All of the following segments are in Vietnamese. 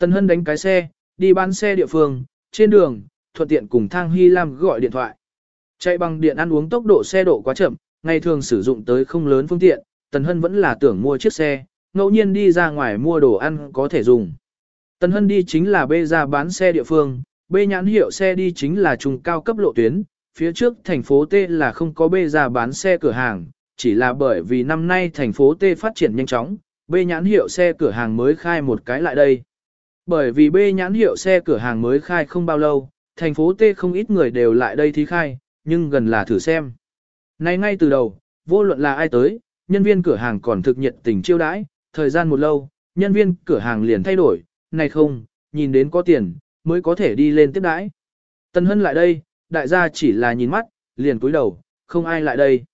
Tần Hân đánh cái xe, đi bán xe địa phương, trên đường, thuận tiện cùng Thang Hy Lam gọi điện thoại. Chạy bằng điện ăn uống tốc độ xe độ quá chậm, ngày thường sử dụng tới không lớn phương tiện, Tần Hân vẫn là tưởng mua chiếc xe, ngẫu nhiên đi ra ngoài mua đồ ăn có thể dùng. Tần Hân đi chính là bê ra bán xe địa phương, bê nhãn hiệu xe đi chính là trung cao cấp lộ tuyến, phía trước thành phố T là không có bê ra bán xe cửa hàng, chỉ là bởi vì năm nay thành phố T phát triển nhanh chóng, bê nhãn hiệu xe cửa hàng mới khai một cái lại đây. Bởi vì bê nhãn hiệu xe cửa hàng mới khai không bao lâu, thành phố T không ít người đều lại đây thí khai, nhưng gần là thử xem. Nay ngay từ đầu, vô luận là ai tới, nhân viên cửa hàng còn thực nhiệt tình chiêu đãi, thời gian một lâu, nhân viên cửa hàng liền thay đổi, này không, nhìn đến có tiền, mới có thể đi lên tiếp đãi. tân Hân lại đây, đại gia chỉ là nhìn mắt, liền cúi đầu, không ai lại đây.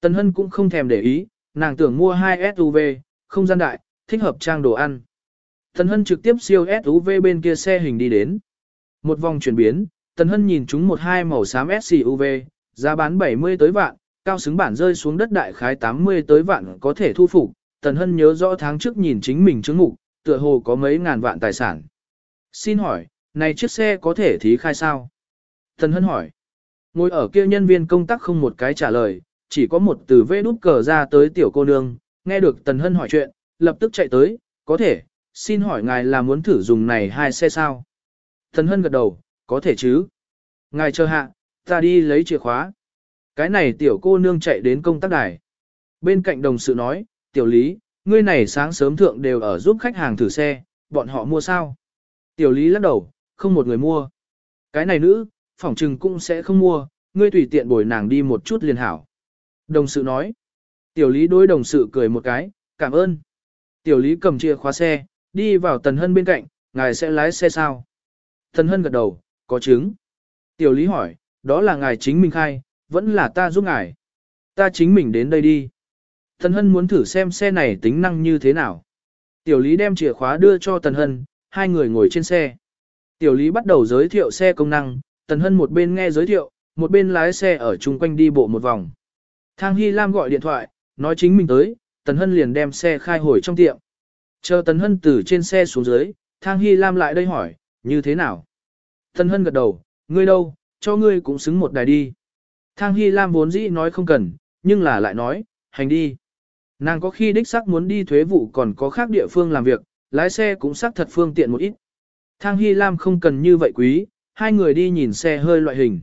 tân Hân cũng không thèm để ý, nàng tưởng mua hai SUV, không gian đại, thích hợp trang đồ ăn. Tần Hân trực tiếp siêu SUV bên kia xe hình đi đến. Một vòng chuyển biến, Tần Hân nhìn chúng một hai màu xám SUV, giá bán 70 tới vạn, cao xứng bản rơi xuống đất đại khái 80 tới vạn có thể thu phục. Tần Hân nhớ rõ tháng trước nhìn chính mình chứng mục, tựa hồ có mấy ngàn vạn tài sản. Xin hỏi, này chiếc xe có thể thí khai sao? Tần Hân hỏi. Ngồi ở kia nhân viên công tác không một cái trả lời, chỉ có một từ vê đút cờ ra tới tiểu cô nương, nghe được Tần Hân hỏi chuyện, lập tức chạy tới, có thể, xin hỏi ngài là muốn thử dùng này hai xe sao? Thần Hân gật đầu, có thể chứ. Ngài chờ hạ, ta đi lấy chìa khóa. Cái này tiểu cô nương chạy đến công tác đài. Bên cạnh đồng sự nói, tiểu lý, ngươi này sáng sớm thượng đều ở giúp khách hàng thử xe, bọn họ mua sao? Tiểu lý lắc đầu, không một người mua. Cái này nữ, phỏng trừng cũng sẽ không mua, ngươi tùy tiện bồi nàng đi một chút liền hảo. Đồng sự nói. Tiểu lý đối đồng sự cười một cái, cảm ơn. Tiểu lý cầm chìa khóa xe, đi vào tần hân bên cạnh, ngài sẽ lái xe sao? Tần hân gật đầu, có chứng. Tiểu lý hỏi, đó là ngài chính mình khai, vẫn là ta giúp ngài. Ta chính mình đến đây đi. Tần hân muốn thử xem xe này tính năng như thế nào. Tiểu lý đem chìa khóa đưa cho tần hân, hai người ngồi trên xe. Tiểu lý bắt đầu giới thiệu xe công năng, tần hân một bên nghe giới thiệu, một bên lái xe ở chung quanh đi bộ một vòng. Thang Hy Lam gọi điện thoại, nói chính mình tới, Tần Hân liền đem xe khai hồi trong tiệm. Chờ Tần Hân từ trên xe xuống dưới, Thang Hy Lam lại đây hỏi, như thế nào? Tần Hân gật đầu, ngươi đâu, cho ngươi cũng xứng một đài đi. Thang Hy Lam vốn dĩ nói không cần, nhưng là lại nói, hành đi. Nàng có khi đích xác muốn đi thuế vụ còn có khác địa phương làm việc, lái xe cũng xác thật phương tiện một ít. Thang Hy Lam không cần như vậy quý, hai người đi nhìn xe hơi loại hình.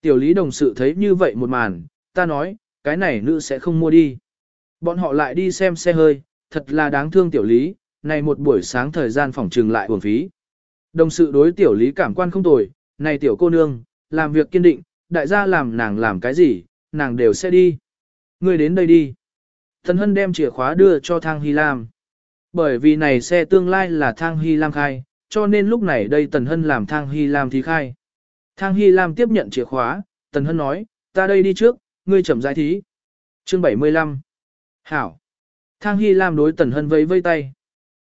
Tiểu lý đồng sự thấy như vậy một màn, ta nói, cái này nữ sẽ không mua đi. Bọn họ lại đi xem xe hơi, thật là đáng thương tiểu lý, này một buổi sáng thời gian phòng trừng lại uổng phí. Đồng sự đối tiểu lý cảm quan không tồi, này tiểu cô nương, làm việc kiên định, đại gia làm nàng làm cái gì, nàng đều sẽ đi. Người đến đây đi. Thần Hân đem chìa khóa đưa cho Thang Hy Lam. Bởi vì này xe tương lai là Thang Hy Lam khai, cho nên lúc này đây Tần Hân làm Thang Hy Lam thí khai. Thang Hy Lam tiếp nhận chìa khóa, Tần Hân nói, ta đây đi trước, ngươi chậm giải thí. Chương 75 Hảo Thang Hy Lam đối Tần Hân vẫy vây tay.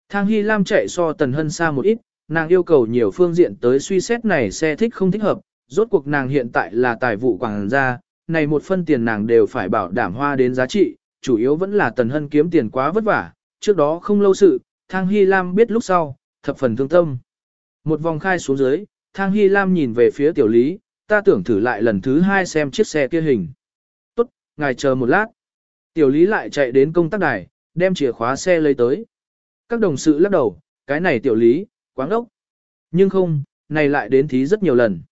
Thang Hy Lam chạy so Tần Hân xa một ít, nàng yêu cầu nhiều phương diện tới suy xét này xe thích không thích hợp, rốt cuộc nàng hiện tại là tài vụ quảng gia, này một phân tiền nàng đều phải bảo đảm hoa đến giá trị, chủ yếu vẫn là Tần Hân kiếm tiền quá vất vả, trước đó không lâu sự, Thang Hy Lam biết lúc sau, thập phần thương tâm. Một vòng khai xuống dưới, Thang Hy Lam nhìn về phía tiểu lý, ta tưởng thử lại lần thứ hai xem chiếc xe kia hình Tốt, ngài chờ một lát. Tiểu lý lại chạy đến công tác đài, đem chìa khóa xe lấy tới. Các đồng sự lắc đầu, cái này tiểu lý, quáng ốc. Nhưng không, này lại đến thí rất nhiều lần.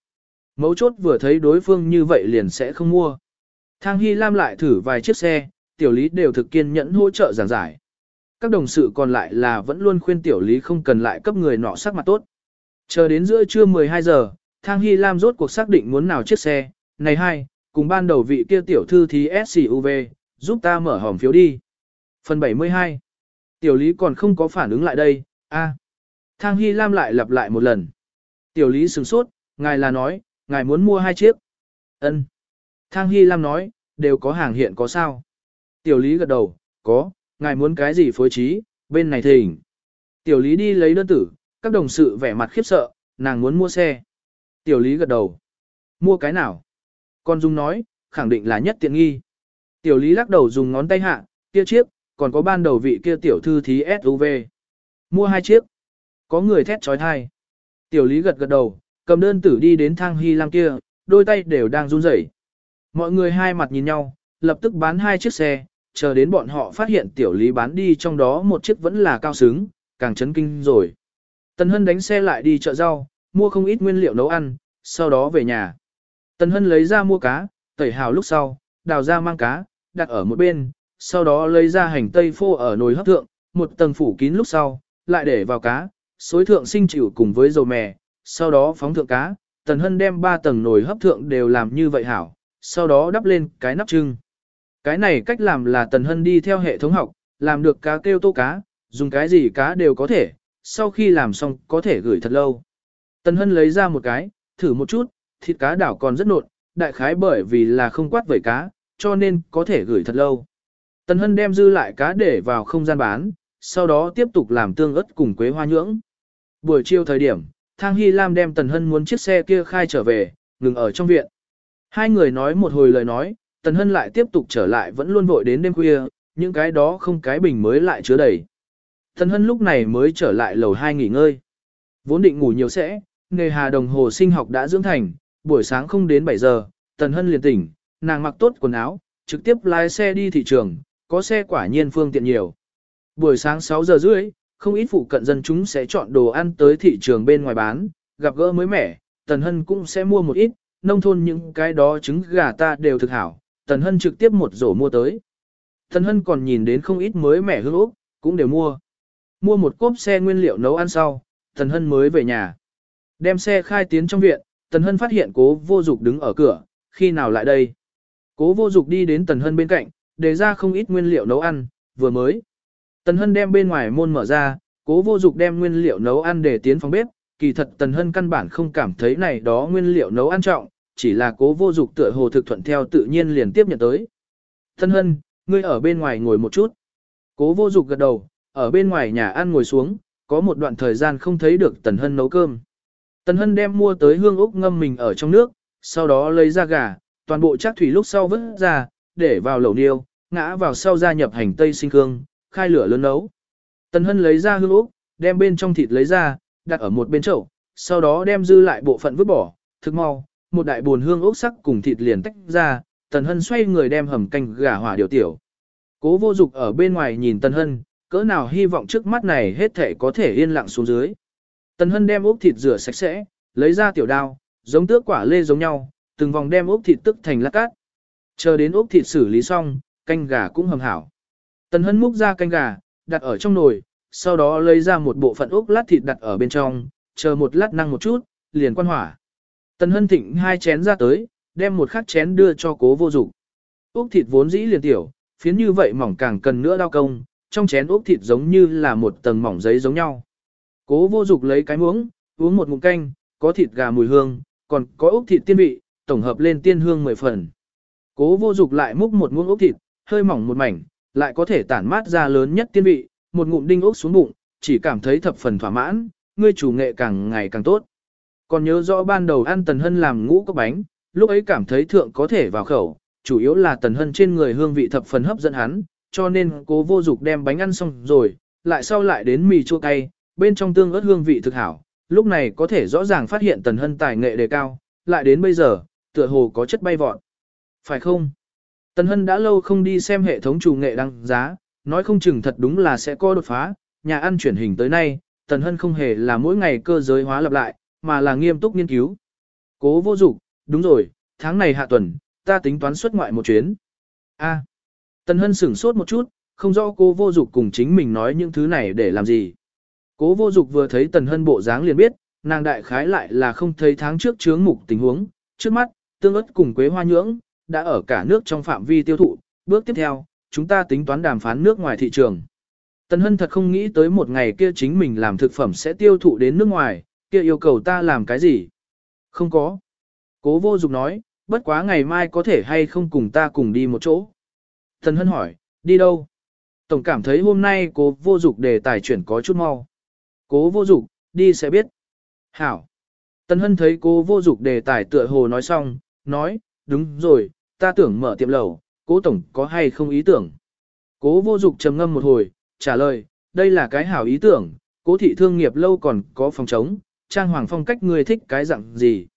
Mấu chốt vừa thấy đối phương như vậy liền sẽ không mua. Thang Hy Lam lại thử vài chiếc xe, tiểu lý đều thực kiên nhẫn hỗ trợ giảng giải. Các đồng sự còn lại là vẫn luôn khuyên tiểu lý không cần lại cấp người nọ sắc mặt tốt. Chờ đến giữa trưa 12 giờ, Thang Hy Lam rốt cuộc xác định muốn nào chiếc xe, này hai, cùng ban đầu vị kia tiểu thư thí SCUV, giúp ta mở hòm phiếu đi. Phần 72. Tiểu lý còn không có phản ứng lại đây, a. Thang Hy Lam lại lặp lại một lần. Tiểu lý sửng sốt, ngài là nói, ngài muốn mua hai chiếc. Ân. Thang Hy Lam nói, đều có hàng hiện có sao. Tiểu lý gật đầu, có, ngài muốn cái gì phối trí, bên này thỉnh. Tiểu lý đi lấy đơn tử, các đồng sự vẻ mặt khiếp sợ, nàng muốn mua xe. Tiểu lý gật đầu. Mua cái nào? Con Dung nói, khẳng định là nhất tiện nghi. Tiểu Lý lắc đầu dùng ngón tay hạ, kia chiếc, còn có ban đầu vị kia tiểu thư thí SUV. Mua hai chiếc. Có người thét trói thai. Tiểu lý gật gật đầu, cầm đơn tử đi đến thang hy lam kia, đôi tay đều đang run rẩy. Mọi người hai mặt nhìn nhau, lập tức bán hai chiếc xe, chờ đến bọn họ phát hiện tiểu lý bán đi trong đó một chiếc vẫn là cao xứng, càng chấn kinh rồi. Tần Hân đánh xe lại đi chợ rau, mua không ít nguyên liệu nấu ăn, sau đó về nhà. Tần Hân lấy ra mua cá, tẩy hào lúc sau, đào ra mang cá, đặt ở một bên, sau đó lấy ra hành tây phô ở nồi hấp thượng, một tầng phủ kín lúc sau, lại để vào cá, xối thượng sinh chịu cùng với dầu mè, sau đó phóng thượng cá, Tần Hân đem ba tầng nồi hấp thượng đều làm như vậy hảo, sau đó đắp lên cái nắp trưng. Cái này cách làm là Tần Hân đi theo hệ thống học, làm được cá kêu tô cá, dùng cái gì cá đều có thể, sau khi làm xong có thể gửi thật lâu. Tần Hân lấy ra một cái, thử một chút, thịt cá đảo còn rất nộn, đại khái bởi vì là không quát vẩy cá, cho nên có thể gửi thật lâu. Tần Hân đem dư lại cá để vào không gian bán, sau đó tiếp tục làm tương ớt cùng quế hoa nhưỡng. Buổi chiều thời điểm, Thang Hy Lam đem Tần Hân muốn chiếc xe kia khai trở về, ngừng ở trong viện. Hai người nói một hồi lời nói, Tần Hân lại tiếp tục trở lại vẫn luôn vội đến đêm khuya, những cái đó không cái bình mới lại chứa đầy. Tần Hân lúc này mới trở lại lầu hai nghỉ ngơi. Vốn định ngủ nhiều sẽ, nghề hà đồng hồ sinh học đã dưỡng thành, buổi sáng không đến 7 giờ, Tần Hân liền tỉnh, nàng mặc tốt quần áo, trực tiếp lái xe đi thị trường, có xe quả nhiên phương tiện nhiều. Buổi sáng 6 giờ rưỡi, không ít phụ cận dân chúng sẽ chọn đồ ăn tới thị trường bên ngoài bán, gặp gỡ mới mẻ, Tần Hân cũng sẽ mua một ít, nông thôn những cái đó trứng gà ta đều thực hảo, Tần Hân trực tiếp một rổ mua tới. Tần Hân còn nhìn đến không ít mới mẻ hương ốc, cũng đều mua. Mua một cốp xe nguyên liệu nấu ăn sau, Tần Hân mới về nhà. Đem xe khai tiến trong viện, Tần Hân phát hiện cố vô dục đứng ở cửa, khi nào lại đây. Cố vô dục đi đến Tần Hân bên cạnh, để ra không ít nguyên liệu nấu ăn, vừa mới. Tần Hân đem bên ngoài môn mở ra, cố vô dục đem nguyên liệu nấu ăn để tiến phòng bếp, kỳ thật Tần Hân căn bản không cảm thấy này đó nguyên liệu nấu ăn trọng, chỉ là cố vô dục tựa hồ thực thuận theo tự nhiên liền tiếp nhận tới. Tần Hân, ngươi ở bên ngoài ngồi một chút. Cố vô dục gật đầu, ở bên ngoài nhà ăn ngồi xuống, có một đoạn thời gian không thấy được Tần Hân nấu cơm. Tần Hân đem mua tới hương úc ngâm mình ở trong nước, sau đó lấy ra gà, toàn bộ chắc thủy lúc sau vứt ra, để vào lẩu niêu, ngã vào sau gia nhập hành tây sinh cương, khai lửa lớn nấu. Tần Hân lấy ra hương ốc, đem bên trong thịt lấy ra, đặt ở một bên chậu, sau đó đem dư lại bộ phận vứt bỏ, thực mau, một đại buồn hương ốc sắc cùng thịt liền tách ra, Tần Hân xoay người đem hầm canh gà hỏa điều tiểu. Cố vô dục ở bên ngoài nhìn Tần Hân, cỡ nào hy vọng trước mắt này hết thể có thể yên lặng xuống dưới. Tần Hân đem ốc thịt rửa sạch sẽ, lấy ra tiểu đao, giống tước quả lê giống nhau, từng vòng đem ốc thịt tức thành lát cát. Chờ đến ốc thịt xử lý xong, canh gà cũng hầm hảo. Tần Hân múc ra canh gà, đặt ở trong nồi, sau đó lấy ra một bộ phận ốc lát thịt đặt ở bên trong, chờ một lát năng một chút, liền quan hỏa. Tần Hân thịnh hai chén ra tới, đem một khắc chén đưa cho cố vô dụng. Ốc thịt vốn dĩ liền tiểu, phiến như vậy mỏng càng cần nữa đao công, trong chén ốc thịt giống như là một tầng mỏng giấy giống nhau. Cố vô dục lấy cái muỗng, uống một ngụm canh, có thịt gà mùi hương, còn có ốc thịt tiên vị, tổng hợp lên tiên hương mười phần. Cố vô dục lại múc một muỗng ốc thịt, hơi mỏng một mảnh, lại có thể tản mát ra lớn nhất tiên vị, một ngụm đinh ốc xuống bụng, chỉ cảm thấy thập phần thỏa mãn, ngươi chủ nghệ càng ngày càng tốt. Còn nhớ rõ ban đầu ăn Tần Hân làm ngũ cốc bánh, lúc ấy cảm thấy thượng có thể vào khẩu, chủ yếu là Tần Hân trên người hương vị thập phần hấp dẫn hắn, cho nên cố vô dục đem bánh ăn xong rồi, lại sau lại đến mì chua cay, bên trong tương ớt hương vị thực hảo, lúc này có thể rõ ràng phát hiện Tần Hân tài nghệ đề cao, lại đến bây giờ, tựa hồ có chất bay vọt. Phải không? Tần Hân đã lâu không đi xem hệ thống chủ nghệ đăng giá, nói không chừng thật đúng là sẽ có đột phá, nhà ăn chuyển hình tới nay, Tần Hân không hề là mỗi ngày cơ giới hóa lặp lại, mà là nghiêm túc nghiên cứu. Cố vô dục, đúng rồi, tháng này hạ tuần, ta tính toán xuất ngoại một chuyến. A. À. Tần Hân sửng sốt một chút, không rõ cô vô dục cùng chính mình nói những thứ này để làm gì. Cố vô dục vừa thấy Tần Hân bộ dáng liền biết, nàng đại khái lại là không thấy tháng trước chướng mục tình huống, trước mắt, tương ớt cùng quế hoa nhưỡng, đã ở cả nước trong phạm vi tiêu thụ, bước tiếp theo, chúng ta tính toán đàm phán nước ngoài thị trường. Tần Hân thật không nghĩ tới một ngày kia chính mình làm thực phẩm sẽ tiêu thụ đến nước ngoài, kia yêu cầu ta làm cái gì? Không có. Cố vô dục nói, bất quá ngày mai có thể hay không cùng ta cùng đi một chỗ. Tần Hân hỏi, đi đâu? Tổng cảm thấy hôm nay cố vô dục đề tài chuyển có chút mau. Cố vô dục, đi sẽ biết. Hảo. Tần Hân thấy cố vô dục đề tài tựa hồ nói xong, nói, đúng rồi, ta tưởng mở tiệm lẩu, cố tổng có hay không ý tưởng. Cố vô dục trầm ngâm một hồi, trả lời, đây là cái hảo ý tưởng, cố thị thương nghiệp lâu còn có phòng trống, trang hoàng phong cách người thích cái dạng gì.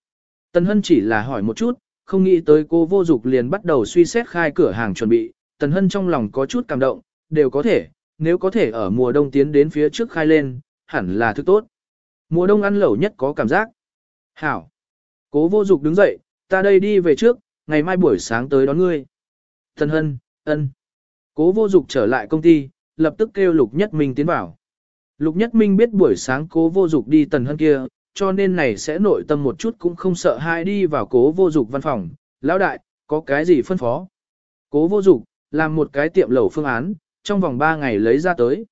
Tần Hân chỉ là hỏi một chút, không nghĩ tới cô vô dục liền bắt đầu suy xét khai cửa hàng chuẩn bị, Tần Hân trong lòng có chút cảm động, đều có thể, nếu có thể ở mùa đông tiến đến phía trước khai lên, hẳn là thứ tốt. Mùa đông ăn lẩu nhất có cảm giác. Hảo. Cố vô dục đứng dậy, ta đây đi về trước, ngày mai buổi sáng tới đón ngươi. Thần Hân, ân. Cố vô dục trở lại công ty, lập tức kêu Lục Nhất Minh tiến vào. Lục Nhất Minh biết buổi sáng cố vô dục đi Tần Hân kia, cho nên này sẽ nội tâm một chút cũng không sợ hai đi vào cố vô dục văn phòng. Lão đại, có cái gì phân phó? Cố vô dục, làm một cái tiệm lẩu phương án, trong vòng 3 ngày lấy ra tới.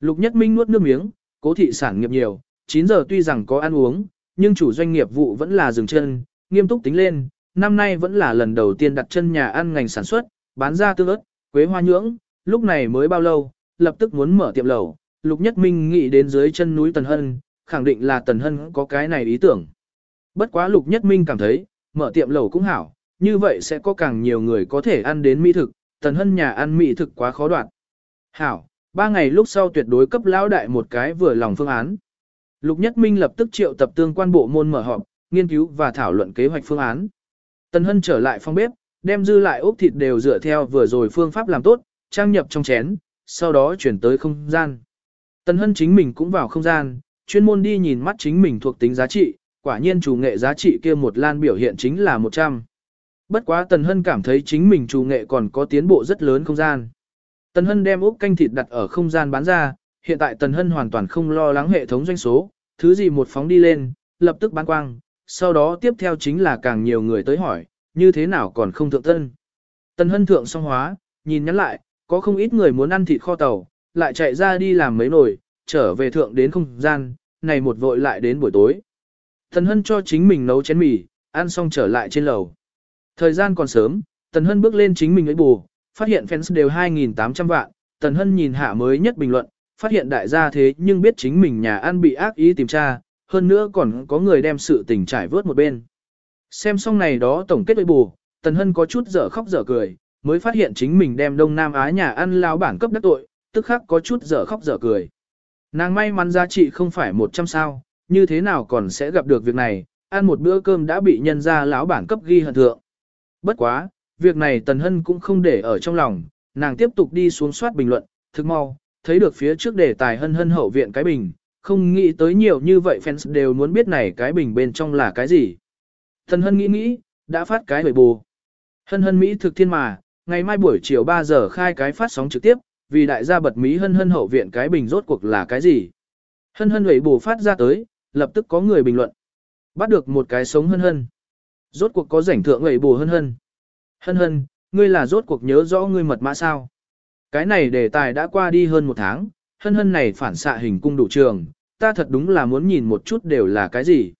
Lục Nhất Minh nuốt nước miếng, cố thị sản nghiệp nhiều, 9 giờ tuy rằng có ăn uống, nhưng chủ doanh nghiệp vụ vẫn là dừng chân, nghiêm túc tính lên, năm nay vẫn là lần đầu tiên đặt chân nhà ăn ngành sản xuất, bán ra tương ớt, quế hoa nhưỡng, lúc này mới bao lâu, lập tức muốn mở tiệm lẩu. Lục Nhất Minh nghĩ đến dưới chân núi Tần Hân, khẳng định là Tần Hân có cái này ý tưởng. Bất quá Lục Nhất Minh cảm thấy, mở tiệm lẩu cũng hảo, như vậy sẽ có càng nhiều người có thể ăn đến mỹ thực, Tần Hân nhà ăn mỹ thực quá khó đoạn. Hảo, ba ngày lúc sau tuyệt đối cấp lão đại một cái vừa lòng phương án. Lục Nhất Minh lập tức triệu tập tương quan bộ môn mở họp, nghiên cứu và thảo luận kế hoạch phương án. Tần Hân trở lại phòng bếp, đem dư lại ốc thịt đều dựa theo vừa rồi phương pháp làm tốt, trang nhập trong chén, sau đó chuyển tới không gian. Tần Hân chính mình cũng vào không gian, chuyên môn đi nhìn mắt chính mình thuộc tính giá trị, quả nhiên chủ nghệ giá trị kia một lan biểu hiện chính là 100. Bất quá Tần Hân cảm thấy chính mình chủ nghệ còn có tiến bộ rất lớn không gian. Tần Hân đem ốc canh thịt đặt ở không gian bán ra, hiện tại Tần Hân hoàn toàn không lo lắng hệ thống doanh số, thứ gì một phóng đi lên, lập tức bán quang, sau đó tiếp theo chính là càng nhiều người tới hỏi, như thế nào còn không thượng tân. Tần Hân thượng song hóa, nhìn nhắn lại, có không ít người muốn ăn thịt kho tàu, lại chạy ra đi làm mấy nồi, trở về thượng đến không gian, này một vội lại đến buổi tối. Tần Hân cho chính mình nấu chén mì, ăn xong trở lại trên lầu. Thời gian còn sớm, Tần Hân bước lên chính mình ấy bù, phát hiện fans đều 2.800 vạn, Tần Hân nhìn hạ mới nhất bình luận, phát hiện đại gia thế nhưng biết chính mình nhà ăn bị ác ý tìm tra, hơn nữa còn có người đem sự tình trải vớt một bên. Xem xong này đó tổng kết với bù, Tần Hân có chút dở khóc dở cười, mới phát hiện chính mình đem Đông Nam Á nhà ăn lao bản cấp đắc tội, tức khắc có chút dở khóc dở cười. Nàng may mắn giá trị không phải 100 sao, như thế nào còn sẽ gặp được việc này, ăn một bữa cơm đã bị nhân ra lão bản cấp ghi hận thượng. Bất quá, việc này Tần Hân cũng không để ở trong lòng, nàng tiếp tục đi xuống soát bình luận, thực mau, thấy được phía trước đề tài Hân Hân hậu viện cái bình, không nghĩ tới nhiều như vậy fans đều muốn biết này cái bình bên trong là cái gì. thần Hân nghĩ nghĩ, đã phát cái bầy bù. Hân Hân Mỹ thực thiên mà, ngày mai buổi chiều 3 giờ khai cái phát sóng trực tiếp, vì đại gia bật Mỹ Hân Hân hậu viện cái bình rốt cuộc là cái gì. Hân Hân bầy bù phát ra tới, lập tức có người bình luận. Bắt được một cái sống Hân Hân. Rốt cuộc có rảnh thượng gậy bù hân hân. Hân hân, ngươi là rốt cuộc nhớ rõ ngươi mật mã sao. Cái này đề tài đã qua đi hơn một tháng, hân hân này phản xạ hình cung đủ trường, ta thật đúng là muốn nhìn một chút đều là cái gì.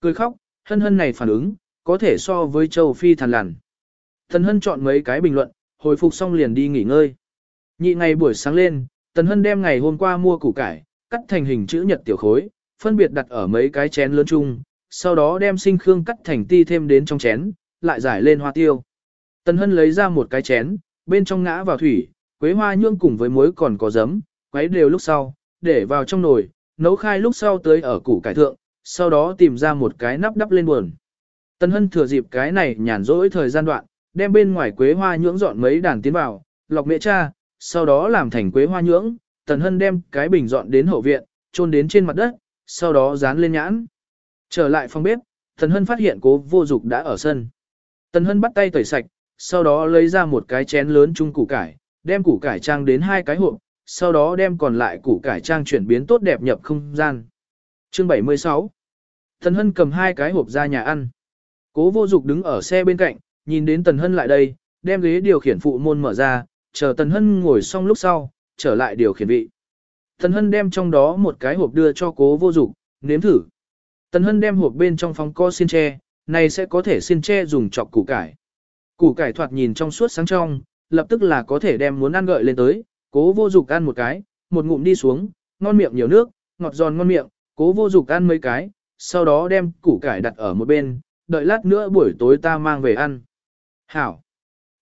Cười khóc, hân hân này phản ứng, có thể so với châu Phi thằn lằn. Thần hân chọn mấy cái bình luận, hồi phục xong liền đi nghỉ ngơi. Nhị ngày buổi sáng lên, Tần Hân đem ngày hôm qua mua củ cải, cắt thành hình chữ nhật tiểu khối, phân biệt đặt ở mấy cái chén lớn chung, sau đó đem sinh khương cắt thành ti thêm đến trong chén, lại giải lên hoa tiêu. Tần Hân lấy ra một cái chén, bên trong ngã vào thủy, quế hoa nhương cùng với muối còn có giấm, quấy đều lúc sau, để vào trong nồi, nấu khai lúc sau tới ở củ cải thượng, sau đó tìm ra một cái nắp đắp lên buồn. tân Hân thừa dịp cái này nhàn rỗi thời gian đoạn, đem bên ngoài quế hoa nhưỡng dọn mấy đàn tiến vào, lọc mẹ cha, sau đó làm thành quế hoa nhưỡng, Tần Hân đem cái bình dọn đến hậu viện, trôn đến trên mặt đất, sau đó dán lên nhãn. Trở lại phòng bếp, Tần Hân phát hiện cố vô dục đã ở sân. Tần Hân bắt tay tẩy sạch, sau đó lấy ra một cái chén lớn chung củ cải, đem củ cải trang đến hai cái hộp, sau đó đem còn lại củ cải trang chuyển biến tốt đẹp nhập không gian. Chương 76 Tần Hân cầm hai cái hộp ra nhà ăn. Cố vô dục đứng ở xe bên cạnh, nhìn đến Tần Hân lại đây, đem ghế điều khiển phụ môn mở ra, chờ Tần Hân ngồi xong lúc sau, trở lại điều khiển vị. Tần Hân đem trong đó một cái hộp đưa cho cố vô dục, nếm thử. Tần Hân đem hộp bên trong phóng co xin tre, này sẽ có thể xin tre dùng chọc củ cải. Củ cải thoạt nhìn trong suốt sáng trong, lập tức là có thể đem muốn ăn gợi lên tới, cố vô dục ăn một cái, một ngụm đi xuống, ngon miệng nhiều nước, ngọt giòn ngon miệng, cố vô dục ăn mấy cái, sau đó đem củ cải đặt ở một bên, đợi lát nữa buổi tối ta mang về ăn. Hảo.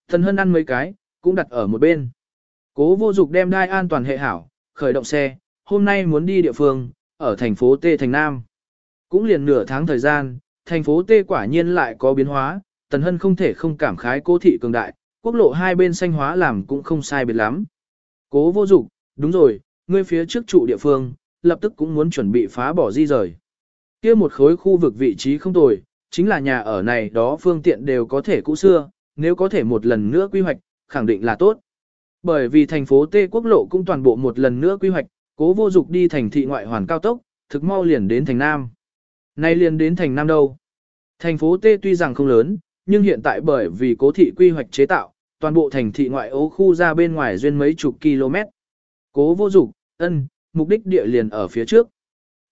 thần Hân ăn mấy cái, cũng đặt ở một bên. Cố vô dục đem đai an toàn hệ hảo, khởi động xe, hôm nay muốn đi địa phương, ở thành phố T thành Nam. Cũng liền nửa tháng thời gian, thành phố T quả nhiên lại có biến hóa, Tần Hân không thể không cảm khái cố thị cường đại, quốc lộ hai bên xanh hóa làm cũng không sai biệt lắm. Cố vô dụng, đúng rồi, ngươi phía trước trụ địa phương, lập tức cũng muốn chuẩn bị phá bỏ di rời. kia một khối khu vực vị trí không tồi, chính là nhà ở này đó phương tiện đều có thể cũ xưa, nếu có thể một lần nữa quy hoạch, khẳng định là tốt. Bởi vì thành phố T quốc lộ cũng toàn bộ một lần nữa quy hoạch, cố vô dục đi thành thị ngoại hoàn cao tốc, thực mau liền đến thành Nam. Nay liền đến thành Nam đâu? Thành phố T tuy rằng không lớn, nhưng hiện tại bởi vì cố thị quy hoạch chế tạo, toàn bộ thành thị ngoại ô khu ra bên ngoài duyên mấy chục km. Cố vô dục, ân, mục đích địa liền ở phía trước.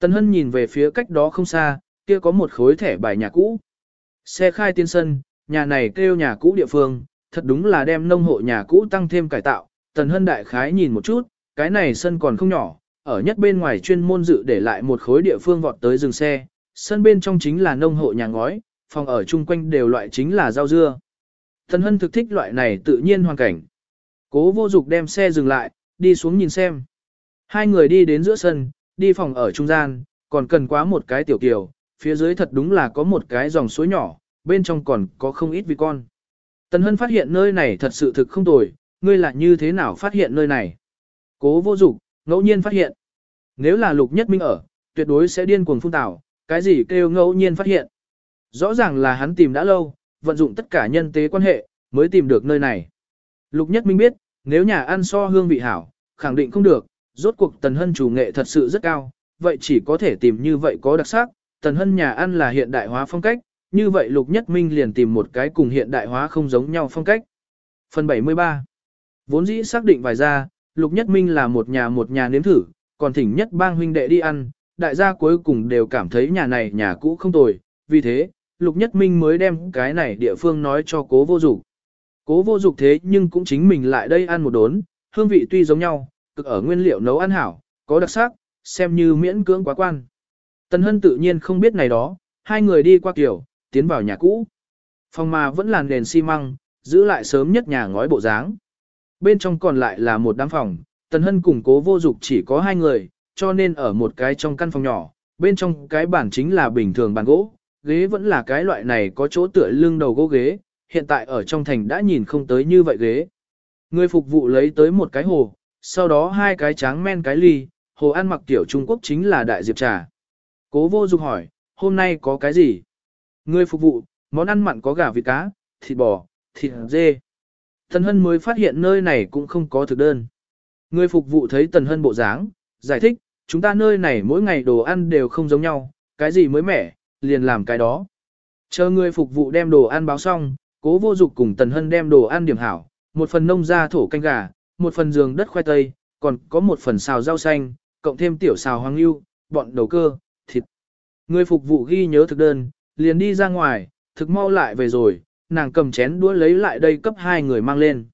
Tần Hân nhìn về phía cách đó không xa, kia có một khối thẻ bài nhà cũ. Xe khai tiên sân, nhà này kêu nhà cũ địa phương, thật đúng là đem nông hộ nhà cũ tăng thêm cải tạo. Tần Hân đại khái nhìn một chút, cái này sân còn không nhỏ, ở nhất bên ngoài chuyên môn dự để lại một khối địa phương vọt tới dừng xe, sân bên trong chính là nông hộ nhà ngói, phòng ở chung quanh đều loại chính là rau dưa. Thần Hân thực thích loại này tự nhiên hoàn cảnh. Cố vô dục đem xe dừng lại, đi xuống nhìn xem. Hai người đi đến giữa sân, đi phòng ở trung gian, còn cần quá một cái tiểu kiều, phía dưới thật đúng là có một cái dòng suối nhỏ, bên trong còn có không ít vị con. Tần Hân phát hiện nơi này thật sự thực không tồi, ngươi là như thế nào phát hiện nơi này? Cố vô dục, ngẫu nhiên phát hiện. Nếu là lục nhất minh ở, tuyệt đối sẽ điên cuồng phun tảo, cái gì kêu ngẫu nhiên phát hiện. Rõ ràng là hắn tìm đã lâu, vận dụng tất cả nhân tế quan hệ, mới tìm được nơi này. Lục nhất minh biết, nếu nhà ăn so hương vị hảo, khẳng định không được, rốt cuộc tần hân chủ nghệ thật sự rất cao, vậy chỉ có thể tìm như vậy có đặc sắc, tần hân nhà ăn là hiện đại hóa phong cách, như vậy lục nhất minh liền tìm một cái cùng hiện đại hóa không giống nhau phong cách. Phần 73 Vốn dĩ xác định vài ra, lục nhất minh là một nhà một nhà nếm thử, còn thỉnh nhất bang huynh đệ đi ăn, đại gia cuối cùng đều cảm thấy nhà này nhà cũ không tồi, vì thế, lục nhất minh mới đem cái này địa phương nói cho cố vô dục. Cố vô dục thế nhưng cũng chính mình lại đây ăn một đốn, hương vị tuy giống nhau, cực ở nguyên liệu nấu ăn hảo, có đặc sắc, xem như miễn cưỡng quá quan. Tần Hân tự nhiên không biết này đó, hai người đi qua kiểu, tiến vào nhà cũ. Phòng mà vẫn là nền xi măng, giữ lại sớm nhất nhà ngói bộ dáng. Bên trong còn lại là một đám phòng, Tần Hân cùng cố vô dục chỉ có hai người, cho nên ở một cái trong căn phòng nhỏ, bên trong cái bản chính là bình thường bàn gỗ, ghế vẫn là cái loại này có chỗ tựa lưng đầu gỗ ghế, hiện tại ở trong thành đã nhìn không tới như vậy ghế. Người phục vụ lấy tới một cái hồ, sau đó hai cái tráng men cái ly, hồ ăn mặc tiểu Trung Quốc chính là đại diệp trà. Cố vô dục hỏi, hôm nay có cái gì? Người phục vụ, món ăn mặn có gà vịt cá, thịt bò, thịt dê. Tần Hân mới phát hiện nơi này cũng không có thực đơn. Người phục vụ thấy Tần Hân bộ dáng, giải thích, chúng ta nơi này mỗi ngày đồ ăn đều không giống nhau, cái gì mới mẻ, liền làm cái đó. Chờ người phục vụ đem đồ ăn báo xong, cố vô dục cùng Tần Hân đem đồ ăn điểm hảo, một phần nông gia thổ canh gà, một phần giường đất khoai tây, còn có một phần xào rau xanh, cộng thêm tiểu xào hoàng lưu, bọn đầu cơ, thịt. Người phục vụ ghi nhớ thực đơn, liền đi ra ngoài, thực mau lại về rồi, nàng cầm chén đũa lấy lại đây cấp hai người mang lên.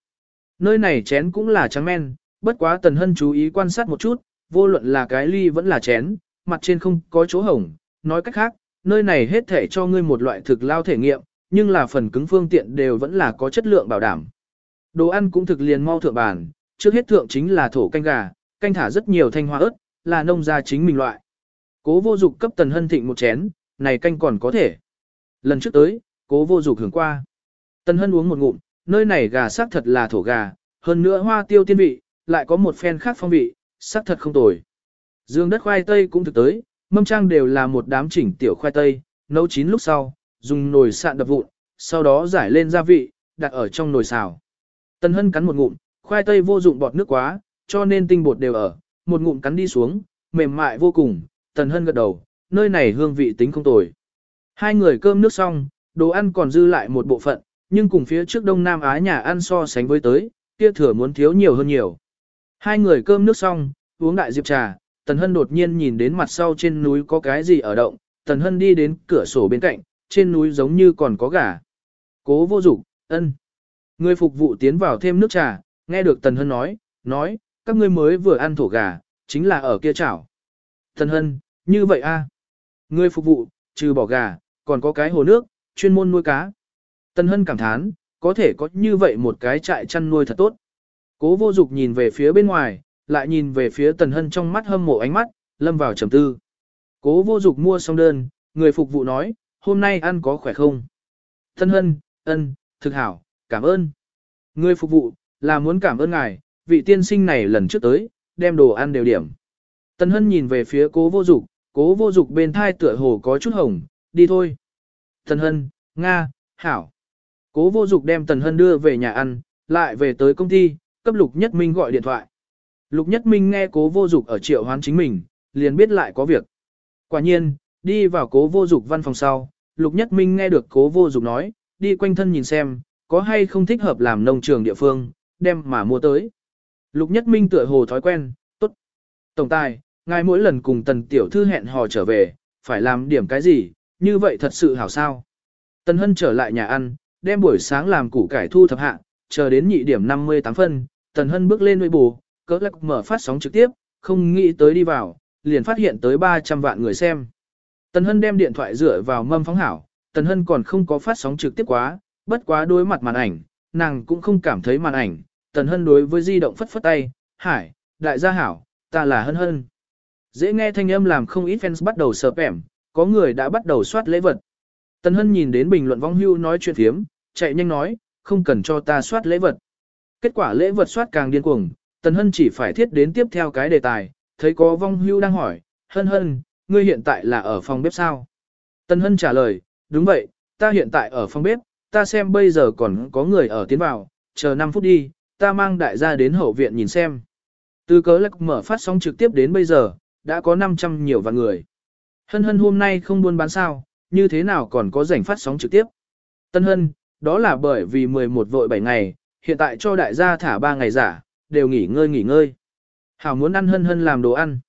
Nơi này chén cũng là trắng men, bất quá Tần Hân chú ý quan sát một chút, vô luận là cái ly vẫn là chén, mặt trên không có chỗ hổng, nói cách khác, nơi này hết thể cho ngươi một loại thực lao thể nghiệm, nhưng là phần cứng phương tiện đều vẫn là có chất lượng bảo đảm. Đồ ăn cũng thực liền mau thượng bàn, trước hết thượng chính là thổ canh gà, canh thả rất nhiều thanh hoa ớt, là nông gia chính mình loại. Cố vô dục cấp tần hân thịnh một chén, này canh còn có thể. Lần trước tới, cố vô dục hưởng qua. Tần hân uống một ngụm, nơi này gà sắc thật là thổ gà, hơn nữa hoa tiêu tiên vị, lại có một phen khác phong vị, sắc thật không tồi. Dương đất khoai tây cũng thực tới, mâm trang đều là một đám chỉnh tiểu khoai tây, nấu chín lúc sau, dùng nồi sạn đập vụn, sau đó giải lên gia vị, đặt ở trong nồi xào. Tần Hân cắn một ngụm, khoai tây vô dụng bọt nước quá, cho nên tinh bột đều ở, một ngụm cắn đi xuống, mềm mại vô cùng, Tần Hân gật đầu, nơi này hương vị tính không tồi. Hai người cơm nước xong, đồ ăn còn dư lại một bộ phận, nhưng cùng phía trước Đông Nam Á nhà ăn so sánh với tới, kia thừa muốn thiếu nhiều hơn nhiều. Hai người cơm nước xong, uống đại diệp trà, Tần Hân đột nhiên nhìn đến mặt sau trên núi có cái gì ở động, Tần Hân đi đến cửa sổ bên cạnh, trên núi giống như còn có gà. Cố vô dục, ân. Người phục vụ tiến vào thêm nước trà, nghe được Tần Hân nói, nói, các ngươi mới vừa ăn thổ gà, chính là ở kia chảo. Tần Hân, như vậy a? Người phục vụ, trừ bỏ gà, còn có cái hồ nước, chuyên môn nuôi cá. Tần Hân cảm thán, có thể có như vậy một cái trại chăn nuôi thật tốt. Cố vô dục nhìn về phía bên ngoài, lại nhìn về phía Tần Hân trong mắt hâm mộ ánh mắt, lâm vào trầm tư. Cố vô dục mua xong đơn, người phục vụ nói, hôm nay ăn có khỏe không? Tần Hân, ân, thực hảo, cảm ơn. Người phục vụ, là muốn cảm ơn ngài, vị tiên sinh này lần trước tới, đem đồ ăn đều điểm. Tần Hân nhìn về phía cố vô dục, cố vô dục bên thai tựa hồ có chút hồng, đi thôi. Tần Hân, Nga, Hảo. Cố vô dục đem Tần Hân đưa về nhà ăn, lại về tới công ty, cấp Lục Nhất Minh gọi điện thoại. Lục Nhất Minh nghe cố vô dục ở triệu hoán chính mình, liền biết lại có việc. Quả nhiên, đi vào cố vô dục văn phòng sau, Lục Nhất Minh nghe được cố vô dục nói, đi quanh thân nhìn xem, có hay không thích hợp làm nông trường địa phương, đem mà mua tới. Lục Nhất Minh tựa hồ thói quen, tốt. Tổng tài, ngài mỗi lần cùng tần tiểu thư hẹn hò trở về, phải làm điểm cái gì, như vậy thật sự hảo sao. Tần Hân trở lại nhà ăn, đem buổi sáng làm củ cải thu thập hạ, chờ đến nhị điểm 58 phân, Tần Hân bước lên nuôi bù, cỡ lắc mở phát sóng trực tiếp, không nghĩ tới đi vào, liền phát hiện tới 300 vạn người xem. Tần Hân đem điện thoại dựa vào mâm phóng hảo, Tần Hân còn không có phát sóng trực tiếp quá, bất quá đối mặt màn ảnh, nàng cũng không cảm thấy màn ảnh. Tần Hân đối với di động phất phất tay, hải, đại gia hảo, ta là Hân Hân. Dễ nghe thanh âm làm không ít fans bắt đầu sợp ẻm, có người đã bắt đầu soát lễ vật. Tần Hân nhìn đến bình luận vong hưu nói chuyện thiếm, chạy nhanh nói, không cần cho ta soát lễ vật. Kết quả lễ vật soát càng điên cuồng, Tần Hân chỉ phải thiết đến tiếp theo cái đề tài, thấy có vong hưu đang hỏi, Hân Hân, ngươi hiện tại là ở phòng bếp sao? Tần Hân trả lời, đúng vậy, ta hiện tại ở phòng bếp, ta xem bây giờ còn có người ở tiến vào, chờ 5 phút đi, ta mang đại gia đến hậu viện nhìn xem. Từ cớ lắc mở phát sóng trực tiếp đến bây giờ, đã có 500 nhiều vạn người. Hân hân hôm nay không buôn bán sao, như thế nào còn có rảnh phát sóng trực tiếp. Tân hân, đó là bởi vì 11 vội 7 ngày, hiện tại cho đại gia thả 3 ngày giả, đều nghỉ ngơi nghỉ ngơi. Hảo muốn ăn hân hân làm đồ ăn.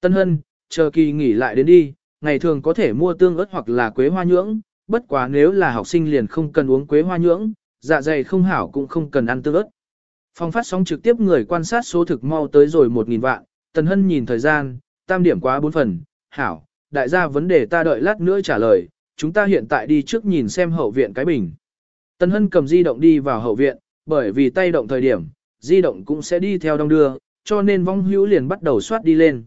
Tân hân, chờ kỳ nghỉ lại đến đi, ngày thường có thể mua tương ớt hoặc là quế hoa nhưỡng, bất quá nếu là học sinh liền không cần uống quế hoa nhưỡng, dạ dày không hảo cũng không cần ăn tương ớt. Phòng phát sóng trực tiếp người quan sát số thực mau tới rồi 1.000 vạn, Tần Hân nhìn thời gian, tam điểm quá 4 phần, hảo, đại gia vấn đề ta đợi lát nữa trả lời, chúng ta hiện tại đi trước nhìn xem hậu viện cái bình. Tần Hân cầm di động đi vào hậu viện, bởi vì tay động thời điểm, di động cũng sẽ đi theo đông đưa, cho nên vong hữu liền bắt đầu soát đi lên.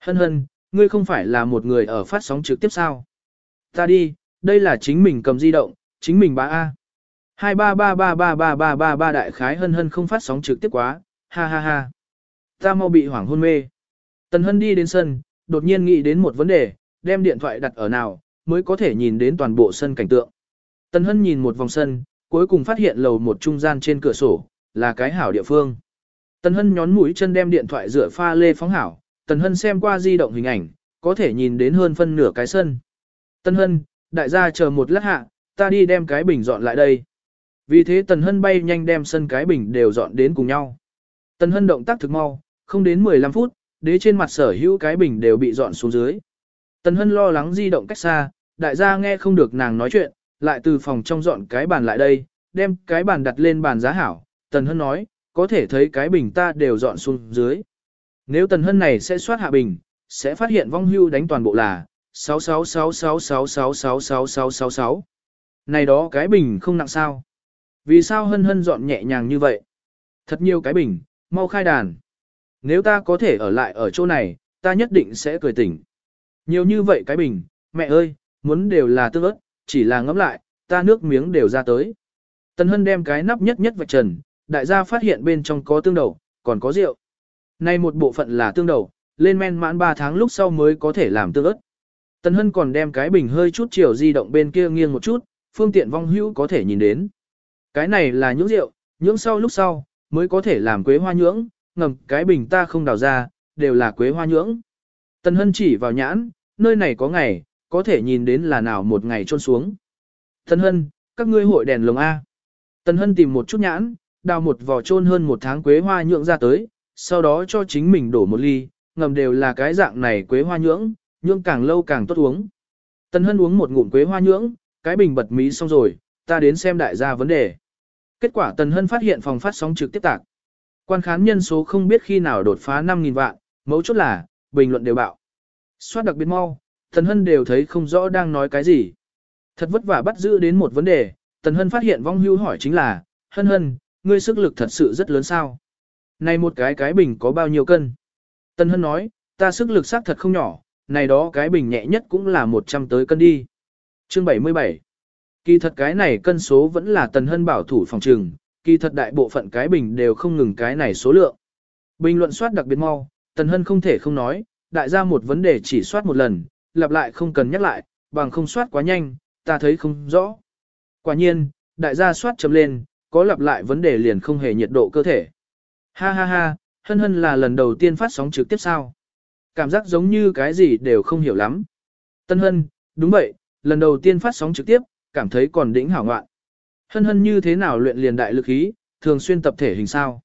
Hân hân, ngươi không phải là một người ở phát sóng trực tiếp sao? Ta đi, đây là chính mình cầm di động, chính mình bá A. 233333333 đại khái hân hân không phát sóng trực tiếp quá, ha ha ha. Ta mau bị hoảng hôn mê. Tần hân đi đến sân, đột nhiên nghĩ đến một vấn đề, đem điện thoại đặt ở nào, mới có thể nhìn đến toàn bộ sân cảnh tượng. Tần hân nhìn một vòng sân, cuối cùng phát hiện lầu một trung gian trên cửa sổ, là cái hảo địa phương. Tần hân nhón mũi chân đem điện thoại rửa pha lê phóng hảo, tần hân xem qua di động hình ảnh, có thể nhìn đến hơn phân nửa cái sân. Tần hân, đại gia chờ một lát hạ, ta đi đem cái bình dọn lại đây. Vì thế Tần Hân bay nhanh đem sân cái bình đều dọn đến cùng nhau. Tần Hân động tác thực mau, không đến 15 phút, đế trên mặt sở hữu cái bình đều bị dọn xuống dưới. Tần Hân lo lắng di động cách xa, đại gia nghe không được nàng nói chuyện, lại từ phòng trong dọn cái bàn lại đây, đem cái bàn đặt lên bàn giá hảo. Tần Hân nói, có thể thấy cái bình ta đều dọn xuống dưới. Nếu Tần Hân này sẽ soát hạ bình, sẽ phát hiện vong hưu đánh toàn bộ là 66666666666. Này đó cái bình không nặng sao. Vì sao hân hân dọn nhẹ nhàng như vậy? Thật nhiều cái bình, mau khai đàn. Nếu ta có thể ở lại ở chỗ này, ta nhất định sẽ cười tỉnh. Nhiều như vậy cái bình, mẹ ơi, muốn đều là tương ớt, chỉ là ngẫm lại, ta nước miếng đều ra tới. Tần hân đem cái nắp nhất nhất vạch trần, đại gia phát hiện bên trong có tương đậu, còn có rượu. Nay một bộ phận là tương đậu, lên men mãn 3 tháng lúc sau mới có thể làm tương ớt. Tần hân còn đem cái bình hơi chút chiều di động bên kia nghiêng một chút, phương tiện vong hữu có thể nhìn đến. Cái này là nhưỡng rượu, nhưỡng sau lúc sau, mới có thể làm quế hoa nhưỡng, ngầm cái bình ta không đào ra, đều là quế hoa nhưỡng. Tần Hân chỉ vào nhãn, nơi này có ngày, có thể nhìn đến là nào một ngày trôn xuống. Tần Hân, các ngươi hội đèn lồng A. Tần Hân tìm một chút nhãn, đào một vỏ trôn hơn một tháng quế hoa nhượng ra tới, sau đó cho chính mình đổ một ly, ngầm đều là cái dạng này quế hoa nhưỡng, nhưỡng càng lâu càng tốt uống. Tần Hân uống một ngụm quế hoa nhưỡng, cái bình bật mí xong rồi, ta đến xem đại gia vấn đề. Kết quả Tần Hân phát hiện phòng phát sóng trực tiếp tạc. Quan khán nhân số không biết khi nào đột phá 5.000 vạn, mấu chốt là, bình luận đều bạo. Xoát đặc biệt mau, Tần Hân đều thấy không rõ đang nói cái gì. Thật vất vả bắt giữ đến một vấn đề, Tần Hân phát hiện vong hưu hỏi chính là, Hân Hân, ngươi sức lực thật sự rất lớn sao. Này một cái cái bình có bao nhiêu cân? Tân Hân nói, ta sức lực xác thật không nhỏ, này đó cái bình nhẹ nhất cũng là 100 tới cân đi. Chương 77 Kỳ thật cái này cân số vẫn là Tần Hân bảo thủ phòng trừng, kỳ thật đại bộ phận cái bình đều không ngừng cái này số lượng. Bình luận soát đặc biệt mau, Tần Hân không thể không nói, đại gia một vấn đề chỉ soát một lần, lặp lại không cần nhắc lại, bằng không soát quá nhanh, ta thấy không rõ. Quả nhiên, đại gia soát chấm lên, có lặp lại vấn đề liền không hề nhiệt độ cơ thể. Ha ha ha, hân hân là lần đầu tiên phát sóng trực tiếp sao. Cảm giác giống như cái gì đều không hiểu lắm. Tân hân, đúng vậy, lần đầu tiên phát sóng trực tiếp, cảm thấy còn đỉnh hảo ngoạn. Hân hân như thế nào luyện liền đại lực khí, thường xuyên tập thể hình sao.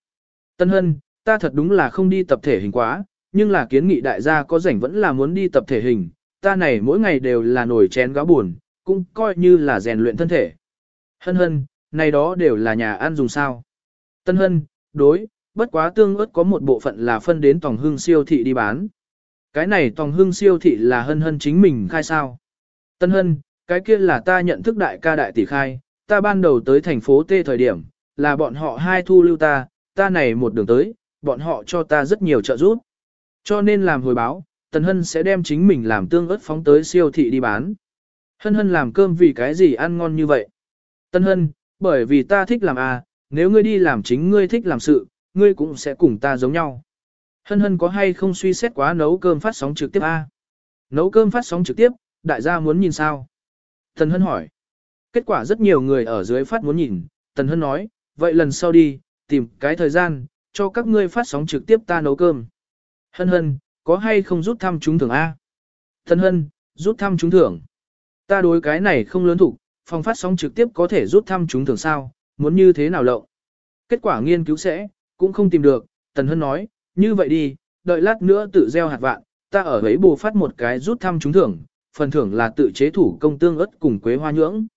Tân hân, ta thật đúng là không đi tập thể hình quá, nhưng là kiến nghị đại gia có rảnh vẫn là muốn đi tập thể hình, ta này mỗi ngày đều là nổi chén gáo buồn, cũng coi như là rèn luyện thân thể. Hân hân, này đó đều là nhà ăn dùng sao. Tân hân, đối, bất quá tương ớt có một bộ phận là phân đến tòng hương siêu thị đi bán. Cái này tòng hương siêu thị là hân hân chính mình khai sao. Tân hân, cái kia là ta nhận thức đại ca đại tỷ khai, ta ban đầu tới thành phố T thời điểm, là bọn họ hai thu lưu ta, ta này một đường tới, bọn họ cho ta rất nhiều trợ giúp. Cho nên làm hồi báo, Tần Hân sẽ đem chính mình làm tương ớt phóng tới siêu thị đi bán. Hân Hân làm cơm vì cái gì ăn ngon như vậy? Tân Hân, bởi vì ta thích làm à, nếu ngươi đi làm chính ngươi thích làm sự, ngươi cũng sẽ cùng ta giống nhau. Hân Hân có hay không suy xét quá nấu cơm phát sóng trực tiếp à? Nấu cơm phát sóng trực tiếp, đại gia muốn nhìn sao? Tần Hân hỏi. Kết quả rất nhiều người ở dưới phát muốn nhìn, Tần Hân nói, vậy lần sau đi, tìm cái thời gian, cho các ngươi phát sóng trực tiếp ta nấu cơm. Hân hân, có hay không rút thăm trúng thưởng à? A? thần hân, rút thăm trúng thưởng. Ta đối cái này không lớn thủ, phòng phát sóng trực tiếp có thể rút thăm trúng thưởng sao, muốn như thế nào lộng. Kết quả nghiên cứu sẽ, cũng không tìm được, Tần Hân nói, như vậy đi, đợi lát nữa tự gieo hạt vạn, ta ở ấy bù phát một cái rút thăm trúng thưởng, phần thưởng là tự chế thủ công tương ớt cùng quế hoa nhưỡng.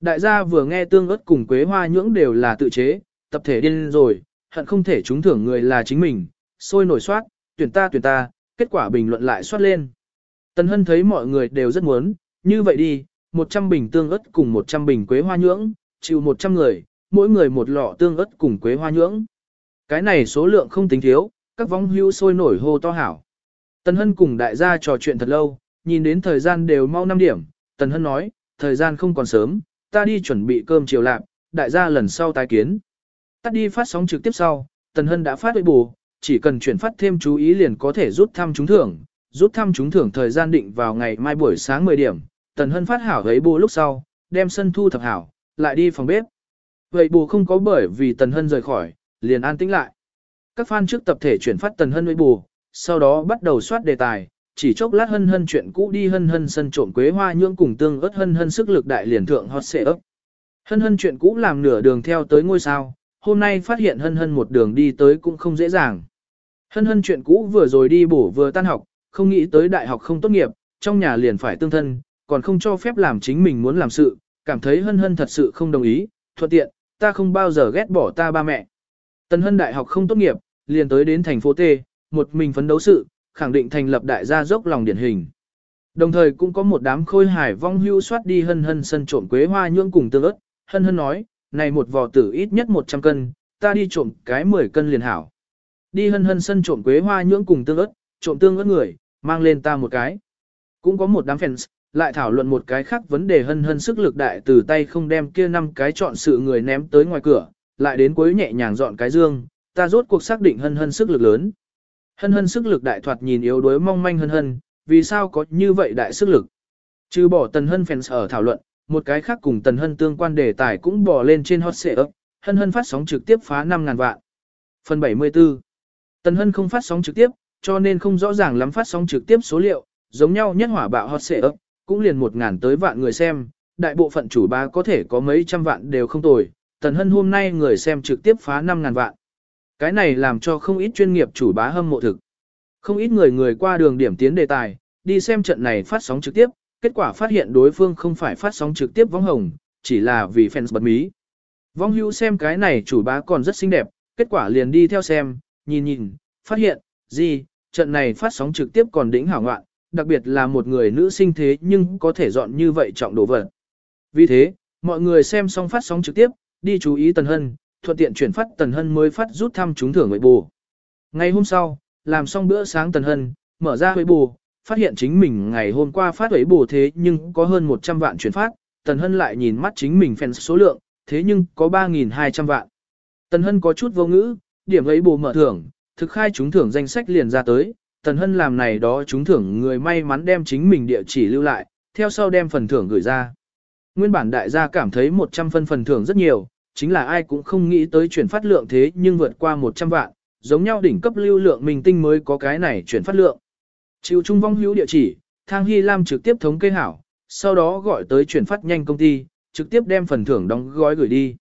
Đại gia vừa nghe tương ớt cùng quế hoa nhưỡng đều là tự chế, tập thể điên rồi, hận không thể trúng thưởng người là chính mình, sôi nổi soát, tuyển ta tuyển ta, kết quả bình luận lại soát lên. Tần Hân thấy mọi người đều rất muốn, như vậy đi, 100 bình tương ớt cùng 100 bình quế hoa nhưỡng, chịu 100 người, mỗi người một lọ tương ớt cùng quế hoa nhưỡng. Cái này số lượng không tính thiếu, các vong hưu sôi nổi hô to hảo. Tần Hân cùng đại gia trò chuyện thật lâu, nhìn đến thời gian đều mau 5 điểm, Tần Hân nói, thời gian không còn sớm, ta đi chuẩn bị cơm chiều lạc. đại gia lần sau tái kiến. Tắt đi phát sóng trực tiếp sau, Tần Hân đã phát huệ bù, chỉ cần chuyển phát thêm chú ý liền có thể rút thăm trúng thưởng, rút thăm trúng thưởng thời gian định vào ngày mai buổi sáng 10 điểm, Tần Hân phát hảo ấy bù lúc sau, đem sân thu thập hảo, lại đi phòng bếp. Vậy bù không có bởi vì Tần Hân rời khỏi, liền an tĩnh lại. Các fan trước tập thể chuyển phát Tần Hân với bù, sau đó bắt đầu soát đề tài, chỉ chốc lát hân hân chuyện cũ đi hân hân sân trộm quế hoa nhưỡng cùng tương ớt hân hân sức lực đại liền thượng hot xệ ấp. Hân hân chuyện cũ làm nửa đường theo tới ngôi sao, hôm nay phát hiện hân hân một đường đi tới cũng không dễ dàng. Hân hân chuyện cũ vừa rồi đi bổ vừa tan học, không nghĩ tới đại học không tốt nghiệp, trong nhà liền phải tương thân, còn không cho phép làm chính mình muốn làm sự, cảm thấy hân hân thật sự không đồng ý, thuận tiện, ta không bao giờ ghét bỏ ta ba mẹ. Tần hân đại học không tốt nghiệp, liền tới đến thành phố T, một mình phấn đấu sự, khẳng định thành lập đại gia dốc lòng điển hình. Đồng thời cũng có một đám khôi hải vong hưu soát đi hân hân sân trộm quế hoa nhưỡng cùng tương ớt, hân hân nói, này một vò tử ít nhất 100 cân, ta đi trộm cái 10 cân liền hảo. Đi hân hân sân trộm quế hoa nhưỡng cùng tương ớt, trộm tương ớt người, mang lên ta một cái. Cũng có một đám fans, lại thảo luận một cái khác vấn đề hân hân sức lực đại từ tay không đem kia năm cái chọn sự người ném tới ngoài cửa, lại đến cuối nhẹ nhàng dọn cái dương, ta rốt cuộc xác định hân hân sức lực lớn. Hân hân sức lực đại thoạt nhìn yếu đuối mong manh hân hân, vì sao có như vậy đại sức lực? Trừ bỏ tần hân fans ở thảo luận, một cái khác cùng tần hân tương quan đề tài cũng bỏ lên trên hot xệ ấp, hân hân phát sóng trực tiếp phá 5.000 vạn. Phần 74 Tần Hân không phát sóng trực tiếp, cho nên không rõ ràng lắm phát sóng trực tiếp số liệu, giống nhau nhất hỏa bạo hot xệ ấp, cũng liền một ngàn tới vạn người xem, đại bộ phận chủ ba có thể có mấy trăm vạn đều không tồi, Tần Hân hôm nay người xem trực tiếp phá 5 ngàn vạn. Cái này làm cho không ít chuyên nghiệp chủ bá hâm mộ thực. Không ít người người qua đường điểm tiến đề tài, đi xem trận này phát sóng trực tiếp, kết quả phát hiện đối phương không phải phát sóng trực tiếp vong hồng, chỉ là vì fans bật mí. Vong hữu xem cái này chủ bá còn rất xinh đẹp, kết quả liền đi theo xem, nhìn nhìn, phát hiện, gì, trận này phát sóng trực tiếp còn đỉnh hảo ngoạn, đặc biệt là một người nữ sinh thế nhưng có thể dọn như vậy trọng đồ vật. Vì thế, mọi người xem xong phát sóng trực tiếp, đi chú ý Tần Hân, thuận tiện chuyển phát Tần Hân mới phát rút thăm trúng thưởng với bù. Ngày hôm sau, làm xong bữa sáng Tần Hân, mở ra với bù, phát hiện chính mình ngày hôm qua phát với bù thế nhưng có hơn 100 vạn chuyển phát, Tần Hân lại nhìn mắt chính mình fan số lượng, thế nhưng có 3.200 vạn. Tần Hân có chút vô ngữ, điểm ấy bù mở thưởng, thực khai trúng thưởng danh sách liền ra tới, Tần Hân làm này đó chúng thưởng người may mắn đem chính mình địa chỉ lưu lại, theo sau đem phần thưởng gửi ra. Nguyên bản đại gia cảm thấy 100 phân phần thưởng rất nhiều, chính là ai cũng không nghĩ tới chuyển phát lượng thế nhưng vượt qua 100 vạn, giống nhau đỉnh cấp lưu lượng mình tinh mới có cái này chuyển phát lượng. Chịu trung vong hữu địa chỉ, Thang Hy Lam trực tiếp thống kê hảo, sau đó gọi tới chuyển phát nhanh công ty, trực tiếp đem phần thưởng đóng gói gửi đi.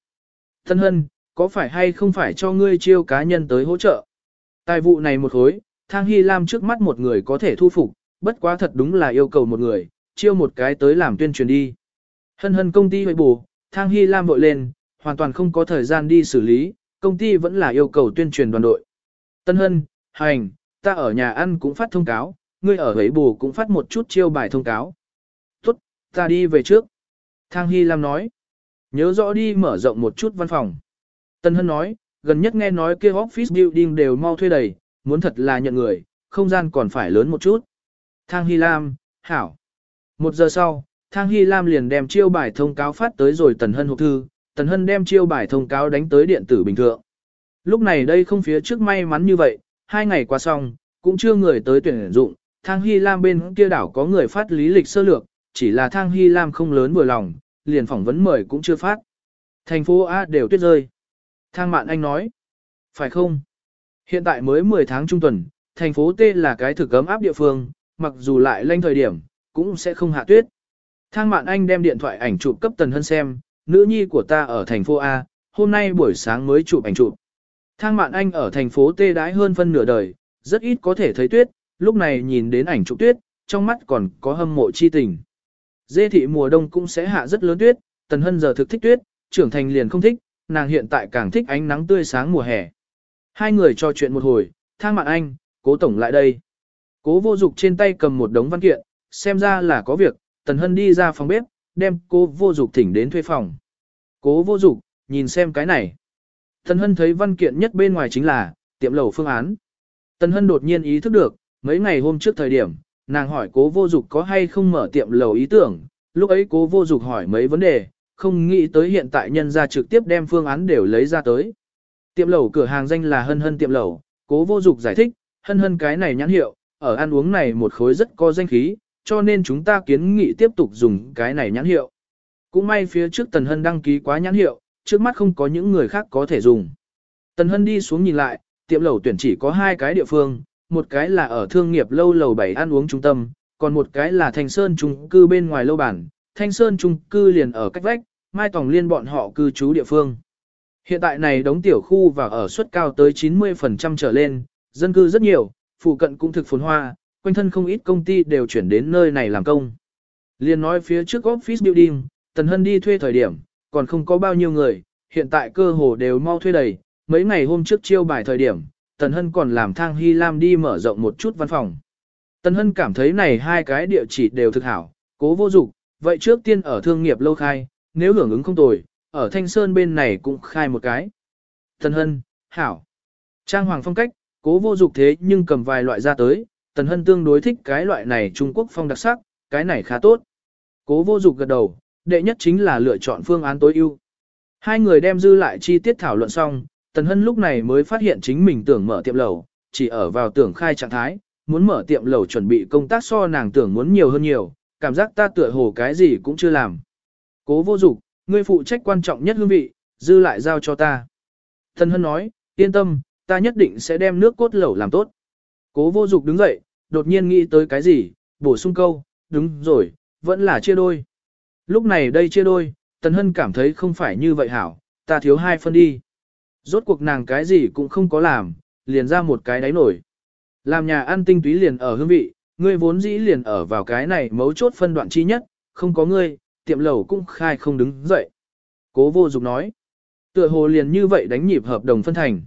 Thân hân, có phải hay không phải cho ngươi chiêu cá nhân tới hỗ trợ? Tài vụ này một khối, Thang Hy Lam trước mắt một người có thể thu phục, bất quá thật đúng là yêu cầu một người, chiêu một cái tới làm tuyên truyền đi. Hân hân công ty hội bù, Thang Hy Lam vội lên, hoàn toàn không có thời gian đi xử lý, công ty vẫn là yêu cầu tuyên truyền đoàn đội. Tân hân, hành, ta ở nhà ăn cũng phát thông cáo, ngươi ở ấy bù cũng phát một chút chiêu bài thông cáo. Tốt, ta đi về trước. Thang Hy Lam nói, nhớ rõ đi mở rộng một chút văn phòng. Tân hân nói, gần nhất nghe nói kia office building đều mau thuê đầy, muốn thật là nhận người, không gian còn phải lớn một chút. Thang Hy Lam, hảo. Một giờ sau, Thang Hy Lam liền đem chiêu bài thông cáo phát tới rồi Tần Hân hộp thư, Tần Hân đem chiêu bài thông cáo đánh tới điện tử bình thường. Lúc này đây không phía trước may mắn như vậy, hai ngày qua xong, cũng chưa người tới tuyển dụng, Thang Hy Lam bên kia đảo có người phát lý lịch sơ lược, chỉ là Thang Hy Lam không lớn vừa lòng, liền phỏng vấn mời cũng chưa phát. Thành phố A đều tuyết rơi. Thang Mạn Anh nói, phải không? Hiện tại mới 10 tháng trung tuần, thành phố T là cái thực ấm áp địa phương, mặc dù lại lanh thời điểm, cũng sẽ không hạ tuyết. Thang Mạn Anh đem điện thoại ảnh chụp cấp Tần Hân xem, nữ nhi của ta ở thành phố A, hôm nay buổi sáng mới chụp ảnh chụp. Thang Mạn Anh ở thành phố T đãi hơn phân nửa đời, rất ít có thể thấy tuyết, lúc này nhìn đến ảnh chụp tuyết, trong mắt còn có hâm mộ chi tình. Dê thị mùa đông cũng sẽ hạ rất lớn tuyết, Tần Hân giờ thực thích tuyết, trưởng thành liền không thích, nàng hiện tại càng thích ánh nắng tươi sáng mùa hè. Hai người trò chuyện một hồi, Thang Mạn Anh, cố tổng lại đây. Cố vô dục trên tay cầm một đống văn kiện, xem ra là có việc, Tần Hân đi ra phòng bếp, đem cố vô dục thỉnh đến thuê phòng. Cố vô dục, nhìn xem cái này. Tần Hân thấy văn kiện nhất bên ngoài chính là, tiệm lẩu phương án. Tần Hân đột nhiên ý thức được, mấy ngày hôm trước thời điểm, nàng hỏi cố vô dục có hay không mở tiệm lẩu ý tưởng, lúc ấy cố vô dục hỏi mấy vấn đề, không nghĩ tới hiện tại nhân ra trực tiếp đem phương án đều lấy ra tới. Tiệm lẩu cửa hàng danh là Hân Hân tiệm lẩu, cố vô dục giải thích, Hân Hân cái này nhãn hiệu, ở ăn uống này một khối rất có danh khí, cho nên chúng ta kiến nghị tiếp tục dùng cái này nhãn hiệu. Cũng may phía trước Tần Hân đăng ký quá nhãn hiệu, trước mắt không có những người khác có thể dùng. Tần Hân đi xuống nhìn lại, tiệm lẩu tuyển chỉ có hai cái địa phương, một cái là ở thương nghiệp lâu lầu 7 ăn uống trung tâm, còn một cái là Thanh Sơn trung cư bên ngoài lâu bản, Thanh Sơn trung cư liền ở cách vách, Mai Tòng Liên bọn họ cư trú địa phương. Hiện tại này đóng tiểu khu và ở suất cao tới 90% trở lên, dân cư rất nhiều, phụ cận cũng thực phồn hoa, quanh thân không ít công ty đều chuyển đến nơi này làm công. Liên nói phía trước office building, Tần Hân đi thuê thời điểm, còn không có bao nhiêu người, hiện tại cơ hồ đều mau thuê đầy, mấy ngày hôm trước chiêu bài thời điểm, Tần Hân còn làm thang Hy Lam đi mở rộng một chút văn phòng. Tần Hân cảm thấy này hai cái địa chỉ đều thực hảo, cố vô dụng, vậy trước tiên ở thương nghiệp lâu khai, nếu hưởng ứng không tồi, ở Thanh Sơn bên này cũng khai một cái. Tần Hân, hảo. Trang hoàng phong cách, cố vô dục thế nhưng cầm vài loại ra tới, Tần Hân tương đối thích cái loại này Trung Quốc phong đặc sắc, cái này khá tốt. Cố vô dục gật đầu, đệ nhất chính là lựa chọn phương án tối ưu. Hai người đem dư lại chi tiết thảo luận xong, Tần Hân lúc này mới phát hiện chính mình tưởng mở tiệm lẩu, chỉ ở vào tưởng khai trạng thái, muốn mở tiệm lẩu chuẩn bị công tác so nàng tưởng muốn nhiều hơn nhiều, cảm giác ta tựa hồ cái gì cũng chưa làm. Cố vô dục, ngươi phụ trách quan trọng nhất hương vị, dư lại giao cho ta. Thần Hân nói, yên tâm, ta nhất định sẽ đem nước cốt lẩu làm tốt. Cố vô dục đứng dậy, đột nhiên nghĩ tới cái gì, bổ sung câu, đúng rồi, vẫn là chia đôi. Lúc này đây chia đôi, Tần Hân cảm thấy không phải như vậy hảo, ta thiếu hai phân đi. Rốt cuộc nàng cái gì cũng không có làm, liền ra một cái đáy nổi. Làm nhà ăn tinh túy liền ở hương vị, ngươi vốn dĩ liền ở vào cái này mấu chốt phân đoạn chi nhất, không có ngươi, tiệm lẩu cũng khai không đứng dậy. Cố vô dục nói. Tựa hồ liền như vậy đánh nhịp hợp đồng phân thành.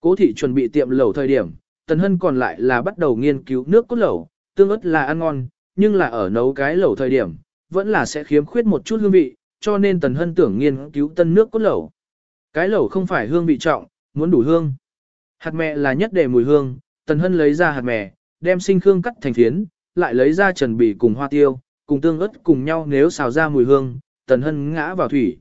Cố thị chuẩn bị tiệm lẩu thời điểm, Tần Hân còn lại là bắt đầu nghiên cứu nước cốt lẩu, tương ớt là ăn ngon, nhưng là ở nấu cái lẩu thời điểm, vẫn là sẽ khiếm khuyết một chút hương vị, cho nên Tần Hân tưởng nghiên cứu tân nước cốt lẩu. Cái lẩu không phải hương vị trọng, muốn đủ hương. Hạt mẹ là nhất để mùi hương, Tần Hân lấy ra hạt mẹ, đem sinh khương cắt thành phiến, lại lấy ra trần bì cùng hoa tiêu, cùng tương ớt cùng nhau nếu xào ra mùi hương, Tần Hân ngã vào thủy.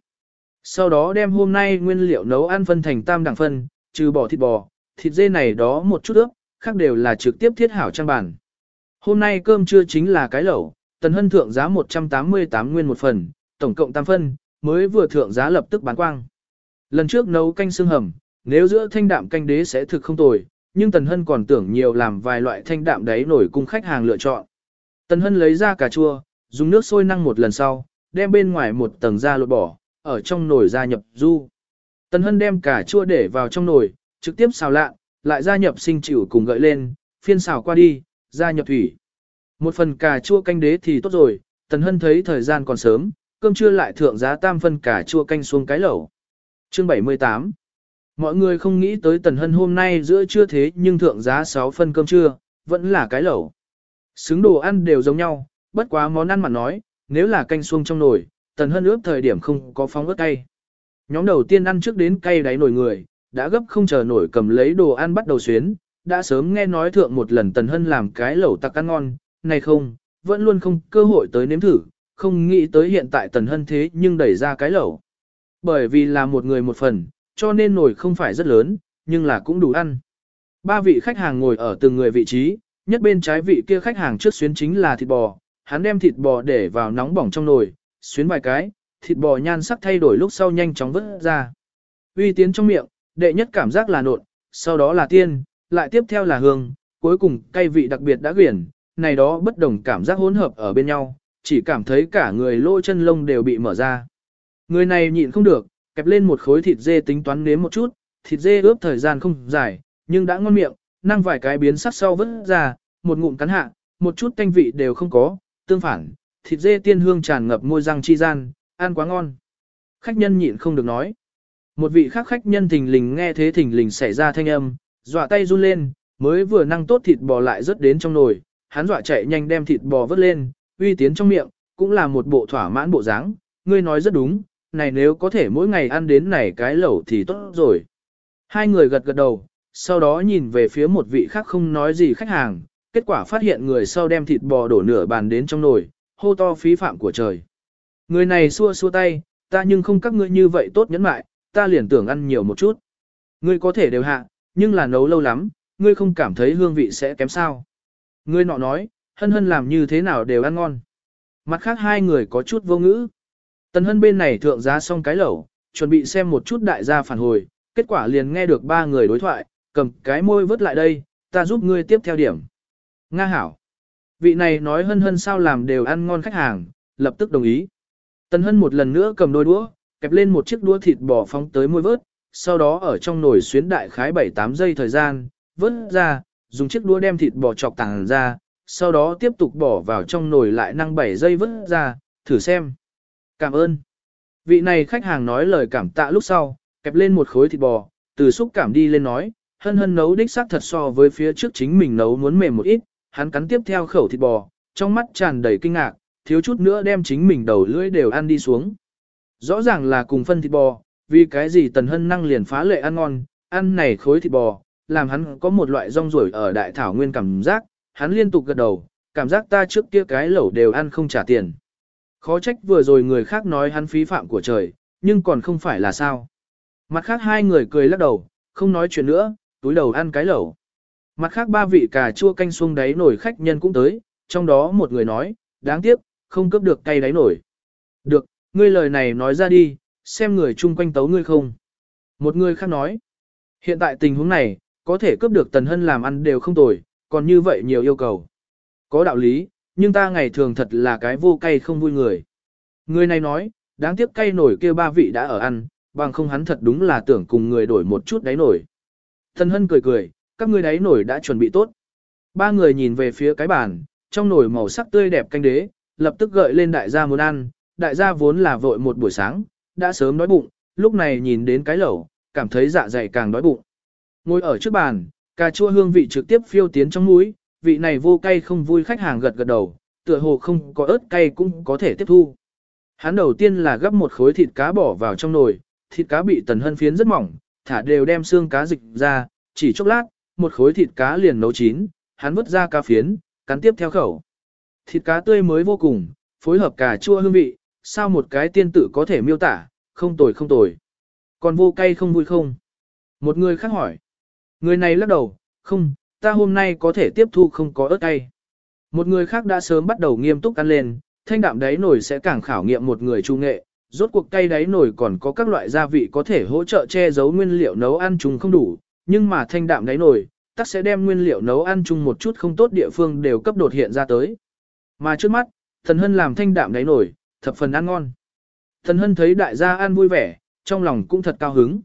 Sau đó đem hôm nay nguyên liệu nấu ăn phân thành tam đẳng phân, trừ bỏ thịt bò, thịt dê này đó một chút ướp, khác đều là trực tiếp thiết hảo trang bản. Hôm nay cơm trưa chính là cái lẩu, Tần Hân thượng giá 188 nguyên một phần, tổng cộng tam phân, mới vừa thượng giá lập tức bán quang. Lần trước nấu canh xương hầm, nếu giữa thanh đạm canh đế sẽ thực không tồi, nhưng Tần Hân còn tưởng nhiều làm vài loại thanh đạm đấy nổi cung khách hàng lựa chọn. Tần Hân lấy ra cà chua, dùng nước sôi năng một lần sau, đem bên ngoài một tầng da lột bỏ, ở trong nồi gia nhập du. Tần Hân đem cà chua để vào trong nồi, trực tiếp xào lạ, lại gia nhập sinh chịu cùng gợi lên, phiên xào qua đi, gia nhập thủy. Một phần cà chua canh đế thì tốt rồi, Tần Hân thấy thời gian còn sớm, cơm trưa lại thượng giá tam phân cà chua canh xuống cái lẩu. Chương 78 Mọi người không nghĩ tới Tần Hân hôm nay giữa trưa thế nhưng thượng giá 6 phân cơm trưa, vẫn là cái lẩu. Xứng đồ ăn đều giống nhau, bất quá món ăn mà nói, nếu là canh xuông trong nồi, Tần Hân ướp thời điểm không có phóng ớt cay. Nhóm đầu tiên ăn trước đến cay đáy nồi người, đã gấp không chờ nổi cầm lấy đồ ăn bắt đầu xuyến, đã sớm nghe nói thượng một lần Tần Hân làm cái lẩu tặc ăn ngon, này không, vẫn luôn không cơ hội tới nếm thử, không nghĩ tới hiện tại Tần Hân thế nhưng đẩy ra cái lẩu. Bởi vì là một người một phần, cho nên nồi không phải rất lớn, nhưng là cũng đủ ăn. Ba vị khách hàng ngồi ở từng người vị trí, nhất bên trái vị kia khách hàng trước xuyến chính là thịt bò, hắn đem thịt bò để vào nóng bỏng trong nồi, xuyến vài cái, thịt bò nhan sắc thay đổi lúc sau nhanh chóng vứt ra. Uy tiến trong miệng, đệ nhất cảm giác là nộn, sau đó là tiên, lại tiếp theo là hương, cuối cùng cay vị đặc biệt đã quyển, này đó bất đồng cảm giác hỗn hợp ở bên nhau, chỉ cảm thấy cả người lỗ chân lông đều bị mở ra. Người này nhịn không được, kẹp lên một khối thịt dê tính toán nếm một chút, thịt dê ướp thời gian không dài, nhưng đã ngon miệng, năng vài cái biến sắc sau vứt ra, một ngụm cắn hạ, một chút tanh vị đều không có, tương phản, thịt dê tiên hương tràn ngập môi răng chi gian, ăn quá ngon. Khách nhân nhịn không được nói. Một vị khác khách nhân thình lình nghe thế thình lình xảy ra thanh âm, dọa tay run lên, mới vừa năng tốt thịt bò lại rớt đến trong nồi, hắn dọa chạy nhanh đem thịt bò vớt lên, uy tiến trong miệng, cũng là một bộ thỏa mãn bộ dáng. ngươi nói rất đúng, này nếu có thể mỗi ngày ăn đến này cái lẩu thì tốt rồi. Hai người gật gật đầu, sau đó nhìn về phía một vị khác không nói gì khách hàng, kết quả phát hiện người sau đem thịt bò đổ nửa bàn đến trong nồi, hô to phí phạm của trời. Người này xua xua tay, ta nhưng không các ngươi như vậy tốt nhẫn mại, ta liền tưởng ăn nhiều một chút. Ngươi có thể đều hạ, nhưng là nấu lâu lắm, ngươi không cảm thấy hương vị sẽ kém sao. Ngươi nọ nói, hân hân làm như thế nào đều ăn ngon. Mặt khác hai người có chút vô ngữ. Tần hân bên này thượng giá xong cái lẩu, chuẩn bị xem một chút đại gia phản hồi, kết quả liền nghe được ba người đối thoại, cầm cái môi vớt lại đây, ta giúp ngươi tiếp theo điểm. Nga hảo. Vị này nói hân hân sao làm đều ăn ngon khách hàng, lập tức đồng ý. Tần hân một lần nữa cầm đôi đũa, kẹp lên một chiếc đũa thịt bò phóng tới môi vớt, sau đó ở trong nồi xuyến đại khái 7-8 giây thời gian, vớt ra, dùng chiếc đũa đem thịt bò chọc tàng ra, sau đó tiếp tục bỏ vào trong nồi lại năng 7 giây vớt ra, thử xem. Cảm ơn. Vị này khách hàng nói lời cảm tạ lúc sau, kẹp lên một khối thịt bò, từ xúc cảm đi lên nói, hân hân nấu đích xác thật so với phía trước chính mình nấu muốn mềm một ít, hắn cắn tiếp theo khẩu thịt bò, trong mắt tràn đầy kinh ngạc, thiếu chút nữa đem chính mình đầu lưỡi đều ăn đi xuống. Rõ ràng là cùng phân thịt bò, vì cái gì tần hân năng liền phá lệ ăn ngon, ăn này khối thịt bò, làm hắn có một loại rong ruổi ở đại thảo nguyên cảm giác, hắn liên tục gật đầu, cảm giác ta trước kia cái lẩu đều ăn không trả tiền. Khó trách vừa rồi người khác nói hắn phí phạm của trời, nhưng còn không phải là sao. Mặt khác hai người cười lắc đầu, không nói chuyện nữa, túi đầu ăn cái lẩu. Mặt khác ba vị cà chua canh xuông đáy nổi khách nhân cũng tới, trong đó một người nói, đáng tiếc, không cướp được cay đáy nổi. Được, ngươi lời này nói ra đi, xem người chung quanh tấu ngươi không. Một người khác nói, hiện tại tình huống này, có thể cướp được tần hân làm ăn đều không tồi, còn như vậy nhiều yêu cầu. Có đạo lý, nhưng ta ngày thường thật là cái vô cay không vui người. Người này nói, đáng tiếc cay nổi kia ba vị đã ở ăn, bằng không hắn thật đúng là tưởng cùng người đổi một chút đáy nổi. Tần hân cười cười, các ngươi đáy nổi đã chuẩn bị tốt. Ba người nhìn về phía cái bàn, trong nồi màu sắc tươi đẹp canh đế, lập tức gợi lên đại gia muốn ăn, đại gia vốn là vội một buổi sáng, đã sớm đói bụng, lúc này nhìn đến cái lẩu, cảm thấy dạ dày càng đói bụng. Ngồi ở trước bàn, cà chua hương vị trực tiếp phiêu tiến trong mũi, vị này vô cay không vui khách hàng gật gật đầu, tựa hồ không có ớt cay cũng có thể tiếp thu. Hắn đầu tiên là gấp một khối thịt cá bỏ vào trong nồi, thịt cá bị tần hân phiến rất mỏng, thả đều đem xương cá dịch ra, chỉ chốc lát, một khối thịt cá liền nấu chín, hắn vứt ra cá phiến, cắn tiếp theo khẩu. Thịt cá tươi mới vô cùng, phối hợp cà chua hương vị, sao một cái tiên tử có thể miêu tả, không tồi không tồi. Còn vô cay không vui không? Một người khác hỏi. Người này lắc đầu, không, ta hôm nay có thể tiếp thu không có ớt cay. Một người khác đã sớm bắt đầu nghiêm túc ăn lên, thanh đạm đáy nổi sẽ càng khảo nghiệm một người trung nghệ, rốt cuộc cay đáy nổi còn có các loại gia vị có thể hỗ trợ che giấu nguyên liệu nấu ăn chung không đủ, nhưng mà thanh đạm đáy nổi, tắc sẽ đem nguyên liệu nấu ăn chung một chút không tốt địa phương đều cấp đột hiện ra tới. Mà trước mắt, thần hân làm thanh đạm đáy nổi, thập phần ăn ngon. Thần hân thấy đại gia ăn vui vẻ, trong lòng cũng thật cao hứng.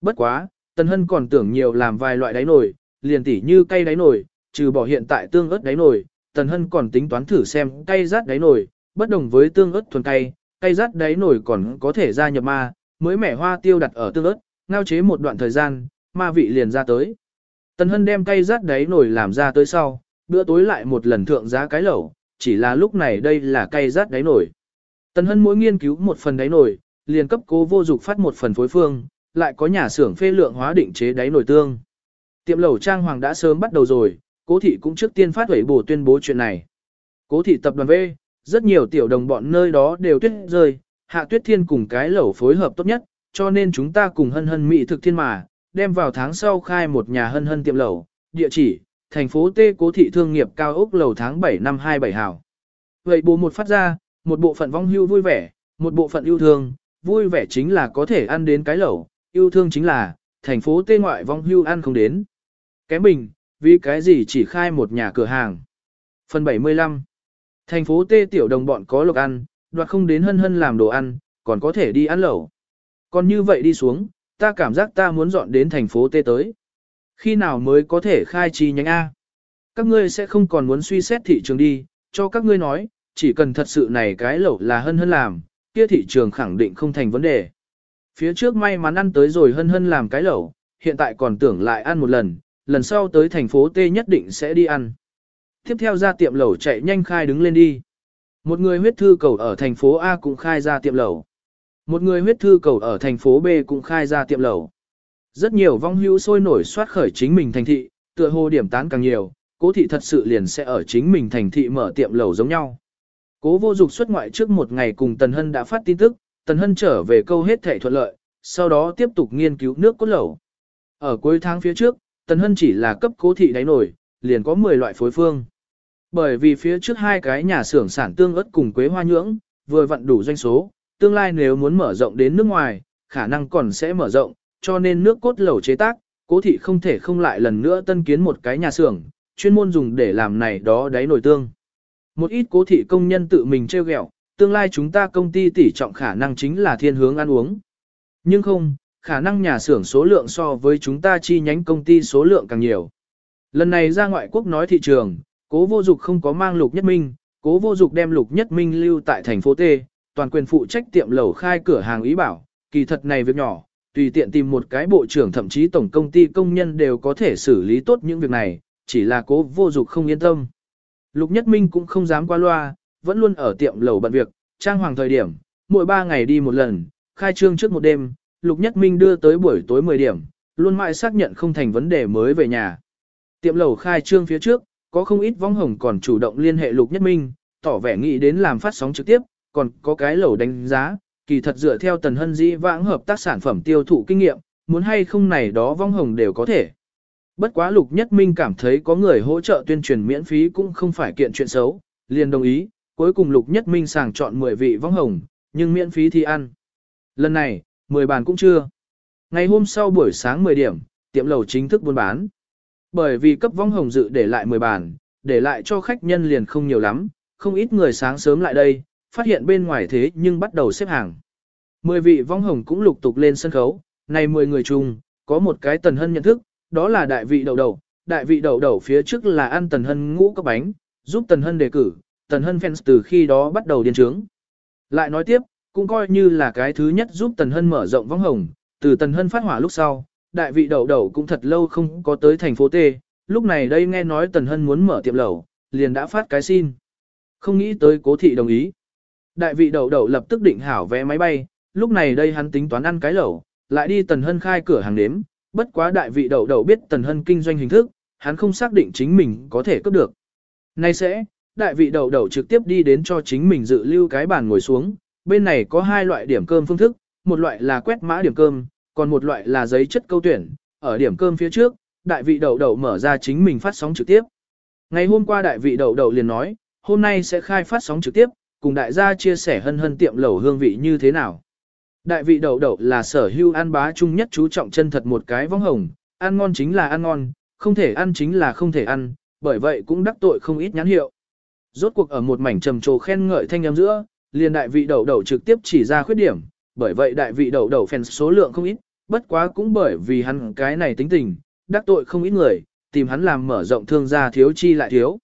Bất quá, thần Hân còn tưởng nhiều làm vài loại đáy nổi, liền tỉ như cây đáy nổi, trừ bỏ hiện tại tương ớt đáy nổi, thần Hân còn tính toán thử xem cây rát đáy nổi, bất đồng với tương ớt thuần cay, cây rát đáy nổi còn có thể gia nhập ma, mới mẻ hoa tiêu đặt ở tương ớt, ngao chế một đoạn thời gian, ma vị liền ra tới. Tần Hân đem cây rát đáy nổi làm ra tới sau, bữa tối lại một lần thượng giá cái lẩu, chỉ là lúc này đây là cây rát đáy nổi. Tần Hân mỗi nghiên cứu một phần đáy nổi, liền cấp cố vô dục phát một phần phối phương, lại có nhà xưởng phê lượng hóa định chế đáy nổi tương. Tiệm lẩu trang hoàng đã sớm bắt đầu rồi, cố thị cũng trước tiên phát huẩy bổ tuyên bố chuyện này. Cố thị tập đoàn V, rất nhiều tiểu đồng bọn nơi đó đều tuyết rơi, hạ tuyết thiên cùng cái lẩu phối hợp tốt nhất, cho nên chúng ta cùng hân hân mỹ thực thiên mà, đem vào tháng sau khai một nhà hân hân tiệm lẩu, địa chỉ, thành phố T cố thị thương nghiệp cao ốc lầu tháng 7 năm 27 hào. Vậy bố một phát ra, một bộ phận vong hưu vui vẻ, một bộ phận yêu thương, vui vẻ chính là có thể ăn đến cái lẩu, yêu thương chính là, thành phố T ngoại vong hưu ăn không đến. Kém bình, vì cái gì chỉ khai một nhà cửa hàng. Phần 75 Thành phố T tiểu đồng bọn có lộc ăn, đoạt không đến hân hân làm đồ ăn, còn có thể đi ăn lẩu. Còn như vậy đi xuống, ta cảm giác ta muốn dọn đến thành phố T tới. Khi nào mới có thể khai chi nhánh A? Các ngươi sẽ không còn muốn suy xét thị trường đi, cho các ngươi nói, chỉ cần thật sự này cái lẩu là hân hân làm, kia thị trường khẳng định không thành vấn đề. Phía trước may mắn ăn tới rồi hân hân làm cái lẩu, hiện tại còn tưởng lại ăn một lần, lần sau tới thành phố T nhất định sẽ đi ăn. Tiếp theo ra tiệm lẩu chạy nhanh khai đứng lên đi. Một người huyết thư cầu ở thành phố A cũng khai ra tiệm lẩu. Một người huyết thư cầu ở thành phố B cũng khai ra tiệm lẩu. Rất nhiều vong hữu sôi nổi soát khởi chính mình thành thị, tựa hồ điểm tán càng nhiều, cố thị thật sự liền sẽ ở chính mình thành thị mở tiệm lẩu giống nhau. Cố vô dục xuất ngoại trước một ngày cùng Tần Hân đã phát tin tức, Tần Hân trở về câu hết thể thuận lợi, sau đó tiếp tục nghiên cứu nước cốt lẩu. Ở cuối tháng phía trước, Tần Hân chỉ là cấp cố thị đáy nổi, liền có 10 loại phối phương. Bởi vì phía trước hai cái nhà xưởng sản tương ớt cùng quế hoa nhưỡng, vừa vặn đủ doanh số, tương lai nếu muốn mở rộng đến nước ngoài, khả năng còn sẽ mở rộng, cho nên nước cốt lẩu chế tác, cố thị không thể không lại lần nữa tân kiến một cái nhà xưởng, chuyên môn dùng để làm này đó đáy nổi tương. Một ít cố thị công nhân tự mình treo gẹo, tương lai chúng ta công ty tỷ trọng khả năng chính là thiên hướng ăn uống. Nhưng không, khả năng nhà xưởng số lượng so với chúng ta chi nhánh công ty số lượng càng nhiều. Lần này ra ngoại quốc nói thị trường, cố vô dục không có mang lục nhất minh, cố vô dục đem lục nhất minh lưu tại thành phố T, toàn quyền phụ trách tiệm lẩu khai cửa hàng ý bảo, kỳ thật này việc nhỏ, tùy tiện tìm một cái bộ trưởng thậm chí tổng công ty công nhân đều có thể xử lý tốt những việc này, chỉ là cố vô dục không yên tâm. Lục Nhất Minh cũng không dám qua loa, vẫn luôn ở tiệm lầu bận việc, trang hoàng thời điểm, mỗi 3 ngày đi một lần, khai trương trước một đêm, Lục Nhất Minh đưa tới buổi tối 10 điểm, luôn mãi xác nhận không thành vấn đề mới về nhà. Tiệm lầu khai trương phía trước, có không ít vong hồng còn chủ động liên hệ Lục Nhất Minh, tỏ vẻ nghĩ đến làm phát sóng trực tiếp, còn có cái lẩu đánh giá, kỳ thật dựa theo tần hân dĩ vãng hợp tác sản phẩm tiêu thụ kinh nghiệm, muốn hay không này đó vong hồng đều có thể. Bất quá Lục Nhất Minh cảm thấy có người hỗ trợ tuyên truyền miễn phí cũng không phải kiện chuyện xấu, liền đồng ý, cuối cùng Lục Nhất Minh sàng chọn 10 vị vong hồng, nhưng miễn phí thì ăn. Lần này, 10 bàn cũng chưa. Ngày hôm sau buổi sáng 10 điểm, tiệm lầu chính thức buôn bán. Bởi vì cấp vong hồng dự để lại 10 bàn, để lại cho khách nhân liền không nhiều lắm, không ít người sáng sớm lại đây, phát hiện bên ngoài thế nhưng bắt đầu xếp hàng. 10 vị vong hồng cũng lục tục lên sân khấu, này 10 người chung, có một cái tần hân nhận thức, đó là đại vị đầu đầu đại vị đầu đầu phía trước là ăn tần hân ngũ cấp bánh, giúp tần hân đề cử, tần hân fans từ khi đó bắt đầu điên trướng. Lại nói tiếp, cũng coi như là cái thứ nhất giúp tần hân mở rộng vong hồng, từ tần hân phát hỏa lúc sau, đại vị đầu đầu cũng thật lâu không có tới thành phố T, lúc này đây nghe nói tần hân muốn mở tiệm lẩu, liền đã phát cái xin. Không nghĩ tới cố thị đồng ý. Đại vị đầu đầu lập tức định hảo vé máy bay, lúc này đây hắn tính toán ăn cái lẩu, lại đi Tần Hân khai cửa hàng đếm, bất quá đại vị đầu đầu biết Tần Hân kinh doanh hình thức, hắn không xác định chính mình có thể cướp được. Nay sẽ, đại vị đầu đầu trực tiếp đi đến cho chính mình dự lưu cái bàn ngồi xuống, bên này có hai loại điểm cơm phương thức, một loại là quét mã điểm cơm, còn một loại là giấy chất câu tuyển, ở điểm cơm phía trước, đại vị đầu đầu mở ra chính mình phát sóng trực tiếp. Ngày hôm qua đại vị đầu đầu liền nói, hôm nay sẽ khai phát sóng trực tiếp, cùng đại gia chia sẻ hân hân tiệm lẩu hương vị như thế nào. Đại vị đậu đậu là sở hưu ăn bá chung nhất chú trọng chân thật một cái vong hồng, ăn ngon chính là ăn ngon, không thể ăn chính là không thể ăn, bởi vậy cũng đắc tội không ít nhãn hiệu. Rốt cuộc ở một mảnh trầm trồ khen ngợi thanh âm giữa, liền đại vị đậu đậu trực tiếp chỉ ra khuyết điểm, bởi vậy đại vị đậu đậu fan số lượng không ít, bất quá cũng bởi vì hắn cái này tính tình, đắc tội không ít người, tìm hắn làm mở rộng thương gia thiếu chi lại thiếu.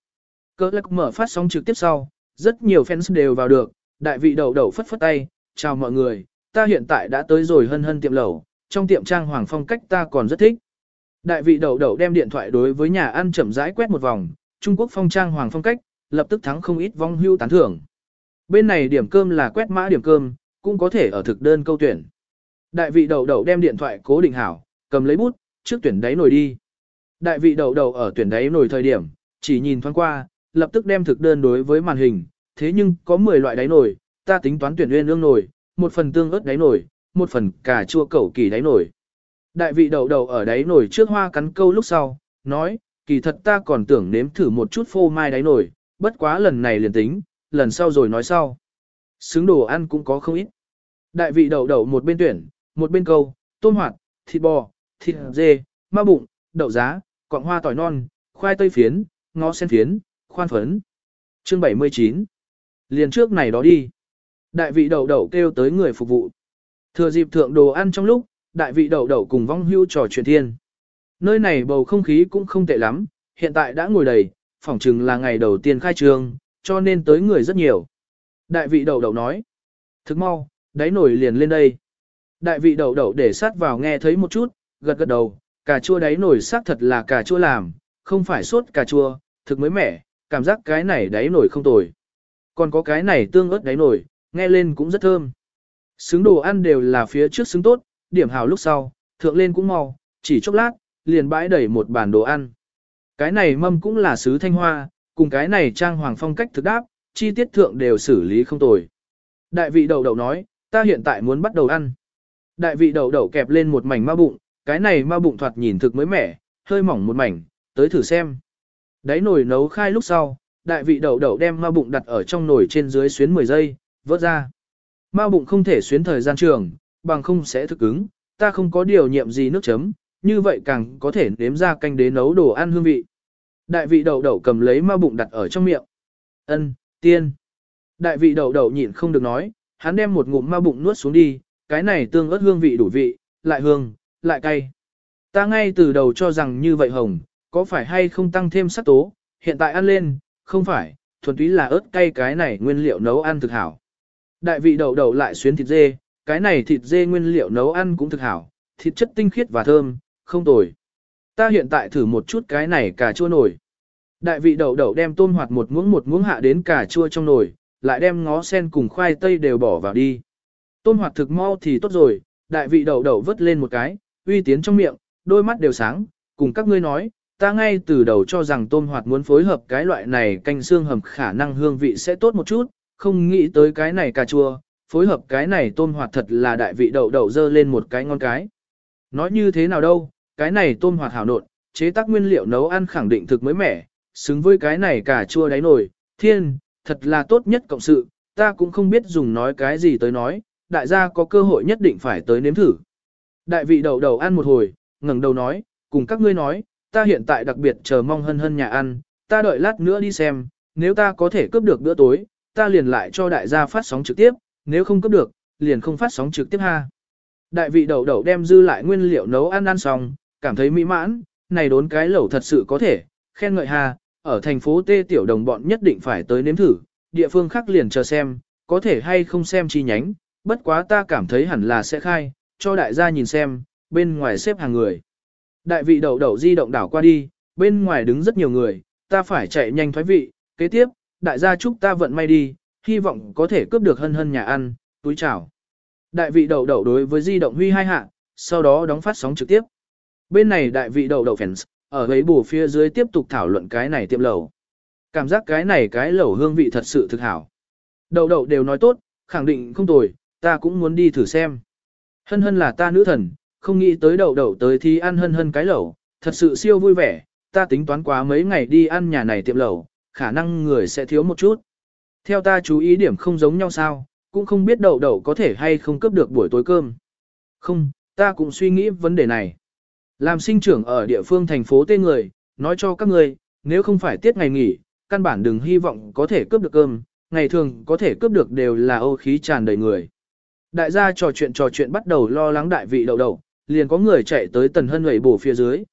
Cơ lắc mở phát sóng trực tiếp sau, rất nhiều fans đều vào được, đại vị đầu đầu phất phất tay, chào mọi người, ta hiện tại đã tới rồi hân hân tiệm lẩu, trong tiệm trang hoàng phong cách ta còn rất thích. Đại vị đầu đầu đem điện thoại đối với nhà ăn chậm rãi quét một vòng, Trung Quốc phong trang hoàng phong cách, lập tức thắng không ít vong hưu tán thưởng. Bên này điểm cơm là quét mã điểm cơm, cũng có thể ở thực đơn câu tuyển. Đại vị đầu đầu đem điện thoại cố định hảo, cầm lấy bút, trước tuyển đáy nồi đi. Đại vị đầu đầu ở tuyển đáy nồi thời điểm, chỉ nhìn thoáng qua, lập tức đem thực đơn đối với màn hình, thế nhưng có 10 loại đáy nồi, ta tính toán tuyển nguyên ương nồi, một phần tương ớt đáy nồi, một phần cà chua cẩu kỳ đáy nồi. Đại vị đầu đầu ở đáy nồi trước hoa cắn câu lúc sau, nói, kỳ thật ta còn tưởng nếm thử một chút phô mai đáy nồi, bất quá lần này liền tính, lần sau rồi nói sau. Xứng đồ ăn cũng có không ít. Đại vị đậu đậu một bên tuyển, một bên câu, tôm hoạt, thịt bò, thịt dê, ma bụng, đậu giá, cọng hoa tỏi non, khoai tây phiến, ngó sen phiến, khoan phấn. Chương 79. Liền trước này đó đi. Đại vị đậu đậu kêu tới người phục vụ. Thừa dịp thượng đồ ăn trong lúc, đại vị đậu đậu cùng vong hưu trò chuyện thiên. Nơi này bầu không khí cũng không tệ lắm, hiện tại đã ngồi đầy, phỏng chừng là ngày đầu tiên khai trương, cho nên tới người rất nhiều. Đại vị đậu đậu nói. Thức mau, đáy nổi liền lên đây. Đại vị đậu đậu để sát vào nghe thấy một chút, gật gật đầu, cà chua đáy nổi xác thật là cà chua làm, không phải sốt cà chua, thực mới mẻ, cảm giác cái này đáy nổi không tồi. Còn có cái này tương ớt đáy nổi, nghe lên cũng rất thơm. Xứng đồ ăn đều là phía trước xứng tốt, điểm hào lúc sau, thượng lên cũng mau, chỉ chốc lát, liền bãi đẩy một bàn đồ ăn. Cái này mâm cũng là sứ thanh hoa, cùng cái này trang hoàng phong cách thực đáp, chi tiết thượng đều xử lý không tồi. Đại vị đầu đầu nói, ta hiện tại muốn bắt đầu ăn. Đại vị đầu đầu kẹp lên một mảnh ma bụng, cái này ma bụng thoạt nhìn thực mới mẻ, hơi mỏng một mảnh, tới thử xem. Đáy nồi nấu khai lúc sau, đại vị đầu đầu đem ma bụng đặt ở trong nồi trên dưới xuyến 10 giây, vớt ra. Ma bụng không thể xuyến thời gian trường, bằng không sẽ thức ứng, ta không có điều nhiệm gì nước chấm, như vậy càng có thể nếm ra canh đế nấu đồ ăn hương vị. Đại vị đầu đầu cầm lấy ma bụng đặt ở trong miệng. Ân, tiên. Đại vị đầu đầu nhịn không được nói, hắn đem một ngụm ma bụng nuốt xuống đi, cái này tương ớt hương vị đủ vị, lại hương, lại cay. Ta ngay từ đầu cho rằng như vậy hồng, có phải hay không tăng thêm sắc tố, hiện tại ăn lên, không phải, thuần túy là ớt cay cái này nguyên liệu nấu ăn thực hảo. Đại vị đậu đậu lại xuyến thịt dê, cái này thịt dê nguyên liệu nấu ăn cũng thực hảo, thịt chất tinh khiết và thơm, không tồi. Ta hiện tại thử một chút cái này cà chua nổi. Đại vị đậu đậu đem tôm hoạt một muỗng một muỗng hạ đến cà chua trong nồi, lại đem ngó sen cùng khoai tây đều bỏ vào đi. Tôm hoạt thực mau thì tốt rồi, đại vị đậu đậu vớt lên một cái, uy tiến trong miệng, đôi mắt đều sáng, cùng các ngươi nói, ta ngay từ đầu cho rằng tôm hoạt muốn phối hợp cái loại này canh xương hầm khả năng hương vị sẽ tốt một chút, không nghĩ tới cái này cà chua, phối hợp cái này tôm hoạt thật là đại vị đậu đậu dơ lên một cái ngon cái. Nói như thế nào đâu, cái này tôm hoạt hảo nộn, chế tác nguyên liệu nấu ăn khẳng định thực mới mẻ, xứng với cái này cà chua đáy nồi, thiên, thật là tốt nhất cộng sự, ta cũng không biết dùng nói cái gì tới nói, đại gia có cơ hội nhất định phải tới nếm thử. Đại vị đậu đầu ăn một hồi, ngẩng đầu nói, cùng các ngươi nói, ta hiện tại đặc biệt chờ mong hân hân nhà ăn, ta đợi lát nữa đi xem, nếu ta có thể cướp được bữa tối, ta liền lại cho đại gia phát sóng trực tiếp, nếu không cướp được, liền không phát sóng trực tiếp ha. Đại vị đầu đầu đem dư lại nguyên liệu nấu ăn ăn xong, cảm thấy mỹ mãn, này đốn cái lẩu thật sự có thể, khen ngợi ha. ở thành phố Tê Tiểu Đồng bọn nhất định phải tới nếm thử, địa phương khác liền chờ xem, có thể hay không xem chi nhánh, bất quá ta cảm thấy hẳn là sẽ khai, cho đại gia nhìn xem, bên ngoài xếp hàng người. Đại vị đầu đậu di động đảo qua đi, bên ngoài đứng rất nhiều người, ta phải chạy nhanh thoái vị, kế tiếp, đại gia chúc ta vận may đi, hy vọng có thể cướp được hân hân nhà ăn, túi chào. Đại vị đầu đầu đối với di động huy hai hạ, sau đó đóng phát sóng trực tiếp. Bên này đại vị đầu đầu fans, ở ấy bù phía dưới tiếp tục thảo luận cái này tiệm lẩu. Cảm giác cái này cái lẩu hương vị thật sự thực hảo. Đầu đầu đều nói tốt, khẳng định không tồi, ta cũng muốn đi thử xem. Hân hân là ta nữ thần, không nghĩ tới đầu đầu tới thì ăn hân hân cái lẩu, thật sự siêu vui vẻ, ta tính toán quá mấy ngày đi ăn nhà này tiệm lẩu, khả năng người sẽ thiếu một chút. Theo ta chú ý điểm không giống nhau sao, cũng không biết đậu đậu có thể hay không cướp được buổi tối cơm. Không, ta cũng suy nghĩ vấn đề này. Làm sinh trưởng ở địa phương thành phố tên người, nói cho các người, nếu không phải tiết ngày nghỉ, căn bản đừng hy vọng có thể cướp được cơm, ngày thường có thể cướp được đều là ô khí tràn đầy người. Đại gia trò chuyện trò chuyện bắt đầu lo lắng đại vị đậu đậu, liền có người chạy tới tần hân hẩy bổ phía dưới.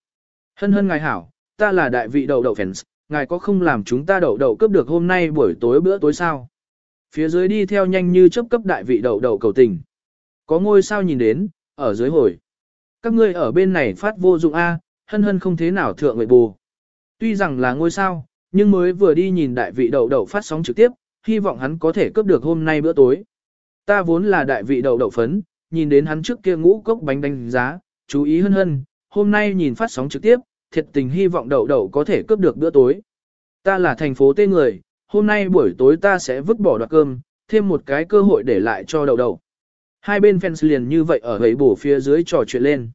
Hân hân ngài hảo, ta là đại vị đậu đậu fans, ngài có không làm chúng ta đậu đậu cướp được hôm nay buổi tối bữa tối sao? Phía dưới đi theo nhanh như chớp cấp đại vị đậu đậu cầu tình. Có ngôi sao nhìn đến, ở dưới hồi. Các ngươi ở bên này phát vô dụng A, hân hân không thế nào thượng người bù. Tuy rằng là ngôi sao, nhưng mới vừa đi nhìn đại vị đậu đậu phát sóng trực tiếp, hy vọng hắn có thể cướp được hôm nay bữa tối. Ta vốn là đại vị đậu đậu phấn, nhìn đến hắn trước kia ngũ cốc bánh đánh giá, chú ý hân hân, hôm nay nhìn phát sóng trực tiếp, thiệt tình hy vọng đậu đậu có thể cướp được bữa tối. Ta là thành phố tên người, hôm nay buổi tối ta sẽ vứt bỏ đoạt cơm, thêm một cái cơ hội để lại cho đậu đậu. Hai bên fans liền như vậy ở gầy bổ phía dưới trò chuyện lên.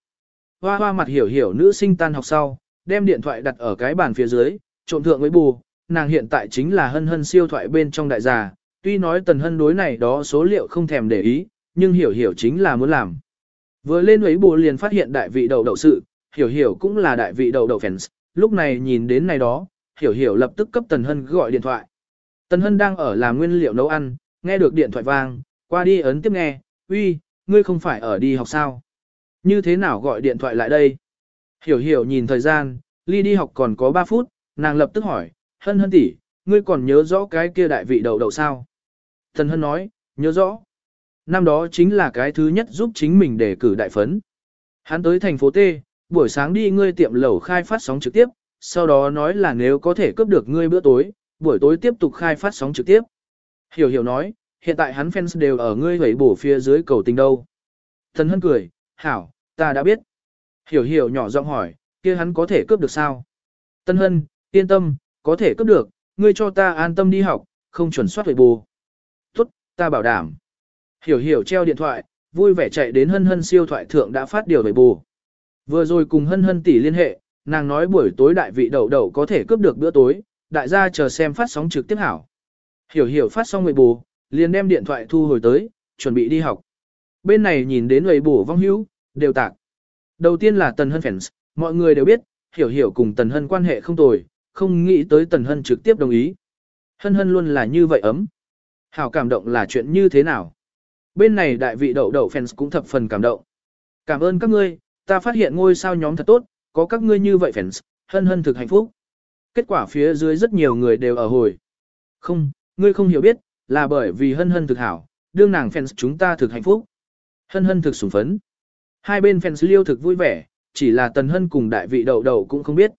Hoa hoa mặt hiểu hiểu nữ sinh tan học sau, đem điện thoại đặt ở cái bàn phía dưới, trộn thượng với bù, nàng hiện tại chính là hân hân siêu thoại bên trong đại gia, tuy nói tần hân đối này đó số liệu không thèm để ý, nhưng hiểu hiểu chính là muốn làm. Vừa lên ấy bù liền phát hiện đại vị đầu đậu sự, hiểu hiểu cũng là đại vị đầu đậu fans, lúc này nhìn đến này đó, hiểu hiểu lập tức cấp tần hân gọi điện thoại. Tần hân đang ở làm nguyên liệu nấu ăn, nghe được điện thoại vang, qua đi ấn tiếp nghe, uy, ngươi không phải ở đi học sao? Như thế nào gọi điện thoại lại đây? Hiểu hiểu nhìn thời gian, ly đi học còn có 3 phút, nàng lập tức hỏi, hân hân tỷ, ngươi còn nhớ rõ cái kia đại vị đầu đầu sao? Tần hân nói, nhớ rõ. Năm đó chính là cái thứ nhất giúp chính mình để cử đại phấn. Hắn tới thành phố T, buổi sáng đi ngươi tiệm lẩu khai phát sóng trực tiếp, sau đó nói là nếu có thể cướp được ngươi bữa tối, buổi tối tiếp tục khai phát sóng trực tiếp. Hiểu hiểu nói, hiện tại hắn fans đều ở ngươi hủy bổ phía dưới cầu tình đâu. Thần hân cười, hảo, ta đã biết. Hiểu hiểu nhỏ giọng hỏi, kia hắn có thể cướp được sao? Tân hân, yên tâm, có thể cướp được, ngươi cho ta an tâm đi học, không chuẩn soát hủy bù. Tốt, ta bảo đảm. Hiểu hiểu treo điện thoại, vui vẻ chạy đến hân hân siêu thoại thượng đã phát điều về bù. Vừa rồi cùng hân hân tỷ liên hệ, nàng nói buổi tối đại vị đậu đậu có thể cướp được bữa tối, đại gia chờ xem phát sóng trực tiếp hảo. Hiểu hiểu phát xong người bù, liền đem điện thoại thu hồi tới, chuẩn bị đi học. Bên này nhìn đến người bù vong hữu, đều tạc. Đầu tiên là Tần Hân fans, mọi người đều biết, hiểu hiểu cùng Tần Hân quan hệ không tồi, không nghĩ tới Tần Hân trực tiếp đồng ý. Hân Hân luôn là như vậy ấm. Hảo cảm động là chuyện như thế nào? Bên này đại vị đậu đậu fans cũng thập phần cảm động. Cảm ơn các ngươi, ta phát hiện ngôi sao nhóm thật tốt, có các ngươi như vậy fans, hân hân thực hạnh phúc. Kết quả phía dưới rất nhiều người đều ở hồi. Không, ngươi không hiểu biết, là bởi vì hân hân thực hảo, đương nàng fans chúng ta thực hạnh phúc. Hân hân thực sủng phấn. Hai bên fans liêu thực vui vẻ, chỉ là tần hân cùng đại vị đậu đậu cũng không biết.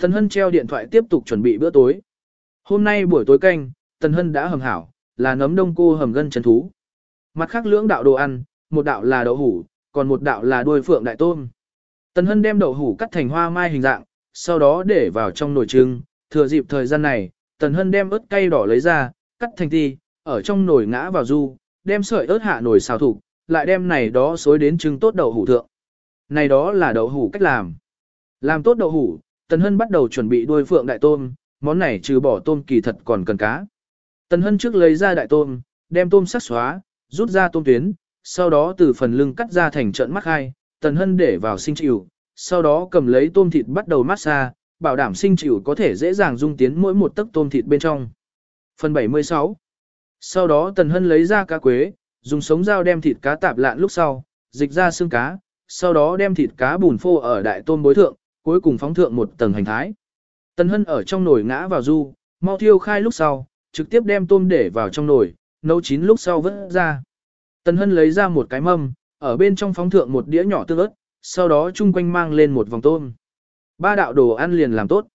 Tần hân treo điện thoại tiếp tục chuẩn bị bữa tối. Hôm nay buổi tối canh, tần hân đã hầm hảo, là nấm đông cô hầm gân chân thú. Mặt khác lưỡng đạo đồ ăn, một đạo là đậu hủ, còn một đạo là đuôi phượng đại tôm. Tần Hân đem đậu hủ cắt thành hoa mai hình dạng, sau đó để vào trong nồi trưng, thừa dịp thời gian này, Tần Hân đem ớt cay đỏ lấy ra, cắt thành ti, ở trong nồi ngã vào du, đem sợi ớt hạ nồi xào thủ, lại đem này đó xối đến trưng tốt đậu hủ thượng. Này đó là đậu hủ cách làm. Làm tốt đậu hủ, Tần Hân bắt đầu chuẩn bị đuôi phượng đại tôm, món này trừ bỏ tôm kỳ thật còn cần cá. Tần Hân trước lấy ra đại tôm, đem tôm sắc xóa, rút ra tôm tuyến, sau đó từ phần lưng cắt ra thành trận mắt hai, Tần Hân để vào sinh chịu, sau đó cầm lấy tôm thịt bắt đầu massage, bảo đảm sinh chịu có thể dễ dàng dung tiến mỗi một tấc tôm thịt bên trong. Phần 76 Sau đó Tần Hân lấy ra cá quế, dùng sống dao đem thịt cá tạp lạn lúc sau, dịch ra xương cá, sau đó đem thịt cá bùn phô ở đại tôm bối thượng, cuối cùng phóng thượng một tầng hành thái. Tần Hân ở trong nồi ngã vào du, mau thiêu khai lúc sau, trực tiếp đem tôm để vào trong nồi, nấu chín lúc sau vớt ra. Tần Hân lấy ra một cái mâm, ở bên trong phóng thượng một đĩa nhỏ tương ớt, sau đó chung quanh mang lên một vòng tôm. Ba đạo đồ ăn liền làm tốt.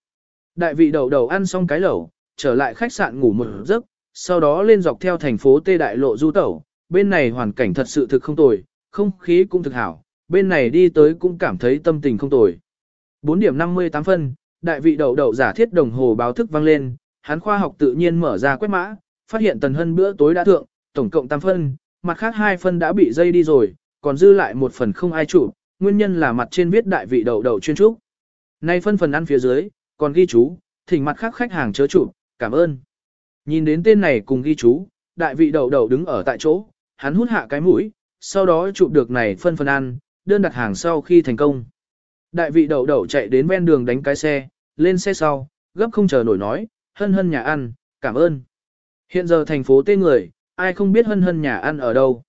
Đại vị đầu đầu ăn xong cái lẩu, trở lại khách sạn ngủ một giấc, sau đó lên dọc theo thành phố Tê Đại Lộ du tẩu, bên này hoàn cảnh thật sự thực không tồi, không khí cũng thực hảo, bên này đi tới cũng cảm thấy tâm tình không tồi. 4 điểm 58 phân, đại vị đầu đầu giả thiết đồng hồ báo thức vang lên, hắn khoa học tự nhiên mở ra quét mã, phát hiện tần hân bữa tối đã thượng, tổng cộng 8 phân, mặt khác hai phân đã bị dây đi rồi, còn dư lại một phần không ai chủ nguyên nhân là mặt trên viết đại vị đậu đậu chuyên trúc. Nay phân phần ăn phía dưới, còn ghi chú, thỉnh mặt khác khách hàng chớ chủ cảm ơn. Nhìn đến tên này cùng ghi chú, đại vị đậu đậu đứng ở tại chỗ, hắn hút hạ cái mũi, sau đó chụp được này phân phần ăn, đơn đặt hàng sau khi thành công. Đại vị đậu đậu chạy đến ven đường đánh cái xe, lên xe sau, gấp không chờ nổi nói, hân hân nhà ăn, cảm ơn. Hiện giờ thành phố tên người, ai không biết hân hân nhà ăn ở đâu.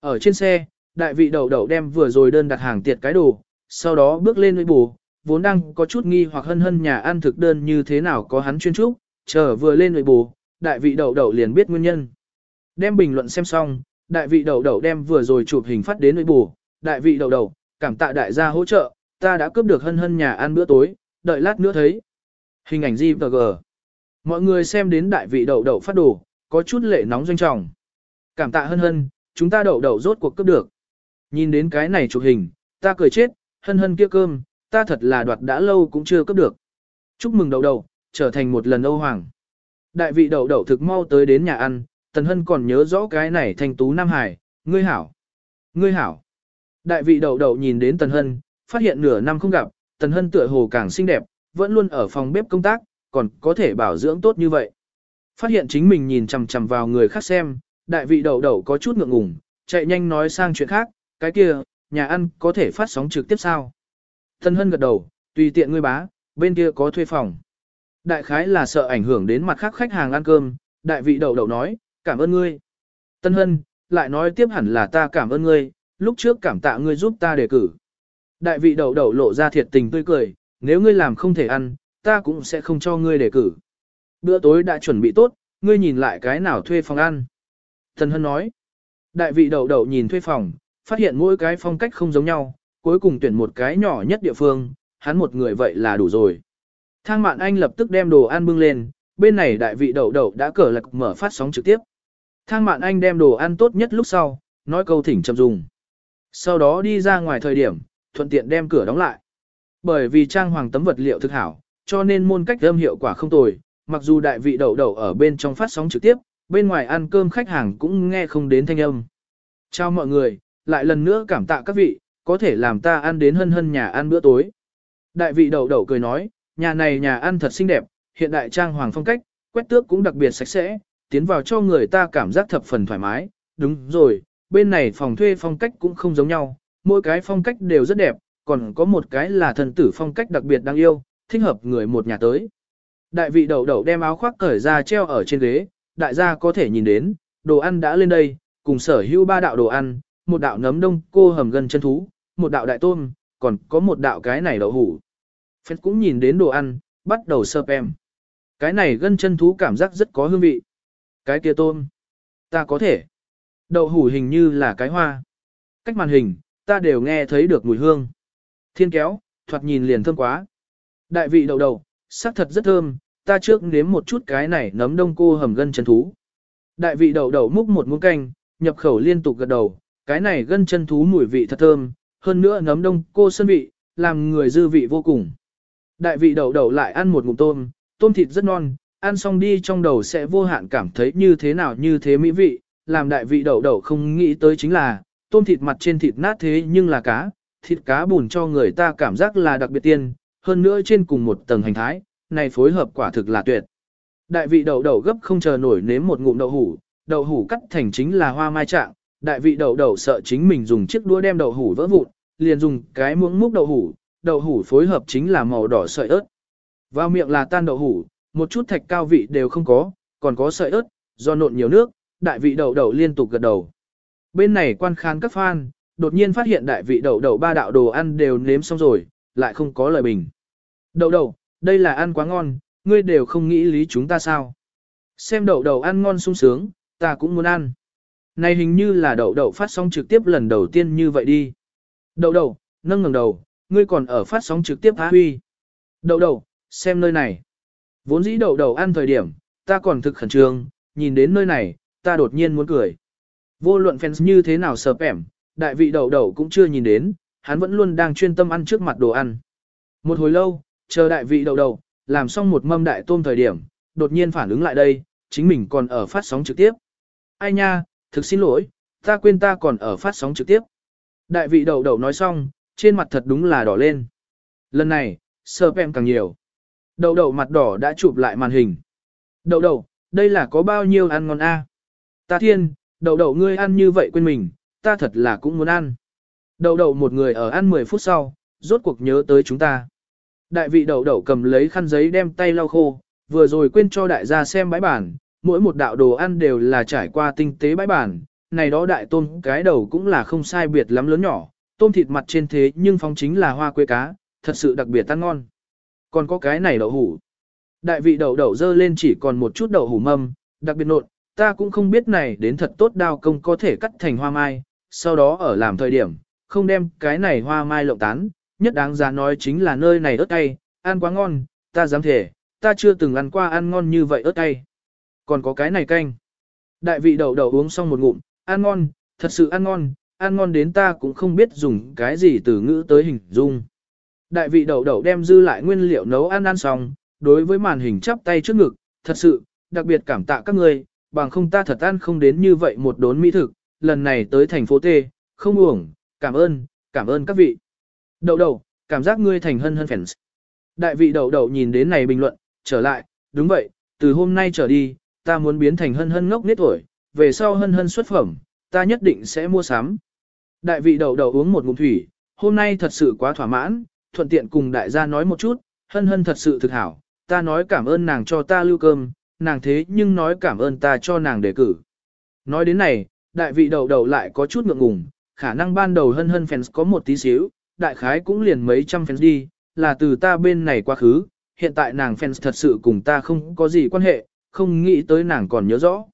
Ở trên xe, đại vị đầu đầu đem vừa rồi đơn đặt hàng tiệt cái đồ, sau đó bước lên với bù, vốn đang có chút nghi hoặc hân hân nhà ăn thực đơn như thế nào có hắn chuyên trúc, chờ vừa lên với bù, đại vị đầu đầu liền biết nguyên nhân. Đem bình luận xem xong, đại vị đầu đầu đem vừa rồi chụp hình phát đến với bù, đại vị đầu đầu, cảm tạ đại gia hỗ trợ, ta đã cướp được hân hân nhà ăn bữa tối, đợi lát nữa thấy. Hình ảnh gì GVG. Mọi người xem đến đại vị đậu đậu phát đồ, có chút lệ nóng doanh trọng. Cảm tạ hân hân, chúng ta đậu đậu rốt cuộc cướp được. Nhìn đến cái này chụp hình, ta cười chết, hân hân kia cơm, ta thật là đoạt đã lâu cũng chưa cướp được. Chúc mừng đậu đậu, trở thành một lần Âu Hoàng. Đại vị đậu đậu thực mau tới đến nhà ăn, Tần Hân còn nhớ rõ cái này thành tú Nam Hải, ngươi hảo. Ngươi hảo. Đại vị đậu đậu nhìn đến Tần Hân, phát hiện nửa năm không gặp, Tần Hân tựa hồ càng xinh đẹp, vẫn luôn ở phòng bếp công tác, còn có thể bảo dưỡng tốt như vậy. Phát hiện chính mình nhìn chằm chằm vào người khác xem, đại vị đầu đầu có chút ngượng ngùng, chạy nhanh nói sang chuyện khác, cái kia, nhà ăn có thể phát sóng trực tiếp sao? thân Hân gật đầu, tùy tiện ngươi bá, bên kia có thuê phòng. Đại khái là sợ ảnh hưởng đến mặt khác khách hàng ăn cơm, đại vị đầu đầu nói, cảm ơn ngươi. Tân Hân, lại nói tiếp hẳn là ta cảm ơn ngươi, lúc trước cảm tạ ngươi giúp ta đề cử. Đại vị đầu đầu lộ ra thiệt tình tươi cười, nếu ngươi làm không thể ăn, ta cũng sẽ không cho ngươi đề cử. Bữa tối đã chuẩn bị tốt, ngươi nhìn lại cái nào thuê phòng ăn. thần Hân nói, đại vị đầu đầu nhìn thuê phòng, phát hiện mỗi cái phong cách không giống nhau, cuối cùng tuyển một cái nhỏ nhất địa phương, hắn một người vậy là đủ rồi. Thang mạn anh lập tức đem đồ ăn bưng lên, bên này đại vị đầu đầu đã cờ lạc mở phát sóng trực tiếp. Thang mạn anh đem đồ ăn tốt nhất lúc sau, nói câu thỉnh chậm dùng. Sau đó đi ra ngoài thời điểm, thuận tiện đem cửa đóng lại. Bởi vì trang hoàng tấm vật liệu thực hảo, cho nên môn cách âm hiệu quả không tồi, mặc dù đại vị đậu đậu ở bên trong phát sóng trực tiếp, bên ngoài ăn cơm khách hàng cũng nghe không đến thanh âm. Chào mọi người, lại lần nữa cảm tạ các vị, có thể làm ta ăn đến hân hân nhà ăn bữa tối. Đại vị đậu đậu cười nói, nhà này nhà ăn thật xinh đẹp, hiện đại trang hoàng phong cách, quét tước cũng đặc biệt sạch sẽ, tiến vào cho người ta cảm giác thập phần thoải mái. Đúng rồi, bên này phòng thuê phong cách cũng không giống nhau, mỗi cái phong cách đều rất đẹp, còn có một cái là thần tử phong cách đặc biệt đáng yêu, thích hợp người một nhà tới. Đại vị đậu đậu đem áo khoác cởi ra treo ở trên ghế, đại gia có thể nhìn đến, đồ ăn đã lên đây, cùng sở hữu ba đạo đồ ăn, một đạo nấm đông cô hầm gần chân thú, một đạo đại tôm, còn có một đạo cái này đậu hủ. Phết cũng nhìn đến đồ ăn, bắt đầu sơ em. Cái này gân chân thú cảm giác rất có hương vị. Cái kia tôm. Ta có thể. Đậu hủ hình như là cái hoa. Cách màn hình, ta đều nghe thấy được mùi hương. Thiên kéo, thoạt nhìn liền thơm quá. Đại vị đậu đậu, sắc thật rất thơm, ta trước nếm một chút cái này nấm đông cô hầm gân chân thú. Đại vị đậu đậu múc một muỗng canh, nhập khẩu liên tục gật đầu, cái này gân chân thú mùi vị thật thơm, hơn nữa nấm đông cô sơn vị, làm người dư vị vô cùng. Đại vị đậu đậu lại ăn một ngụm tôm, tôm thịt rất non, ăn xong đi trong đầu sẽ vô hạn cảm thấy như thế nào như thế mỹ vị, làm đại vị đậu đậu không nghĩ tới chính là, tôm thịt mặt trên thịt nát thế nhưng là cá, thịt cá bùn cho người ta cảm giác là đặc biệt tiên, hơn nữa trên cùng một tầng hành thái, này phối hợp quả thực là tuyệt. Đại vị đậu đậu gấp không chờ nổi nếm một ngụm đậu hủ, đậu hủ cắt thành chính là hoa mai trạng, đại vị đậu đậu sợ chính mình dùng chiếc đũa đem đậu hủ vỡ vụn, liền dùng cái muỗng múc đậu hủ, đậu hủ phối hợp chính là màu đỏ sợi ớt. Vào miệng là tan đậu hủ, một chút thạch cao vị đều không có, còn có sợi ớt, do nộn nhiều nước, đại vị đậu đậu liên tục gật đầu. Bên này quan khán các fan, đột nhiên phát hiện đại vị đậu đậu ba đạo đồ ăn đều nếm xong rồi, lại không có lời bình. Đậu đậu, đây là ăn quá ngon, ngươi đều không nghĩ lý chúng ta sao. Xem đậu đậu ăn ngon sung sướng, ta cũng muốn ăn. Này hình như là đậu đậu phát sóng trực tiếp lần đầu tiên như vậy đi. Đậu đậu, nâng ngẩng đầu, ngươi còn ở phát sóng trực tiếp há huy. Đậu đậu, xem nơi này. Vốn dĩ đậu đậu ăn thời điểm, ta còn thực khẩn trương, nhìn đến nơi này, ta đột nhiên muốn cười. Vô luận fans như thế nào sợp ẻm, đại vị đậu đậu cũng chưa nhìn đến, hắn vẫn luôn đang chuyên tâm ăn trước mặt đồ ăn. Một hồi lâu, chờ đại vị đầu đầu, làm xong một mâm đại tôm thời điểm, đột nhiên phản ứng lại đây, chính mình còn ở phát sóng trực tiếp. Ai nha, thực xin lỗi, ta quên ta còn ở phát sóng trực tiếp. Đại vị đầu đầu nói xong, trên mặt thật đúng là đỏ lên. Lần này, sờ em càng nhiều. Đầu đầu mặt đỏ đã chụp lại màn hình. Đầu đầu, đây là có bao nhiêu ăn ngon a? Ta thiên, đầu đầu ngươi ăn như vậy quên mình, ta thật là cũng muốn ăn đậu đậu một người ở ăn 10 phút sau, rốt cuộc nhớ tới chúng ta. Đại vị đậu đậu cầm lấy khăn giấy đem tay lau khô, vừa rồi quên cho đại gia xem bãi bản, mỗi một đạo đồ ăn đều là trải qua tinh tế bãi bản, này đó đại tôm cái đầu cũng là không sai biệt lắm lớn nhỏ, tôm thịt mặt trên thế nhưng phong chính là hoa quế cá, thật sự đặc biệt ăn ngon. Còn có cái này đậu hủ. Đại vị đậu đậu dơ lên chỉ còn một chút đậu hủ mâm, đặc biệt nộn, ta cũng không biết này đến thật tốt đao công có thể cắt thành hoa mai, sau đó ở làm thời điểm, không đem cái này hoa mai lộng tán, nhất đáng giá nói chính là nơi này ớt cay, ăn quá ngon, ta dám thể, ta chưa từng ăn qua ăn ngon như vậy ớt cay. Còn có cái này canh. Đại vị đậu đậu uống xong một ngụm, ăn ngon, thật sự ăn ngon, ăn ngon đến ta cũng không biết dùng cái gì từ ngữ tới hình dung. Đại vị đậu đậu đem dư lại nguyên liệu nấu ăn ăn xong, đối với màn hình chắp tay trước ngực, thật sự, đặc biệt cảm tạ các người, bằng không ta thật ăn không đến như vậy một đốn mỹ thực, lần này tới thành phố T, không uổng, cảm ơn, cảm ơn các vị. Đậu đậu, cảm giác ngươi thành hân hân fans. Đại vị đậu đậu nhìn đến này bình luận, trở lại, đúng vậy, từ hôm nay trở đi, ta muốn biến thành hân hân ngốc nết tuổi, về sau hân hân xuất phẩm, ta nhất định sẽ mua sắm. Đại vị đậu đậu uống một ngụm thủy, hôm nay thật sự quá thỏa mãn, thuận tiện cùng đại gia nói một chút, hân hân thật sự thực hảo, ta nói cảm ơn nàng cho ta lưu cơm, nàng thế nhưng nói cảm ơn ta cho nàng đề cử. Nói đến này, đại vị đậu đậu lại có chút ngượng ngùng, khả năng ban đầu hân hân fans có một tí xíu, đại khái cũng liền mấy trăm fans đi, là từ ta bên này quá khứ, hiện tại nàng fans thật sự cùng ta không có gì quan hệ, không nghĩ tới nàng còn nhớ rõ.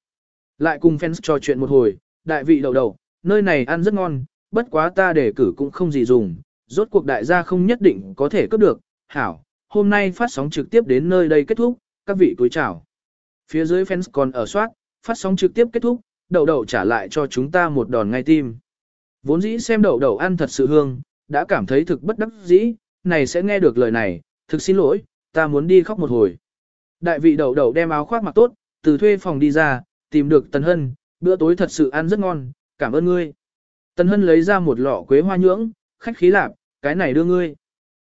Lại cùng fans trò chuyện một hồi, đại vị đầu đầu, nơi này ăn rất ngon, bất quá ta để cử cũng không gì dùng, rốt cuộc đại gia không nhất định có thể cướp được, hảo, hôm nay phát sóng trực tiếp đến nơi đây kết thúc, các vị túi chào. Phía dưới fans còn ở soát, phát sóng trực tiếp kết thúc, đầu đầu trả lại cho chúng ta một đòn ngay tim. Vốn dĩ xem đậu đậu ăn thật sự hương, đã cảm thấy thực bất đắc dĩ, này sẽ nghe được lời này, thực xin lỗi, ta muốn đi khóc một hồi. Đại vị đậu đậu đem áo khoác mặc tốt, từ thuê phòng đi ra, tìm được Tần Hân, bữa tối thật sự ăn rất ngon, cảm ơn ngươi. Tần Hân lấy ra một lọ quế hoa nhưỡng, khách khí lạp, cái này đưa ngươi.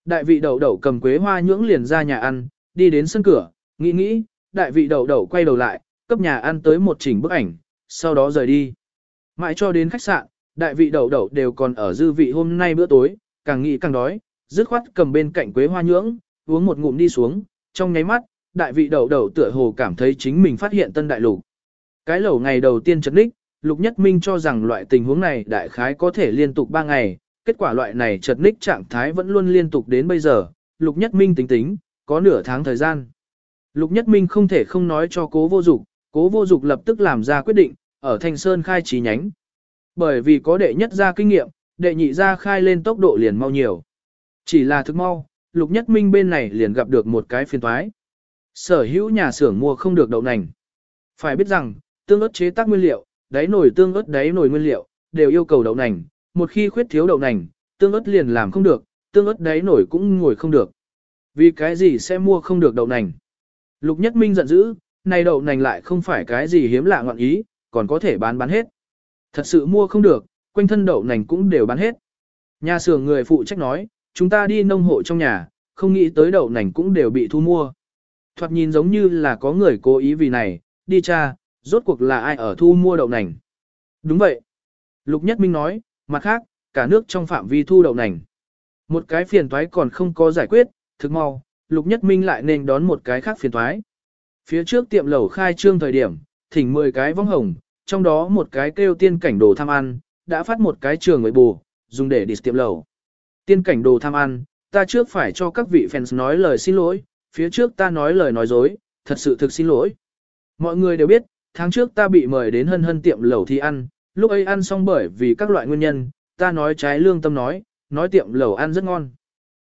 Đại vị đậu đậu cầm quế hoa nhưỡng liền ra nhà ăn, đi đến sân cửa, nghĩ nghĩ, đại vị đậu đậu quay đầu lại, cấp nhà ăn tới một chỉnh bức ảnh, sau đó rời đi. Mãi cho đến khách sạn, đại vị đậu đậu đều còn ở dư vị hôm nay bữa tối, càng nghĩ càng đói, dứt khoát cầm bên cạnh quế hoa nhưỡng, uống một ngụm đi xuống, trong nháy mắt, đại vị đậu đậu tựa hồ cảm thấy chính mình phát hiện tân đại lục. Cái lẩu ngày đầu tiên chấn đích, Lục Nhất Minh cho rằng loại tình huống này đại khái có thể liên tục 3 ngày, kết quả loại này chật ních trạng thái vẫn luôn liên tục đến bây giờ, Lục Nhất Minh tính tính, có nửa tháng thời gian. Lục Nhất Minh không thể không nói cho cố vô dục, cố vô dục lập tức làm ra quyết định, ở Thanh Sơn khai trí nhánh. Bởi vì có đệ nhất ra kinh nghiệm, đệ nhị ra khai lên tốc độ liền mau nhiều. Chỉ là thức mau, Lục Nhất Minh bên này liền gặp được một cái phiền toái. Sở hữu nhà xưởng mua không được đậu nành. Phải biết rằng, tương ớt chế tác nguyên liệu, đáy nổi tương ớt đáy nổi nguyên liệu, đều yêu cầu đậu nành, một khi khuyết thiếu đậu nành, tương ớt liền làm không được, tương ớt đáy nổi cũng ngồi không được. Vì cái gì sẽ mua không được đậu nành? Lục Nhất Minh giận dữ, này đậu nành lại không phải cái gì hiếm lạ ngọn ý, còn có thể bán bán hết. Thật sự mua không được, quanh thân đậu nành cũng đều bán hết. Nhà xưởng người phụ trách nói, chúng ta đi nông hộ trong nhà, không nghĩ tới đậu nành cũng đều bị thu mua. Thoạt nhìn giống như là có người cố ý vì này, đi cha, rốt cuộc là ai ở thu mua đậu nành. Đúng vậy. Lục Nhất Minh nói, mặt khác, cả nước trong phạm vi thu đậu nành. Một cái phiền toái còn không có giải quyết, thực mau, Lục Nhất Minh lại nên đón một cái khác phiền toái. Phía trước tiệm lẩu khai trương thời điểm, thỉnh 10 cái vong hồng, trong đó một cái kêu tiên cảnh đồ tham ăn, đã phát một cái trường người bù, dùng để đi tiệm lẩu. Tiên cảnh đồ tham ăn, ta trước phải cho các vị fans nói lời xin lỗi, phía trước ta nói lời nói dối, thật sự thực xin lỗi. Mọi người đều biết, tháng trước ta bị mời đến hân hân tiệm lẩu thì ăn, lúc ấy ăn xong bởi vì các loại nguyên nhân, ta nói trái lương tâm nói, nói tiệm lẩu ăn rất ngon.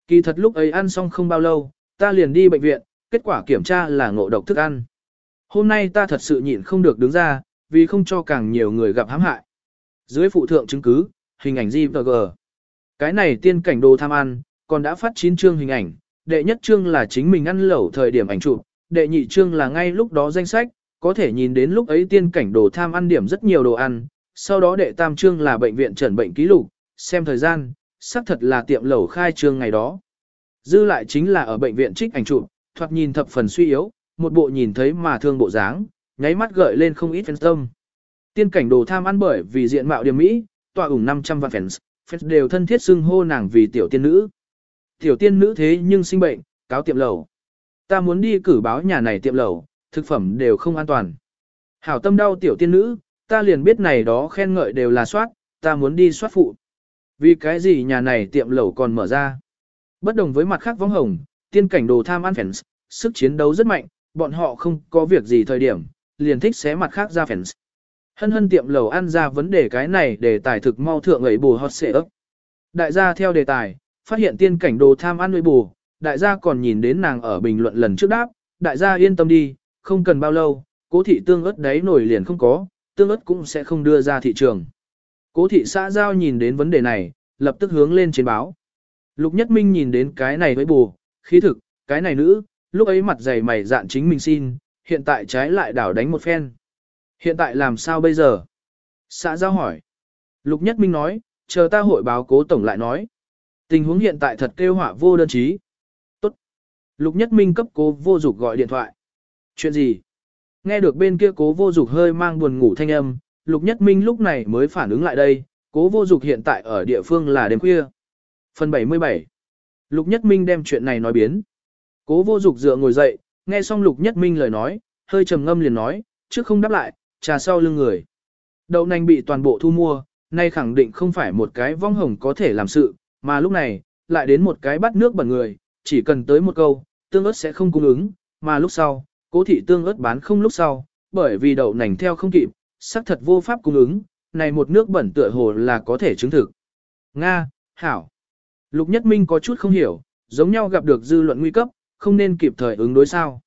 Kỳ thật lúc ấy ăn xong không bao lâu, ta liền đi bệnh viện, kết quả kiểm tra là ngộ độc thức ăn. Hôm nay ta thật sự nhịn không được đứng ra, vì không cho càng nhiều người gặp hãm hại. Dưới phụ thượng chứng cứ, hình ảnh JPG. Cái này tiên cảnh đồ tham ăn, còn đã phát 9 chương hình ảnh, đệ nhất chương là chính mình ăn lẩu thời điểm ảnh chụp, đệ nhị chương là ngay lúc đó danh sách, có thể nhìn đến lúc ấy tiên cảnh đồ tham ăn điểm rất nhiều đồ ăn, sau đó đệ tam chương là bệnh viện trần bệnh ký lục, xem thời gian, xác thật là tiệm lẩu khai trương ngày đó. Dư lại chính là ở bệnh viện trích ảnh chụp, thoạt nhìn thập phần suy yếu, một bộ nhìn thấy mà thương bộ dáng, nháy mắt gợi lên không ít fans tâm. Tiên cảnh đồ tham ăn bởi vì diện mạo điểm mỹ, tọa ủng 500 vạn fans, fans đều thân thiết xưng hô nàng vì tiểu tiên nữ. Tiểu tiên nữ thế nhưng sinh bệnh, cáo tiệm lẩu. Ta muốn đi cử báo nhà này tiệm lẩu, thực phẩm đều không an toàn. Hảo tâm đau tiểu tiên nữ, ta liền biết này đó khen ngợi đều là soát, ta muốn đi soát phụ. Vì cái gì nhà này tiệm lẩu còn mở ra? Bất đồng với mặt khác vong hồng, tiên cảnh đồ tham ăn fans, sức chiến đấu rất mạnh, bọn họ không có việc gì thời điểm, liền thích xé mặt khác ra fans. Hân hân tiệm lẩu ăn ra vấn đề cái này để tài thực mau thượng ấy bù hot xệ ấp. Đại gia theo đề tài, phát hiện tiên cảnh đồ tham ăn nuôi bù, đại gia còn nhìn đến nàng ở bình luận lần trước đáp, đại gia yên tâm đi, không cần bao lâu, cố thị tương ớt đấy nổi liền không có, tương ớt cũng sẽ không đưa ra thị trường. Cố thị xã giao nhìn đến vấn đề này, lập tức hướng lên trên báo. Lục Nhất Minh nhìn đến cái này với bù, khí thực, cái này nữ, lúc ấy mặt dày mày dạn chính mình xin, hiện tại trái lại đảo đánh một phen. Hiện tại làm sao bây giờ? Xã giao hỏi. Lục Nhất Minh nói, chờ ta hội báo cố tổng lại nói. Tình huống hiện tại thật kêu họa vô đơn chí. Tốt. Lục Nhất Minh cấp cố vô dục gọi điện thoại. Chuyện gì? Nghe được bên kia cố vô dục hơi mang buồn ngủ thanh âm, Lục Nhất Minh lúc này mới phản ứng lại đây, cố vô dục hiện tại ở địa phương là đêm khuya. Phần 77 Lục Nhất Minh đem chuyện này nói biến. Cố vô dục dựa ngồi dậy, nghe xong Lục Nhất Minh lời nói, hơi trầm ngâm liền nói, trước không đáp lại, trà sau lưng người. Đậu nành bị toàn bộ thu mua, nay khẳng định không phải một cái vong hồng có thể làm sự, mà lúc này, lại đến một cái bắt nước bẩn người, chỉ cần tới một câu, tương ớt sẽ không cung ứng, mà lúc sau, cố thị tương ớt bán không lúc sau, bởi vì đậu nành theo không kịp, xác thật vô pháp cung ứng, này một nước bẩn tựa hồ là có thể chứng thực. Nga, Hảo. Lục Nhất Minh có chút không hiểu, giống nhau gặp được dư luận nguy cấp, không nên kịp thời ứng đối sao.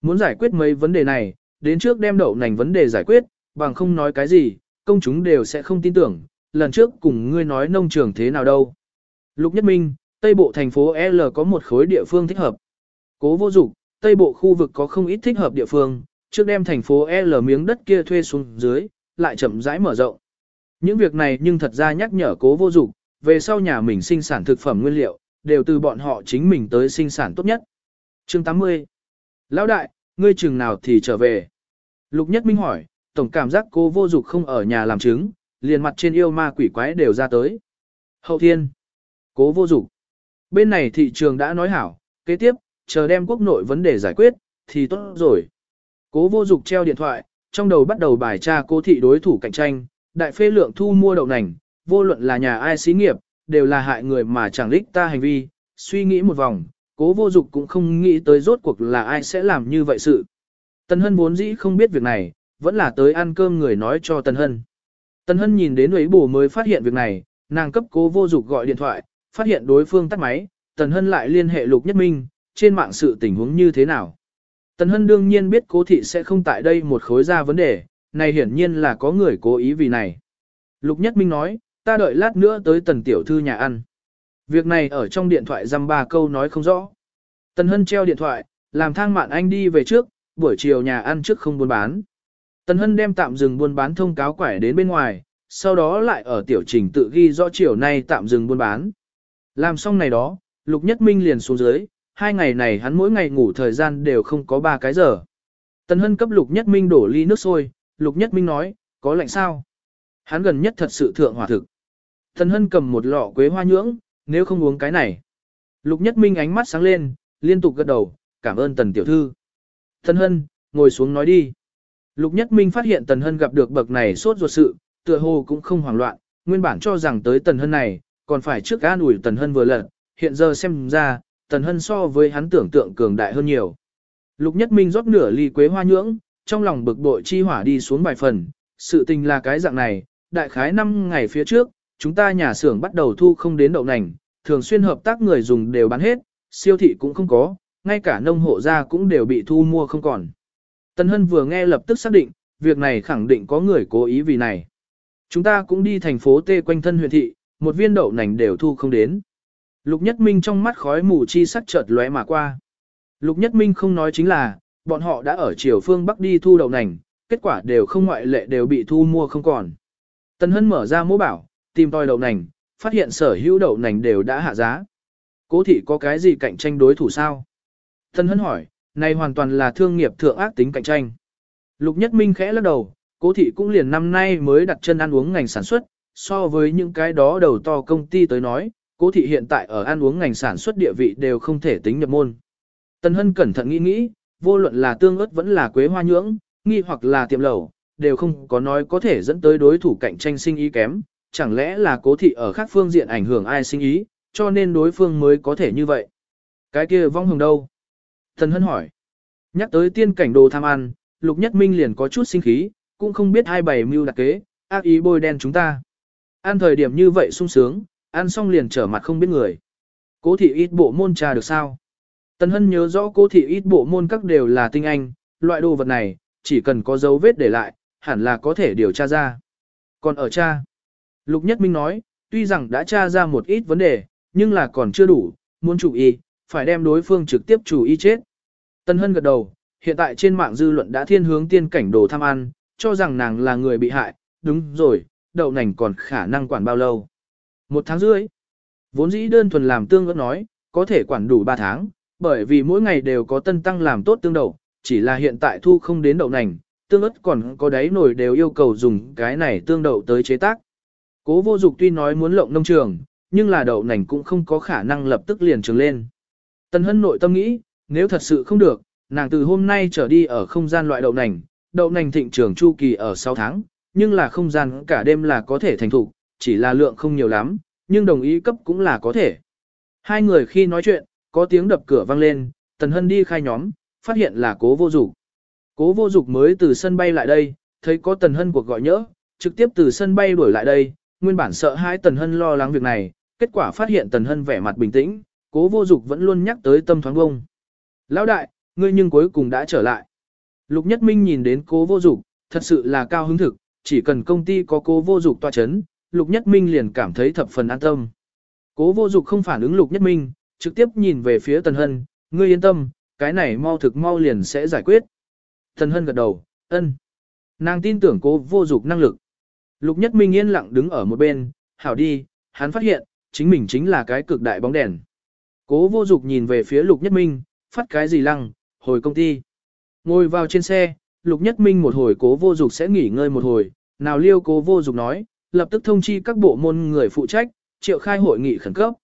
Muốn giải quyết mấy vấn đề này, đến trước đem đậu nành vấn đề giải quyết, bằng không nói cái gì, công chúng đều sẽ không tin tưởng, lần trước cùng ngươi nói nông trường thế nào đâu. Lục Nhất Minh, Tây Bộ thành phố L có một khối địa phương thích hợp. Cố vô dục, Tây Bộ khu vực có không ít thích hợp địa phương, trước đem thành phố L miếng đất kia thuê xuống dưới, lại chậm rãi mở rộng. Những việc này nhưng thật ra nhắc nhở cố vô dục, về sau nhà mình sinh sản thực phẩm nguyên liệu, đều từ bọn họ chính mình tới sinh sản tốt nhất. Chương 80 Lão đại, ngươi chừng nào thì trở về? Lục Nhất Minh hỏi, tổng cảm giác cô vô dục không ở nhà làm chứng, liền mặt trên yêu ma quỷ quái đều ra tới. Hậu thiên. Cố vô dục. Bên này thị trường đã nói hảo, kế tiếp, chờ đem quốc nội vấn đề giải quyết, thì tốt rồi. Cố vô dục treo điện thoại, trong đầu bắt đầu bài tra cố thị đối thủ cạnh tranh, đại phê lượng thu mua đậu nành, vô luận là nhà ai xí nghiệp, đều là hại người mà chẳng lích ta hành vi, suy nghĩ một vòng, cố vô dục cũng không nghĩ tới rốt cuộc là ai sẽ làm như vậy sự. Tần Hân vốn dĩ không biết việc này, vẫn là tới ăn cơm người nói cho Tần Hân. Tần Hân nhìn đến ấy bù mới phát hiện việc này, nàng cấp cố vô dục gọi điện thoại, phát hiện đối phương tắt máy, Tần Hân lại liên hệ Lục Nhất Minh, trên mạng sự tình huống như thế nào. Tần Hân đương nhiên biết cố thị sẽ không tại đây một khối ra vấn đề, này hiển nhiên là có người cố ý vì này. Lục Nhất Minh nói, ta đợi lát nữa tới tần tiểu thư nhà ăn. Việc này ở trong điện thoại dăm ba câu nói không rõ. Tần Hân treo điện thoại, làm thang mạn anh đi về trước, buổi chiều nhà ăn trước không buôn bán. Tần Hân đem tạm dừng buôn bán thông cáo quải đến bên ngoài, sau đó lại ở tiểu trình tự ghi rõ chiều nay tạm dừng buôn bán. Làm xong này đó, Lục Nhất Minh liền xuống dưới, hai ngày này hắn mỗi ngày ngủ thời gian đều không có ba cái giờ. Tần Hân cấp Lục Nhất Minh đổ ly nước sôi, Lục Nhất Minh nói, có lạnh sao? Hắn gần nhất thật sự thượng hỏa thực. Tần Hân cầm một lọ quế hoa nhưỡng, nếu không uống cái này. Lục Nhất Minh ánh mắt sáng lên, liên tục gật đầu, cảm ơn Tần Tiểu Thư. Tần Hân, ngồi xuống nói đi. Lục Nhất Minh phát hiện Tần Hân gặp được bậc này sốt ruột sự, tựa hồ cũng không hoảng loạn, nguyên bản cho rằng tới Tần Hân này, còn phải trước an ủi Tần Hân vừa lần, hiện giờ xem ra, Tần Hân so với hắn tưởng tượng cường đại hơn nhiều. Lục Nhất Minh rót nửa ly quế hoa nhưỡng, trong lòng bực bội chi hỏa đi xuống bài phần, sự tình là cái dạng này, đại khái 5 ngày phía trước, chúng ta nhà xưởng bắt đầu thu không đến đậu nành, thường xuyên hợp tác người dùng đều bán hết, siêu thị cũng không có, ngay cả nông hộ gia cũng đều bị thu mua không còn. Tần Hân vừa nghe lập tức xác định, việc này khẳng định có người cố ý vì này. Chúng ta cũng đi thành phố Tê quanh thân huyện thị, một viên đậu nành đều thu không đến. Lục Nhất Minh trong mắt khói mù chi sắc chợt lóe mà qua. Lục Nhất Minh không nói chính là, bọn họ đã ở chiều phương Bắc đi thu đậu nành, kết quả đều không ngoại lệ đều bị thu mua không còn. Tần Hân mở ra mô bảo, tìm tòi đậu nành, phát hiện sở hữu đậu nành đều đã hạ giá. Cố thị có cái gì cạnh tranh đối thủ sao? Thân Hân hỏi, này hoàn toàn là thương nghiệp thượng ác tính cạnh tranh. Lục Nhất Minh khẽ lắc đầu, cố thị cũng liền năm nay mới đặt chân ăn uống ngành sản xuất, so với những cái đó đầu to công ty tới nói, cố thị hiện tại ở ăn uống ngành sản xuất địa vị đều không thể tính nhập môn. Tân Hân cẩn thận nghĩ nghĩ, vô luận là tương ớt vẫn là quế hoa nhưỡng, nghi hoặc là tiệm lẩu, đều không có nói có thể dẫn tới đối thủ cạnh tranh sinh ý kém, chẳng lẽ là cố thị ở khác phương diện ảnh hưởng ai sinh ý, cho nên đối phương mới có thể như vậy. Cái kia vong hồng đâu? Thần Hân hỏi. Nhắc tới tiên cảnh đồ tham ăn, Lục Nhất Minh liền có chút sinh khí, cũng không biết hai bày mưu đặc kế, ác ý bôi đen chúng ta. Ăn thời điểm như vậy sung sướng, ăn xong liền trở mặt không biết người. Cố thị ít bộ môn trà được sao? Tần Hân nhớ rõ cố thị ít bộ môn các đều là tinh anh, loại đồ vật này, chỉ cần có dấu vết để lại, hẳn là có thể điều tra ra. Còn ở cha, Lục Nhất Minh nói, tuy rằng đã tra ra một ít vấn đề, nhưng là còn chưa đủ, muốn chủ y, phải đem đối phương trực tiếp chủ y chết. Tân Hân gật đầu, hiện tại trên mạng dư luận đã thiên hướng tiên cảnh đồ tham ăn, cho rằng nàng là người bị hại, đúng rồi, đậu nành còn khả năng quản bao lâu. Một tháng rưỡi. Vốn dĩ đơn thuần làm tương ớt nói, có thể quản đủ 3 tháng, bởi vì mỗi ngày đều có tân tăng làm tốt tương đậu, chỉ là hiện tại thu không đến đậu nành, tương ớt còn có đáy nổi đều yêu cầu dùng cái này tương đậu tới chế tác. Cố vô dục tuy nói muốn lộng nông trường, nhưng là đậu nành cũng không có khả năng lập tức liền trường lên. Tần hân nội tâm nghĩ, nếu thật sự không được, nàng từ hôm nay trở đi ở không gian loại đậu nành, đậu nành thịnh trường chu kỳ ở 6 tháng, nhưng là không gian cả đêm là có thể thành thục, chỉ là lượng không nhiều lắm, nhưng đồng ý cấp cũng là có thể. Hai người khi nói chuyện, có tiếng đập cửa vang lên, Tần Hân đi khai nhóm, phát hiện là cố vô dục. Cố vô dục mới từ sân bay lại đây, thấy có Tần Hân cuộc gọi nhỡ, trực tiếp từ sân bay đuổi lại đây, nguyên bản sợ hãi Tần Hân lo lắng việc này, kết quả phát hiện Tần Hân vẻ mặt bình tĩnh, cố vô dục vẫn luôn nhắc tới tâm thoáng bông. Lão đại, ngươi nhưng cuối cùng đã trở lại. Lục Nhất Minh nhìn đến cố vô dục, thật sự là cao hứng thực, chỉ cần công ty có cố vô dục tòa chấn, Lục Nhất Minh liền cảm thấy thập phần an tâm. Cố vô dục không phản ứng Lục Nhất Minh, trực tiếp nhìn về phía Tần Hân, ngươi yên tâm, cái này mau thực mau liền sẽ giải quyết. Tần Hân gật đầu, ân. Nàng tin tưởng cố vô dục năng lực. Lục Nhất Minh yên lặng đứng ở một bên, hảo đi, hắn phát hiện, chính mình chính là cái cực đại bóng đèn. Cố vô dục nhìn về phía Lục Nhất Minh, phát cái gì lăng, hồi công ty. Ngồi vào trên xe, Lục Nhất Minh một hồi cố vô dục sẽ nghỉ ngơi một hồi, nào liêu cố vô dục nói, lập tức thông chi các bộ môn người phụ trách, triệu khai hội nghị khẩn cấp.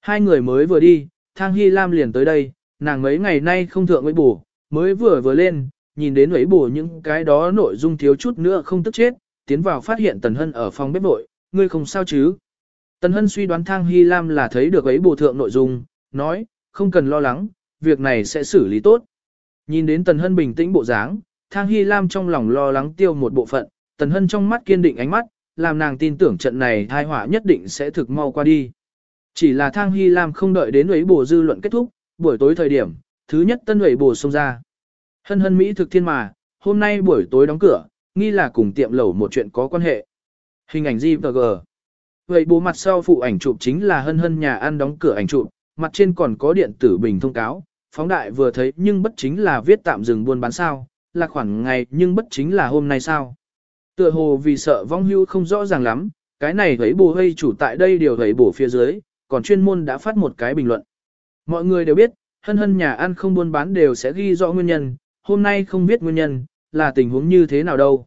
Hai người mới vừa đi, Thang Hy Lam liền tới đây, nàng mấy ngày nay không thượng với bù, mới vừa vừa lên, nhìn đến ấy bù những cái đó nội dung thiếu chút nữa không tức chết, tiến vào phát hiện Tần Hân ở phòng bếp nội, ngươi không sao chứ. Tần Hân suy đoán Thang Hy Lam là thấy được ấy bổ thượng nội dung, nói, không cần lo lắng, việc này sẽ xử lý tốt. Nhìn đến Tần Hân bình tĩnh bộ dáng, Thang Hy Lam trong lòng lo lắng tiêu một bộ phận, Tần Hân trong mắt kiên định ánh mắt, làm nàng tin tưởng trận này thai họa nhất định sẽ thực mau qua đi. Chỉ là Thang Hy Lam không đợi đến ấy bổ dư luận kết thúc, buổi tối thời điểm, thứ nhất tân ấy bổ xông ra. Hân hân Mỹ thực thiên mà, hôm nay buổi tối đóng cửa, nghi là cùng tiệm lẩu một chuyện có quan hệ. Hình ảnh GVG. Vậy bố mặt sau phụ ảnh chụp chính là hân hân nhà ăn đóng cửa ảnh chụp, mặt trên còn có điện tử bình thông cáo, phóng đại vừa thấy nhưng bất chính là viết tạm dừng buôn bán sao, là khoảng ngày nhưng bất chính là hôm nay sao. Tựa hồ vì sợ vong hưu không rõ ràng lắm, cái này thấy bù hay chủ tại đây điều thấy bổ phía dưới, còn chuyên môn đã phát một cái bình luận. Mọi người đều biết, hân hân nhà ăn không buôn bán đều sẽ ghi rõ nguyên nhân, hôm nay không biết nguyên nhân, là tình huống như thế nào đâu.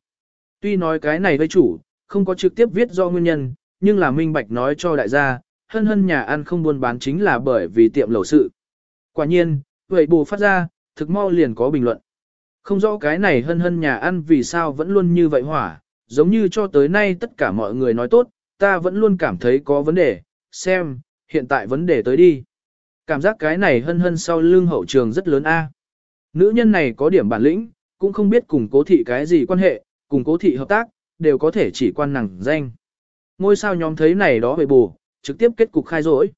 Tuy nói cái này với chủ, không có trực tiếp viết do nguyên nhân, nhưng là minh bạch nói cho đại gia, hân hân nhà ăn không buôn bán chính là bởi vì tiệm lẩu sự. Quả nhiên, vậy bù phát ra, thực mau liền có bình luận. Không rõ cái này hân hân nhà ăn vì sao vẫn luôn như vậy hỏa, giống như cho tới nay tất cả mọi người nói tốt, ta vẫn luôn cảm thấy có vấn đề, xem, hiện tại vấn đề tới đi. Cảm giác cái này hân hân sau lưng hậu trường rất lớn a. Nữ nhân này có điểm bản lĩnh, cũng không biết cùng cố thị cái gì quan hệ, cùng cố thị hợp tác, đều có thể chỉ quan năng danh. Ngôi sao nhóm thấy này đó về bù, trực tiếp kết cục khai rỗi.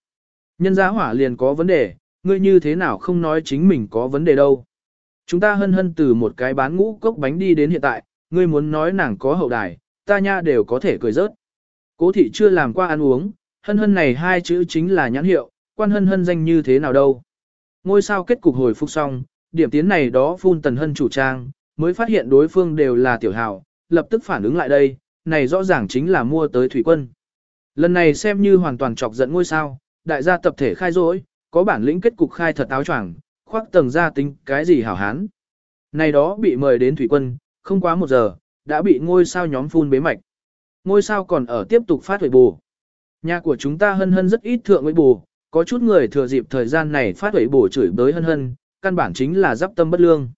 Nhân giá hỏa liền có vấn đề, ngươi như thế nào không nói chính mình có vấn đề đâu. Chúng ta hân hân từ một cái bán ngũ cốc bánh đi đến hiện tại, ngươi muốn nói nàng có hậu đài, ta nha đều có thể cười rớt. Cố thị chưa làm qua ăn uống, hân hân này hai chữ chính là nhãn hiệu, quan hân hân danh như thế nào đâu. Ngôi sao kết cục hồi phục xong, điểm tiến này đó phun tần hân chủ trang, mới phát hiện đối phương đều là tiểu hào, lập tức phản ứng lại đây, này rõ ràng chính là mua tới thủy quân. Lần này xem như hoàn toàn chọc giận ngôi sao, đại gia tập thể khai rỗi, có bản lĩnh kết cục khai thật áo choàng, khoác tầng ra tính cái gì hảo hán. Này đó bị mời đến thủy quân, không quá một giờ, đã bị ngôi sao nhóm phun bế mạch. Ngôi sao còn ở tiếp tục phát huệ bù. Nhà của chúng ta hân hân rất ít thượng huệ bù, có chút người thừa dịp thời gian này phát huệ bù chửi bới hân hân, căn bản chính là giáp tâm bất lương.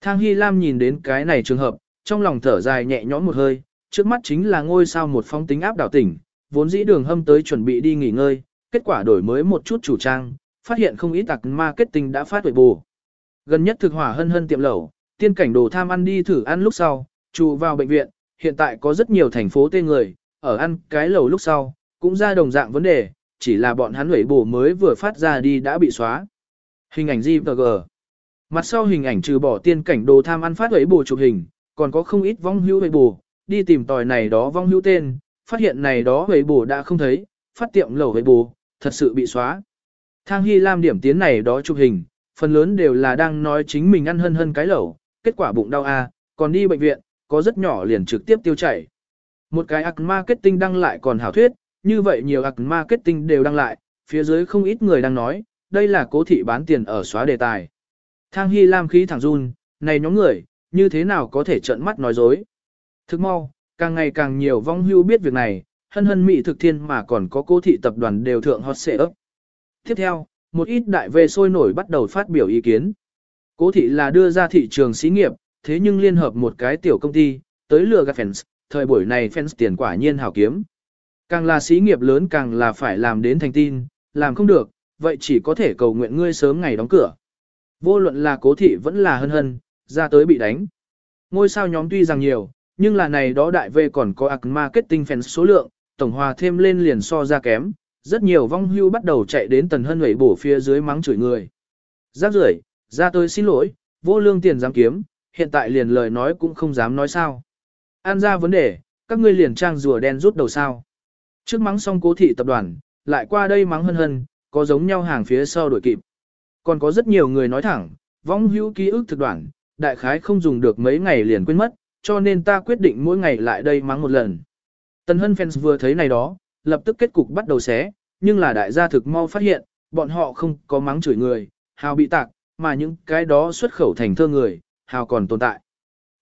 Thang Hy Lam nhìn đến cái này trường hợp, trong lòng thở dài nhẹ nhõm một hơi, trước mắt chính là ngôi sao một phong tính áp đảo tỉnh, vốn dĩ đường hâm tới chuẩn bị đi nghỉ ngơi, kết quả đổi mới một chút chủ trang, phát hiện không ít tặc marketing đã phát tuổi bù. Gần nhất thực hỏa hân hân tiệm lẩu, tiên cảnh đồ tham ăn đi thử ăn lúc sau, trụ vào bệnh viện, hiện tại có rất nhiều thành phố tên người, ở ăn cái lẩu lúc sau, cũng ra đồng dạng vấn đề, chỉ là bọn hắn huệ bù mới vừa phát ra đi đã bị xóa. Hình ảnh JPG. Mặt sau hình ảnh trừ bỏ tiên cảnh đồ tham ăn phát ấy bù chụp hình, còn có không ít vong hữu huệ bù, đi tìm tòi này đó vong hữu tên, phát hiện này đó huệ bù đã không thấy, phát tiệm lẩu huệ bù, thật sự bị xóa. Thang Hy Lam điểm tiến này đó chụp hình, phần lớn đều là đang nói chính mình ăn hân hân cái lẩu, kết quả bụng đau a, còn đi bệnh viện, có rất nhỏ liền trực tiếp tiêu chảy. Một cái ạc marketing đăng lại còn hảo thuyết, như vậy nhiều ạc marketing đều đăng lại, phía dưới không ít người đang nói, đây là cố thị bán tiền ở xóa đề tài. Thang Hy Lam khí thẳng run, này nhóm người, như thế nào có thể trợn mắt nói dối. Thức mau, càng ngày càng nhiều vong hưu biết việc này, hân hân mỹ thực thiên mà còn có cố thị tập đoàn đều thượng hot xệ ấp. Tiếp theo, một ít đại về sôi nổi bắt đầu phát biểu ý kiến. Cố thị là đưa ra thị trường xí nghiệp, thế nhưng liên hợp một cái tiểu công ty, tới lừa gạt fans, thời buổi này fans tiền quả nhiên hảo kiếm. Càng là xí nghiệp lớn càng là phải làm đến thành tin, làm không được, vậy chỉ có thể cầu nguyện ngươi sớm ngày đóng cửa. Vô luận là cố thị vẫn là hân hân, ra tới bị đánh. Ngôi sao nhóm tuy rằng nhiều, nhưng là này đó đại về còn có ạc marketing fans số lượng, tổng hòa thêm lên liền so ra kém, rất nhiều vong hưu bắt đầu chạy đến tần hân hủy bổ phía dưới mắng chửi người. Giáp rưởi, ra tôi xin lỗi, vô lương tiền dám kiếm, hiện tại liền lời nói cũng không dám nói sao. An ra vấn đề, các ngươi liền trang rùa đen rút đầu sao. Trước mắng xong cố thị tập đoàn, lại qua đây mắng hân hân, có giống nhau hàng phía sau đổi kịp. Còn có rất nhiều người nói thẳng, vong hữu ký ức thực đoạn, đại khái không dùng được mấy ngày liền quên mất, cho nên ta quyết định mỗi ngày lại đây mắng một lần. Tần hân fans vừa thấy này đó, lập tức kết cục bắt đầu xé, nhưng là đại gia thực mau phát hiện, bọn họ không có mắng chửi người, hào bị tạc, mà những cái đó xuất khẩu thành thơ người, hào còn tồn tại.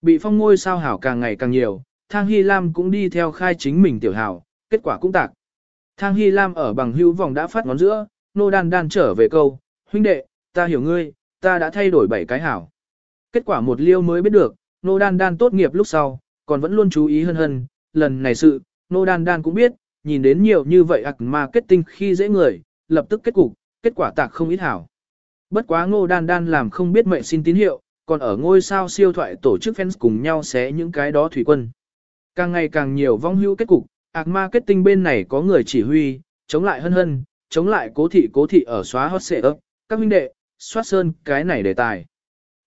Bị phong ngôi sao hào càng ngày càng nhiều, Thang Hy Lam cũng đi theo khai chính mình tiểu hào, kết quả cũng tạc. Thang Hy Lam ở bằng hữu vòng đã phát ngón giữa, nô đan đan trở về câu, huynh đệ, ta hiểu ngươi, ta đã thay đổi bảy cái hảo. Kết quả một liêu mới biết được, nô đan đan tốt nghiệp lúc sau, còn vẫn luôn chú ý hơn hơn, lần này sự, nô đan đan cũng biết, nhìn đến nhiều như vậy ạc marketing khi dễ người, lập tức kết cục, kết quả tạc không ít hảo. Bất quá ngô đan đan làm không biết mệnh xin tín hiệu, còn ở ngôi sao siêu thoại tổ chức fans cùng nhau xé những cái đó thủy quân. Càng ngày càng nhiều vong hữu kết cục, ạc marketing bên này có người chỉ huy, chống lại hân hân, chống lại cố thị cố thị ở xóa hot xệ ấp, các huynh đệ, soát sơn cái này đề tài.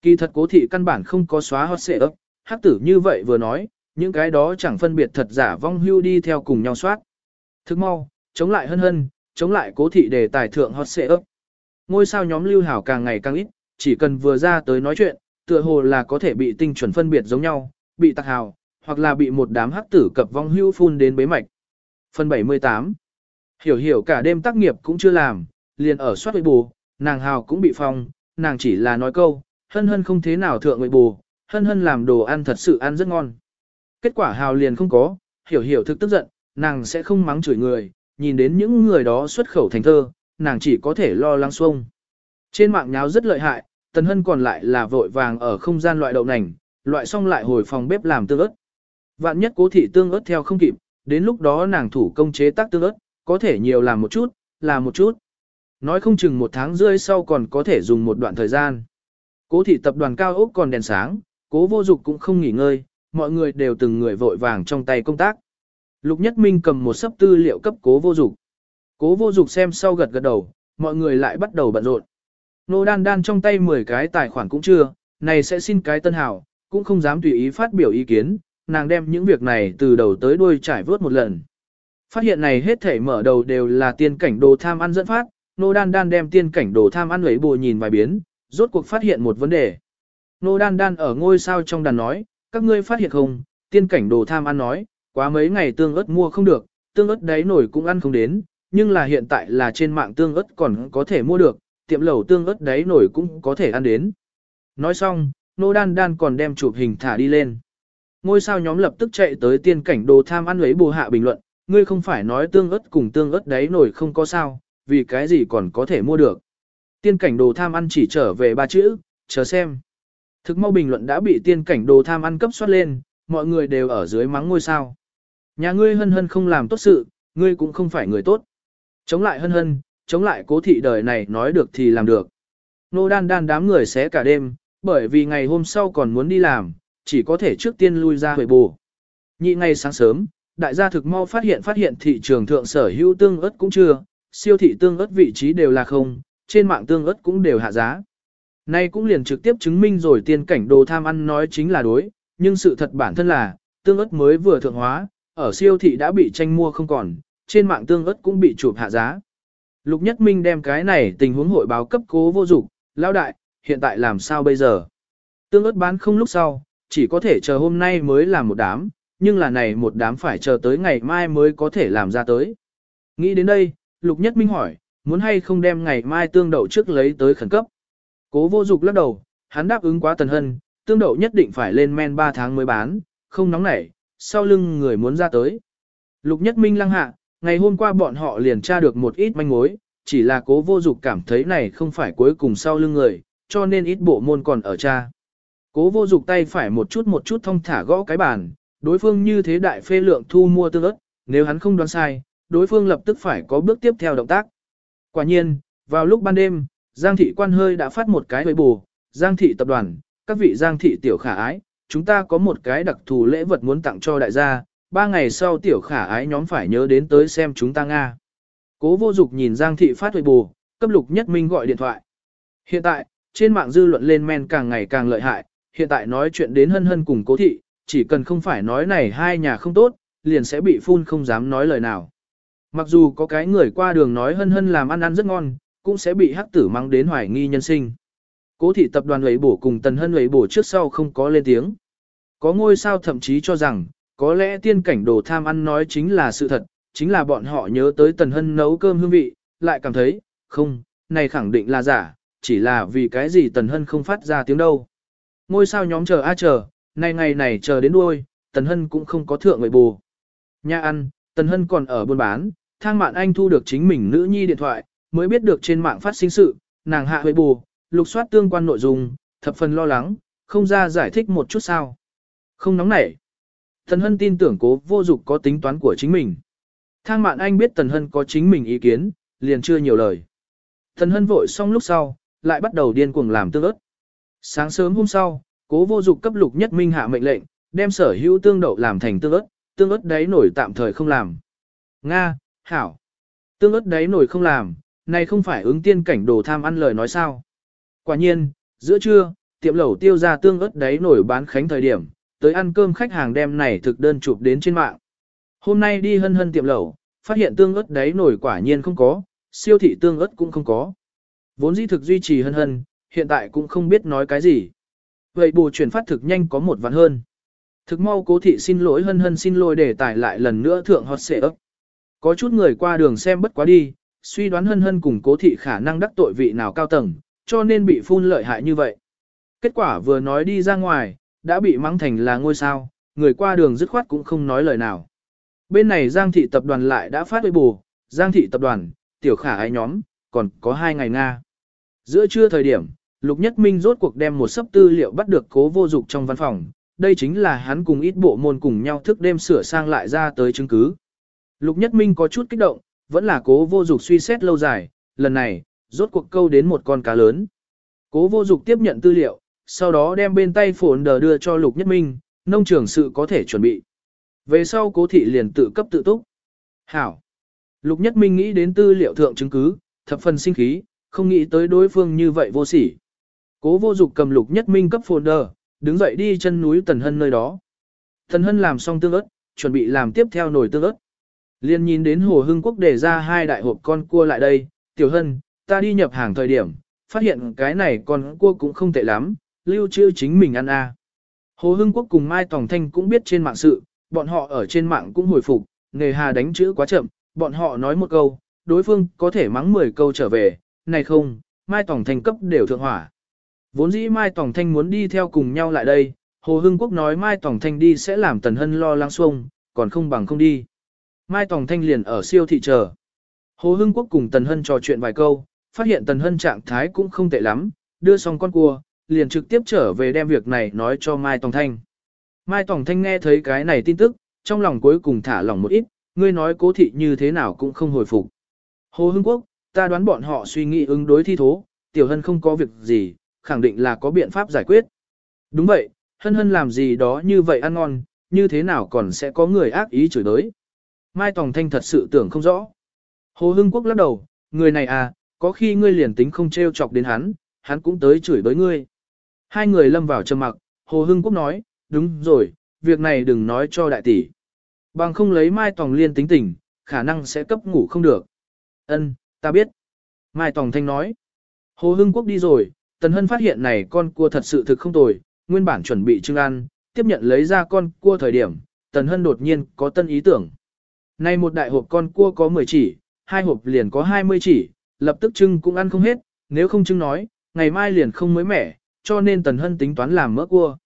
Kỳ thật cố thị căn bản không có xóa hot xệ ấp, hắc tử như vậy vừa nói, những cái đó chẳng phân biệt thật giả vong hưu đi theo cùng nhau soát. Thức mau, chống lại hân hân, chống lại cố thị đề tài thượng hot xệ ấp. Ngôi sao nhóm lưu hảo càng ngày càng ít, chỉ cần vừa ra tới nói chuyện, tựa hồ là có thể bị tinh chuẩn phân biệt giống nhau, bị tạc hào, hoặc là bị một đám hắc tử cập vong hưu phun đến bế mạch. Phần 78 Hiểu hiểu cả đêm tác nghiệp cũng chưa làm, liền ở soát bù, nàng hào cũng bị phong, nàng chỉ là nói câu, hân hân không thế nào thượng bù, hân hân làm đồ ăn thật sự ăn rất ngon. Kết quả hào liền không có, hiểu hiểu thực tức giận, nàng sẽ không mắng chửi người, nhìn đến những người đó xuất khẩu thành thơ, nàng chỉ có thể lo lắng xuông. Trên mạng nháo rất lợi hại, Tần Hân còn lại là vội vàng ở không gian loại đậu nành, loại xong lại hồi phòng bếp làm tương ớt. Vạn nhất cố thị tương ớt theo không kịp, đến lúc đó nàng thủ công chế tác tương ớt, có thể nhiều làm một chút, làm một chút. Nói không chừng một tháng rưỡi sau còn có thể dùng một đoạn thời gian. Cố thị tập đoàn cao ốc còn đèn sáng, cố vô dục cũng không nghỉ ngơi, mọi người đều từng người vội vàng trong tay công tác. Lục Nhất Minh cầm một sấp tư liệu cấp cố vô dục. Cố vô dục xem sau gật gật đầu, mọi người lại bắt đầu bận rộn. Nô đan đan trong tay 10 cái tài khoản cũng chưa, này sẽ xin cái tân hảo, cũng không dám tùy ý phát biểu ý kiến, nàng đem những việc này từ đầu tới đuôi trải vớt một lần. Phát hiện này hết thể mở đầu đều là tiên cảnh đồ tham ăn dẫn phát, nô đan đan đem tiên cảnh đồ tham ăn ấy bù nhìn vài biến, rốt cuộc phát hiện một vấn đề. Nô đan đan ở ngôi sao trong đàn nói, các ngươi phát hiện không, tiên cảnh đồ tham ăn nói, quá mấy ngày tương ớt mua không được, tương ớt đáy nổi cũng ăn không đến, nhưng là hiện tại là trên mạng tương ớt còn có thể mua được, tiệm lẩu tương ớt đáy nổi cũng có thể ăn đến. Nói xong, nô đan đan còn đem chụp hình thả đi lên. Ngôi sao nhóm lập tức chạy tới tiên cảnh đồ tham ăn lấy bù hạ bình luận, ngươi không phải nói tương ớt cùng tương ớt đáy nổi không có sao, vì cái gì còn có thể mua được. Tiên cảnh đồ tham ăn chỉ trở về ba chữ, chờ xem. Thực mau bình luận đã bị tiên cảnh đồ tham ăn cấp soát lên, mọi người đều ở dưới mắng ngôi sao. Nhà ngươi hân hân không làm tốt sự, ngươi cũng không phải người tốt. Chống lại hân hân, chống lại cố thị đời này nói được thì làm được. Nô đan đan đám người xé cả đêm, bởi vì ngày hôm sau còn muốn đi làm, chỉ có thể trước tiên lui ra huệ bù. Nhị ngày sáng sớm, đại gia thực mau phát hiện phát hiện thị trường thượng sở hữu tương ớt cũng chưa, siêu thị tương ớt vị trí đều là không, trên mạng tương ớt cũng đều hạ giá. Nay cũng liền trực tiếp chứng minh rồi tiên cảnh đồ tham ăn nói chính là đối, nhưng sự thật bản thân là, tương ớt mới vừa thượng hóa, ở siêu thị đã bị tranh mua không còn, trên mạng tương ớt cũng bị chụp hạ giá. Lục Nhất Minh đem cái này tình huống hội báo cấp cố vô dụng, lão đại, hiện tại làm sao bây giờ? Tương ớt bán không lúc sau, chỉ có thể chờ hôm nay mới làm một đám, nhưng là này một đám phải chờ tới ngày mai mới có thể làm ra tới. Nghĩ đến đây, Lục Nhất Minh hỏi, muốn hay không đem ngày mai tương đậu trước lấy tới khẩn cấp. Cố vô dục lắc đầu, hắn đáp ứng quá tần hân, tương đậu nhất định phải lên men 3 tháng mới bán, không nóng nảy, sau lưng người muốn ra tới. Lục Nhất Minh lăng hạ, ngày hôm qua bọn họ liền tra được một ít manh mối, chỉ là cố vô dục cảm thấy này không phải cuối cùng sau lưng người, cho nên ít bộ môn còn ở cha. Cố vô dục tay phải một chút một chút thông thả gõ cái bàn, đối phương như thế đại phê lượng thu mua tương ớt, nếu hắn không đoán sai, đối phương lập tức phải có bước tiếp theo động tác. Quả nhiên, vào lúc ban đêm, Giang thị quan hơi đã phát một cái hơi bù, Giang thị tập đoàn, các vị Giang thị tiểu khả ái, chúng ta có một cái đặc thù lễ vật muốn tặng cho đại gia, ba ngày sau tiểu khả ái nhóm phải nhớ đến tới xem chúng ta Nga. Cố vô dục nhìn Giang thị phát hơi bù, cấp lục nhất minh gọi điện thoại. Hiện tại, trên mạng dư luận lên men càng ngày càng lợi hại, hiện tại nói chuyện đến hân hân cùng cố thị, chỉ cần không phải nói này hai nhà không tốt, liền sẽ bị phun không dám nói lời nào. Mặc dù có cái người qua đường nói hân hân làm ăn ăn rất ngon, cũng sẽ bị hắc tử mang đến hoài nghi nhân sinh. Cố thị tập đoàn ấy bổ cùng tần hân ấy bổ trước sau không có lên tiếng. Có ngôi sao thậm chí cho rằng, có lẽ tiên cảnh đồ tham ăn nói chính là sự thật, chính là bọn họ nhớ tới tần hân nấu cơm hương vị, lại cảm thấy, không, này khẳng định là giả, chỉ là vì cái gì tần hân không phát ra tiếng đâu. Ngôi sao nhóm chờ a chờ, nay ngày này chờ đến đuôi, tần hân cũng không có thượng người bù. Nhà ăn, tần hân còn ở buôn bán, thang mạn anh thu được chính mình nữ nhi điện thoại, mới biết được trên mạng phát sinh sự, nàng hạ huệ bù, lục soát tương quan nội dung, thập phần lo lắng, không ra giải thích một chút sao. Không nóng nảy. Tần hân tin tưởng cố vô dục có tính toán của chính mình. Thang mạn anh biết tần hân có chính mình ý kiến, liền chưa nhiều lời. Tần hân vội xong lúc sau, lại bắt đầu điên cuồng làm tương ớt. Sáng sớm hôm sau, cố vô dục cấp lục nhất minh hạ mệnh lệnh, đem sở hữu tương đậu làm thành tương ớt, tương ớt đáy nổi tạm thời không làm. Nga, Hảo. Tương ớt đáy nổi không làm, này không phải ứng tiên cảnh đồ tham ăn lời nói sao. Quả nhiên, giữa trưa, tiệm lẩu tiêu ra tương ớt đáy nổi bán khánh thời điểm, tới ăn cơm khách hàng đem này thực đơn chụp đến trên mạng. Hôm nay đi hân hân tiệm lẩu, phát hiện tương ớt đáy nổi quả nhiên không có, siêu thị tương ớt cũng không có. Vốn dĩ thực duy trì hân hân, hiện tại cũng không biết nói cái gì. Vậy bù chuyển phát thực nhanh có một vạn hơn. Thực mau cố thị xin lỗi hân hân xin lỗi để tải lại lần nữa thượng hot xệ ấp. Có chút người qua đường xem bất quá đi, suy đoán hân hân cùng cố thị khả năng đắc tội vị nào cao tầng, cho nên bị phun lợi hại như vậy. Kết quả vừa nói đi ra ngoài, đã bị mắng thành là ngôi sao, người qua đường dứt khoát cũng không nói lời nào. Bên này Giang thị tập đoàn lại đã phát bù, Giang thị tập đoàn, tiểu khả ai nhóm, còn có hai ngày Nga. Giữa trưa thời điểm, Lục Nhất Minh rốt cuộc đem một sấp tư liệu bắt được cố vô dục trong văn phòng, đây chính là hắn cùng ít bộ môn cùng nhau thức đêm sửa sang lại ra tới chứng cứ. Lục Nhất Minh có chút kích động, vẫn là cố vô dục suy xét lâu dài, lần này, rốt cuộc câu đến một con cá lớn. Cố vô dục tiếp nhận tư liệu, sau đó đem bên tay phổn đờ đưa cho Lục Nhất Minh, nông trường sự có thể chuẩn bị. Về sau cố thị liền tự cấp tự túc. Hảo. Lục Nhất Minh nghĩ đến tư liệu thượng chứng cứ, thập phần sinh khí, không nghĩ tới đối phương như vậy vô sỉ. Cố vô dục cầm Lục Nhất Minh cấp folder đứng dậy đi chân núi Tần Hân nơi đó. Tần Hân làm xong tương ớt, chuẩn bị làm tiếp theo nồi tương ớt. Liên nhìn đến Hồ Hưng Quốc để ra hai đại hộp con cua lại đây, Tiểu Hân, ta đi nhập hàng thời điểm, phát hiện cái này con cua cũng không tệ lắm, lưu trữ chính mình ăn à. Hồ Hưng Quốc cùng Mai Tòng Thanh cũng biết trên mạng sự, bọn họ ở trên mạng cũng hồi phục, nghề hà đánh chữ quá chậm, bọn họ nói một câu, đối phương có thể mắng 10 câu trở về, này không, Mai Tòng Thanh cấp đều thượng hỏa. Vốn dĩ Mai Tòng Thanh muốn đi theo cùng nhau lại đây, Hồ Hưng Quốc nói Mai Tòng Thanh đi sẽ làm Tần Hân lo lắng xuông, còn không bằng không đi. Mai Tòng Thanh liền ở siêu thị chờ. Hồ Hưng Quốc cùng Tần Hân trò chuyện vài câu, phát hiện Tần Hân trạng thái cũng không tệ lắm, đưa xong con cua, liền trực tiếp trở về đem việc này nói cho Mai Tòng Thanh. Mai Tòng Thanh nghe thấy cái này tin tức, trong lòng cuối cùng thả lỏng một ít, ngươi nói cố thị như thế nào cũng không hồi phục. Hồ Hưng Quốc, ta đoán bọn họ suy nghĩ ứng đối thi thố, Tiểu Hân không có việc gì, khẳng định là có biện pháp giải quyết. Đúng vậy, Hân Hân làm gì đó như vậy ăn ngon, như thế nào còn sẽ có người ác ý chửi đới Mai Tòng Thanh thật sự tưởng không rõ. Hồ Hưng Quốc lắc đầu, người này à, có khi ngươi liền tính không trêu chọc đến hắn, hắn cũng tới chửi đới ngươi. Hai người lâm vào trầm mặc, Hồ Hưng Quốc nói, đúng rồi, việc này đừng nói cho đại tỷ. Bằng không lấy Mai Tòng Liên tính tình, khả năng sẽ cấp ngủ không được. Ân, ta biết. Mai Tòng Thanh nói. Hồ Hưng Quốc đi rồi, Tần Hân phát hiện này con cua thật sự thực không tồi, nguyên bản chuẩn bị trưng ăn, tiếp nhận lấy ra con cua thời điểm, Tần Hân đột nhiên có tân ý tưởng. Nay một đại hộp con cua có 10 chỉ, hai hộp liền có 20 chỉ, lập tức trưng cũng ăn không hết, nếu không trưng nói, ngày mai liền không mới mẻ, cho nên Tần Hân tính toán làm mỡ cua.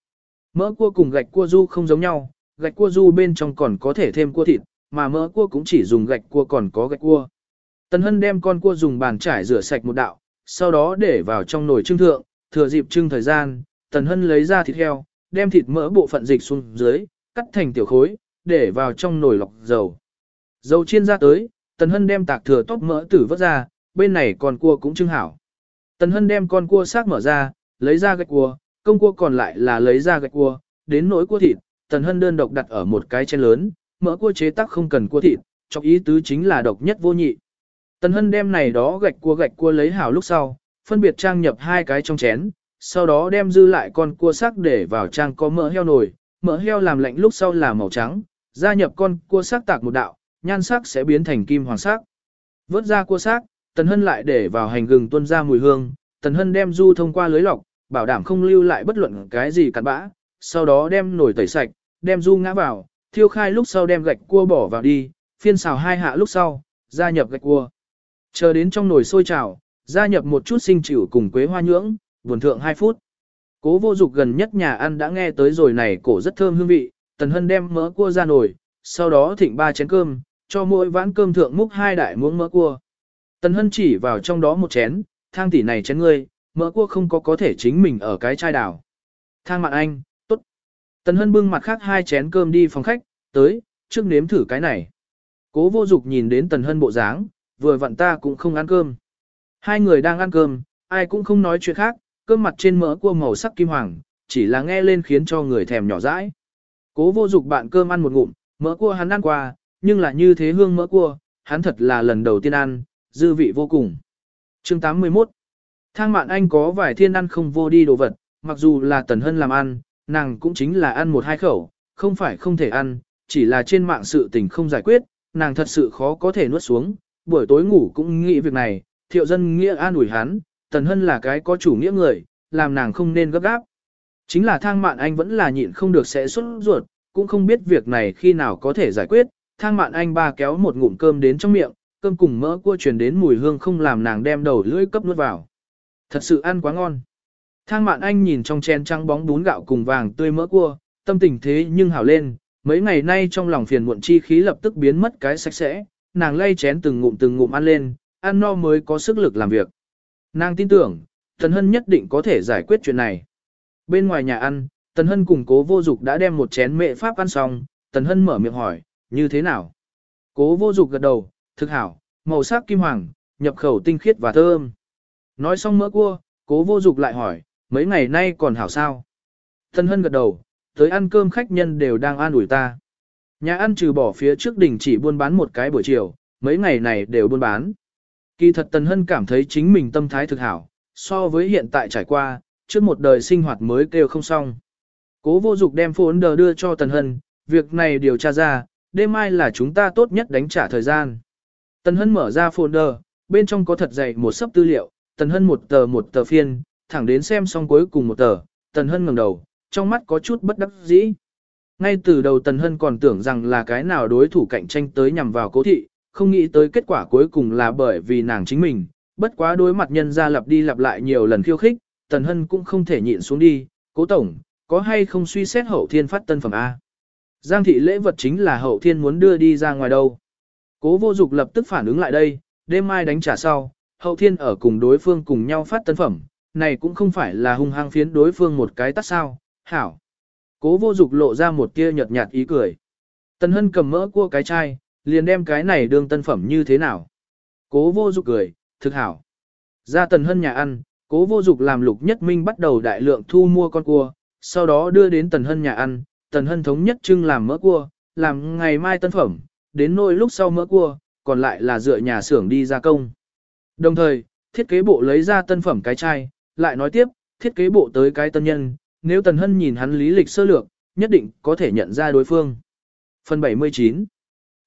Mỡ cua cùng gạch cua du không giống nhau, gạch cua du bên trong còn có thể thêm cua thịt, mà mỡ cua cũng chỉ dùng gạch cua còn có gạch cua. Tần Hân đem con cua dùng bàn trải rửa sạch một đạo, sau đó để vào trong nồi trưng thượng, thừa dịp trưng thời gian, Tần Hân lấy ra thịt heo, đem thịt mỡ bộ phận dịch xuống dưới, cắt thành tiểu khối, để vào trong nồi lọc dầu. Dầu chiên ra tới, Tần Hân đem tạc thừa tóc mỡ tử vớt ra, bên này con cua cũng trưng hảo. Tần Hân đem con cua xác mở ra, lấy ra gạch cua, công cua còn lại là lấy ra gạch cua, đến nỗi cua thịt, Tần Hân đơn độc đặt ở một cái chén lớn, mỡ cua chế tác không cần cua thịt, trong ý tứ chính là độc nhất vô nhị. Tần Hân đem này đó gạch cua gạch cua lấy hảo lúc sau, phân biệt trang nhập hai cái trong chén, sau đó đem dư lại con cua sắc để vào trang có mỡ heo nồi, mỡ heo làm lạnh lúc sau là màu trắng, gia nhập con cua sắc tạc một đạo, nhan sắc sẽ biến thành kim hoàng sắc. Vớt ra cua sắc, Tần Hân lại để vào hành gừng tuôn ra mùi hương, Tần Hân đem du thông qua lưới lọc, bảo đảm không lưu lại bất luận cái gì cặn bã, sau đó đem nồi tẩy sạch, đem du ngã vào, thiêu khai lúc sau đem gạch cua bỏ vào đi, phiên xào hai hạ lúc sau, gia nhập gạch cua. Chờ đến trong nồi sôi trào, gia nhập một chút sinh chịu cùng quế hoa nhưỡng, buồn thượng 2 phút. Cố vô dục gần nhất nhà ăn đã nghe tới rồi này cổ rất thơm hương vị, Tần Hân đem mỡ cua ra nồi, sau đó thịnh ba chén cơm, cho mỗi vãn cơm thượng múc hai đại muỗng mỡ cua. Tần Hân chỉ vào trong đó một chén, thang tỷ này chén ngươi, mỡ cua không có có thể chính mình ở cái chai đảo. Thang mạn anh, tốt. Tần Hân bưng mặt khác hai chén cơm đi phòng khách, tới, trước nếm thử cái này. Cố vô dục nhìn đến Tần Hân bộ dáng, vừa vặn ta cũng không ăn cơm. Hai người đang ăn cơm, ai cũng không nói chuyện khác, cơm mặt trên mỡ cua màu sắc kim hoàng, chỉ là nghe lên khiến cho người thèm nhỏ dãi. Cố vô dục bạn cơm ăn một ngụm, mỡ cua hắn ăn qua, nhưng là như thế hương mỡ cua, hắn thật là lần đầu tiên ăn, dư vị vô cùng. Chương 81 Thang mạn anh có vài thiên ăn không vô đi đồ vật, mặc dù là tần hân làm ăn, nàng cũng chính là ăn một hai khẩu, không phải không thể ăn, chỉ là trên mạng sự tình không giải quyết, nàng thật sự khó có thể nuốt xuống, buổi tối ngủ cũng nghĩ việc này, thiệu dân nghĩa an ủi hắn, tần hân là cái có chủ nghĩa người, làm nàng không nên gấp gáp. Chính là thang mạn anh vẫn là nhịn không được sẽ xuất ruột, cũng không biết việc này khi nào có thể giải quyết, thang mạn anh ba kéo một ngụm cơm đến trong miệng, cơm cùng mỡ cua truyền đến mùi hương không làm nàng đem đầu lưỡi cấp nuốt vào. Thật sự ăn quá ngon. Thang mạn anh nhìn trong chén trắng bóng bún gạo cùng vàng tươi mỡ cua, tâm tình thế nhưng hảo lên, mấy ngày nay trong lòng phiền muộn chi khí lập tức biến mất cái sạch sẽ, nàng lay chén từng ngụm từng ngụm ăn lên, ăn no mới có sức lực làm việc. Nàng tin tưởng, Tần Hân nhất định có thể giải quyết chuyện này. Bên ngoài nhà ăn, Tần Hân cùng cố vô dục đã đem một chén mệ pháp ăn xong, Tần Hân mở miệng hỏi, như thế nào? Cố vô dục gật đầu, thực hảo, màu sắc kim hoàng, nhập khẩu tinh khiết và thơm. Nói xong mỡ cua, cố vô dục lại hỏi, mấy ngày nay còn hảo sao? Tần Hân gật đầu, tới ăn cơm khách nhân đều đang an ủi ta. Nhà ăn trừ bỏ phía trước đỉnh chỉ buôn bán một cái buổi chiều, mấy ngày này đều buôn bán. Kỳ thật Tần Hân cảm thấy chính mình tâm thái thực hảo, so với hiện tại trải qua, trước một đời sinh hoạt mới kêu không xong. Cố vô dục đem phốn đờ đưa cho Tần Hân, việc này điều tra ra, đêm mai là chúng ta tốt nhất đánh trả thời gian. Tần Hân mở ra folder, bên trong có thật dày một sấp tư liệu, Tần Hân một tờ một tờ phiên, thẳng đến xem xong cuối cùng một tờ, Tần Hân ngẩng đầu, trong mắt có chút bất đắc dĩ. Ngay từ đầu Tần Hân còn tưởng rằng là cái nào đối thủ cạnh tranh tới nhằm vào cố thị, không nghĩ tới kết quả cuối cùng là bởi vì nàng chính mình, bất quá đối mặt nhân ra lặp đi lặp lại nhiều lần khiêu khích, Tần Hân cũng không thể nhịn xuống đi, cố tổng, có hay không suy xét hậu thiên phát tân phẩm A. Giang thị lễ vật chính là hậu thiên muốn đưa đi ra ngoài đâu. Cố vô dục lập tức phản ứng lại đây, đêm mai đánh trả sau, hậu thiên ở cùng đối phương cùng nhau phát tân phẩm, này cũng không phải là hung hăng phiến đối phương một cái tắt sao, hảo. Cố vô dục lộ ra một tia nhợt nhạt ý cười. Tần hân cầm mỡ cua cái chai, liền đem cái này đương tân phẩm như thế nào. Cố vô dục cười, thực hảo. Ra tần hân nhà ăn, cố vô dục làm lục nhất minh bắt đầu đại lượng thu mua con cua, sau đó đưa đến tần hân nhà ăn, tần hân thống nhất trưng làm mỡ cua, làm ngày mai tân phẩm, đến nỗi lúc sau mỡ cua, còn lại là dựa nhà xưởng đi gia công. Đồng thời, thiết kế bộ lấy ra tân phẩm cái chai, lại nói tiếp, thiết kế bộ tới cái tân nhân, nếu tần hân nhìn hắn lý lịch sơ lược, nhất định có thể nhận ra đối phương. Phần 79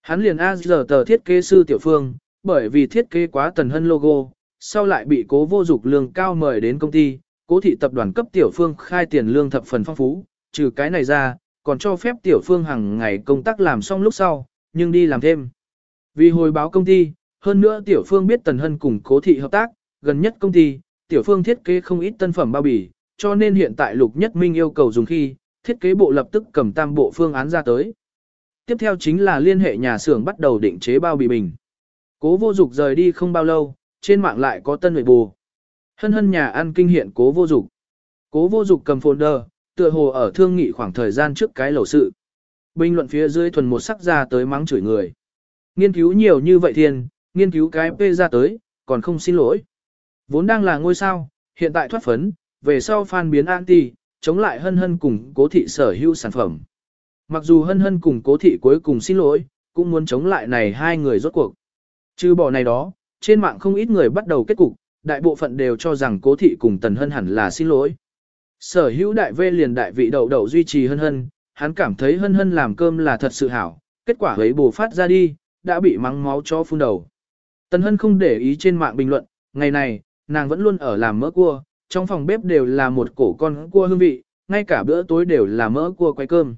Hắn liền A giờ tờ thiết kế sư tiểu phương, bởi vì thiết kế quá tần hân logo, sau lại bị cố vô dục lương cao mời đến công ty, cố thị tập đoàn cấp tiểu phương khai tiền lương thập phần phong phú, trừ cái này ra, còn cho phép tiểu phương hàng ngày công tác làm xong lúc sau, nhưng đi làm thêm. Vì hồi báo công ty, hơn nữa tiểu phương biết tần hân cùng cố thị hợp tác, gần nhất công ty, tiểu phương thiết kế không ít tân phẩm bao bì, cho nên hiện tại lục nhất minh yêu cầu dùng khi, thiết kế bộ lập tức cầm tam bộ phương án ra tới. Tiếp theo chính là liên hệ nhà xưởng bắt đầu định chế bao bì bình. Cố vô dục rời đi không bao lâu, trên mạng lại có tân nội bù. Hân hân nhà ăn kinh hiện cố vô dục. Cố vô dục cầm folder, tựa hồ ở thương nghị khoảng thời gian trước cái lẩu sự. Bình luận phía dưới thuần một sắc ra tới mắng chửi người. Nghiên cứu nhiều như vậy thiên, nghiên cứu cái P ra tới, còn không xin lỗi. Vốn đang là ngôi sao, hiện tại thoát phấn, về sau phan biến anti, chống lại hân hân cùng cố thị sở hữu sản phẩm. Mặc dù hân hân cùng cố thị cuối cùng xin lỗi, cũng muốn chống lại này hai người rốt cuộc. Trừ bỏ này đó, trên mạng không ít người bắt đầu kết cục, đại bộ phận đều cho rằng cố thị cùng tần hân hẳn là xin lỗi. Sở hữu đại vê liền đại vị đậu đậu duy trì hân hân, hắn cảm thấy hân hân làm cơm là thật sự hảo, kết quả ấy bù phát ra đi, đã bị mắng máu cho phun đầu. Tần hân không để ý trên mạng bình luận, ngày này, nàng vẫn luôn ở làm mỡ cua, trong phòng bếp đều là một cổ con cua hương vị, ngay cả bữa tối đều là mỡ cua quay cơm.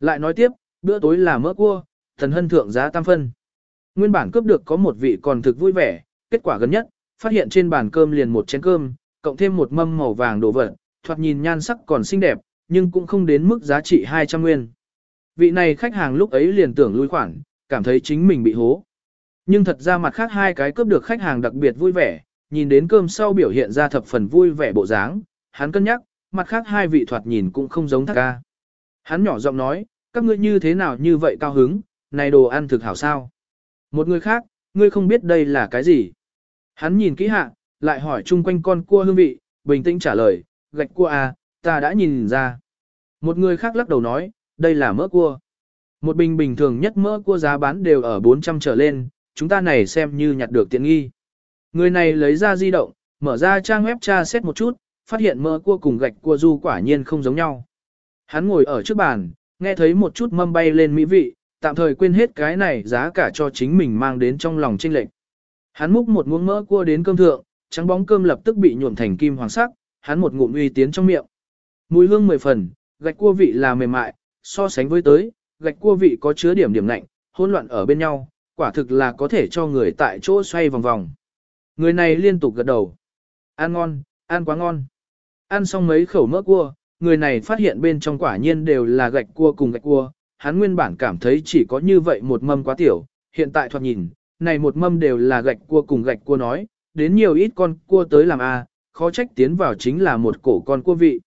Lại nói tiếp, bữa tối là mỡ cua, thần hân thượng giá tam phân. Nguyên bản cướp được có một vị còn thực vui vẻ, kết quả gần nhất, phát hiện trên bàn cơm liền một chén cơm, cộng thêm một mâm màu vàng đồ vật, thoạt nhìn nhan sắc còn xinh đẹp, nhưng cũng không đến mức giá trị 200 nguyên. Vị này khách hàng lúc ấy liền tưởng lui khoản, cảm thấy chính mình bị hố. Nhưng thật ra mặt khác hai cái cướp được khách hàng đặc biệt vui vẻ, nhìn đến cơm sau biểu hiện ra thập phần vui vẻ bộ dáng, hắn cân nhắc, mặt khác hai vị thoạt nhìn cũng không giống thác ca. Hắn nhỏ giọng nói, các ngươi như thế nào như vậy cao hứng, này đồ ăn thực hảo sao. Một người khác, ngươi không biết đây là cái gì. Hắn nhìn kỹ hạ, lại hỏi chung quanh con cua hương vị, bình tĩnh trả lời, gạch cua à, ta đã nhìn ra. Một người khác lắc đầu nói, đây là mỡ cua. Một bình bình thường nhất mỡ cua giá bán đều ở 400 trở lên, chúng ta này xem như nhặt được tiện nghi. Người này lấy ra di động, mở ra trang web tra xét một chút, phát hiện mỡ cua cùng gạch cua du quả nhiên không giống nhau. Hắn ngồi ở trước bàn, nghe thấy một chút mâm bay lên mỹ vị, tạm thời quên hết cái này giá cả cho chính mình mang đến trong lòng chênh lệch. Hắn múc một muỗng mỡ cua đến cơm thượng, trắng bóng cơm lập tức bị nhuộm thành kim hoàng sắc, hắn một ngụm uy tiến trong miệng. Mùi hương mười phần, gạch cua vị là mềm mại, so sánh với tới, gạch cua vị có chứa điểm điểm lạnh, hỗn loạn ở bên nhau, quả thực là có thể cho người tại chỗ xoay vòng vòng. Người này liên tục gật đầu. Ăn ngon, ăn quá ngon. Ăn xong mấy khẩu mỡ cua, người này phát hiện bên trong quả nhiên đều là gạch cua cùng gạch cua. Hắn nguyên bản cảm thấy chỉ có như vậy một mâm quá tiểu, hiện tại thoạt nhìn, này một mâm đều là gạch cua cùng gạch cua nói, đến nhiều ít con cua tới làm a, khó trách tiến vào chính là một cổ con cua vị.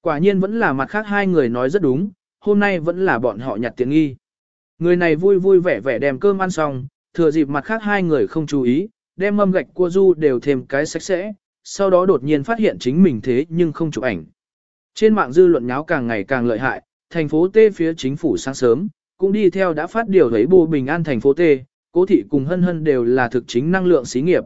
Quả nhiên vẫn là mặt khác hai người nói rất đúng, hôm nay vẫn là bọn họ nhặt tiện nghi. Người này vui vui vẻ vẻ đem cơm ăn xong, thừa dịp mặt khác hai người không chú ý, đem mâm gạch cua du đều thêm cái sạch sẽ, sau đó đột nhiên phát hiện chính mình thế nhưng không chụp ảnh. Trên mạng dư luận nháo càng ngày càng lợi hại, thành phố T phía chính phủ sáng sớm, cũng đi theo đã phát điều thấy bù bình an thành phố T, cố thị cùng hân hân đều là thực chính năng lượng xí nghiệp.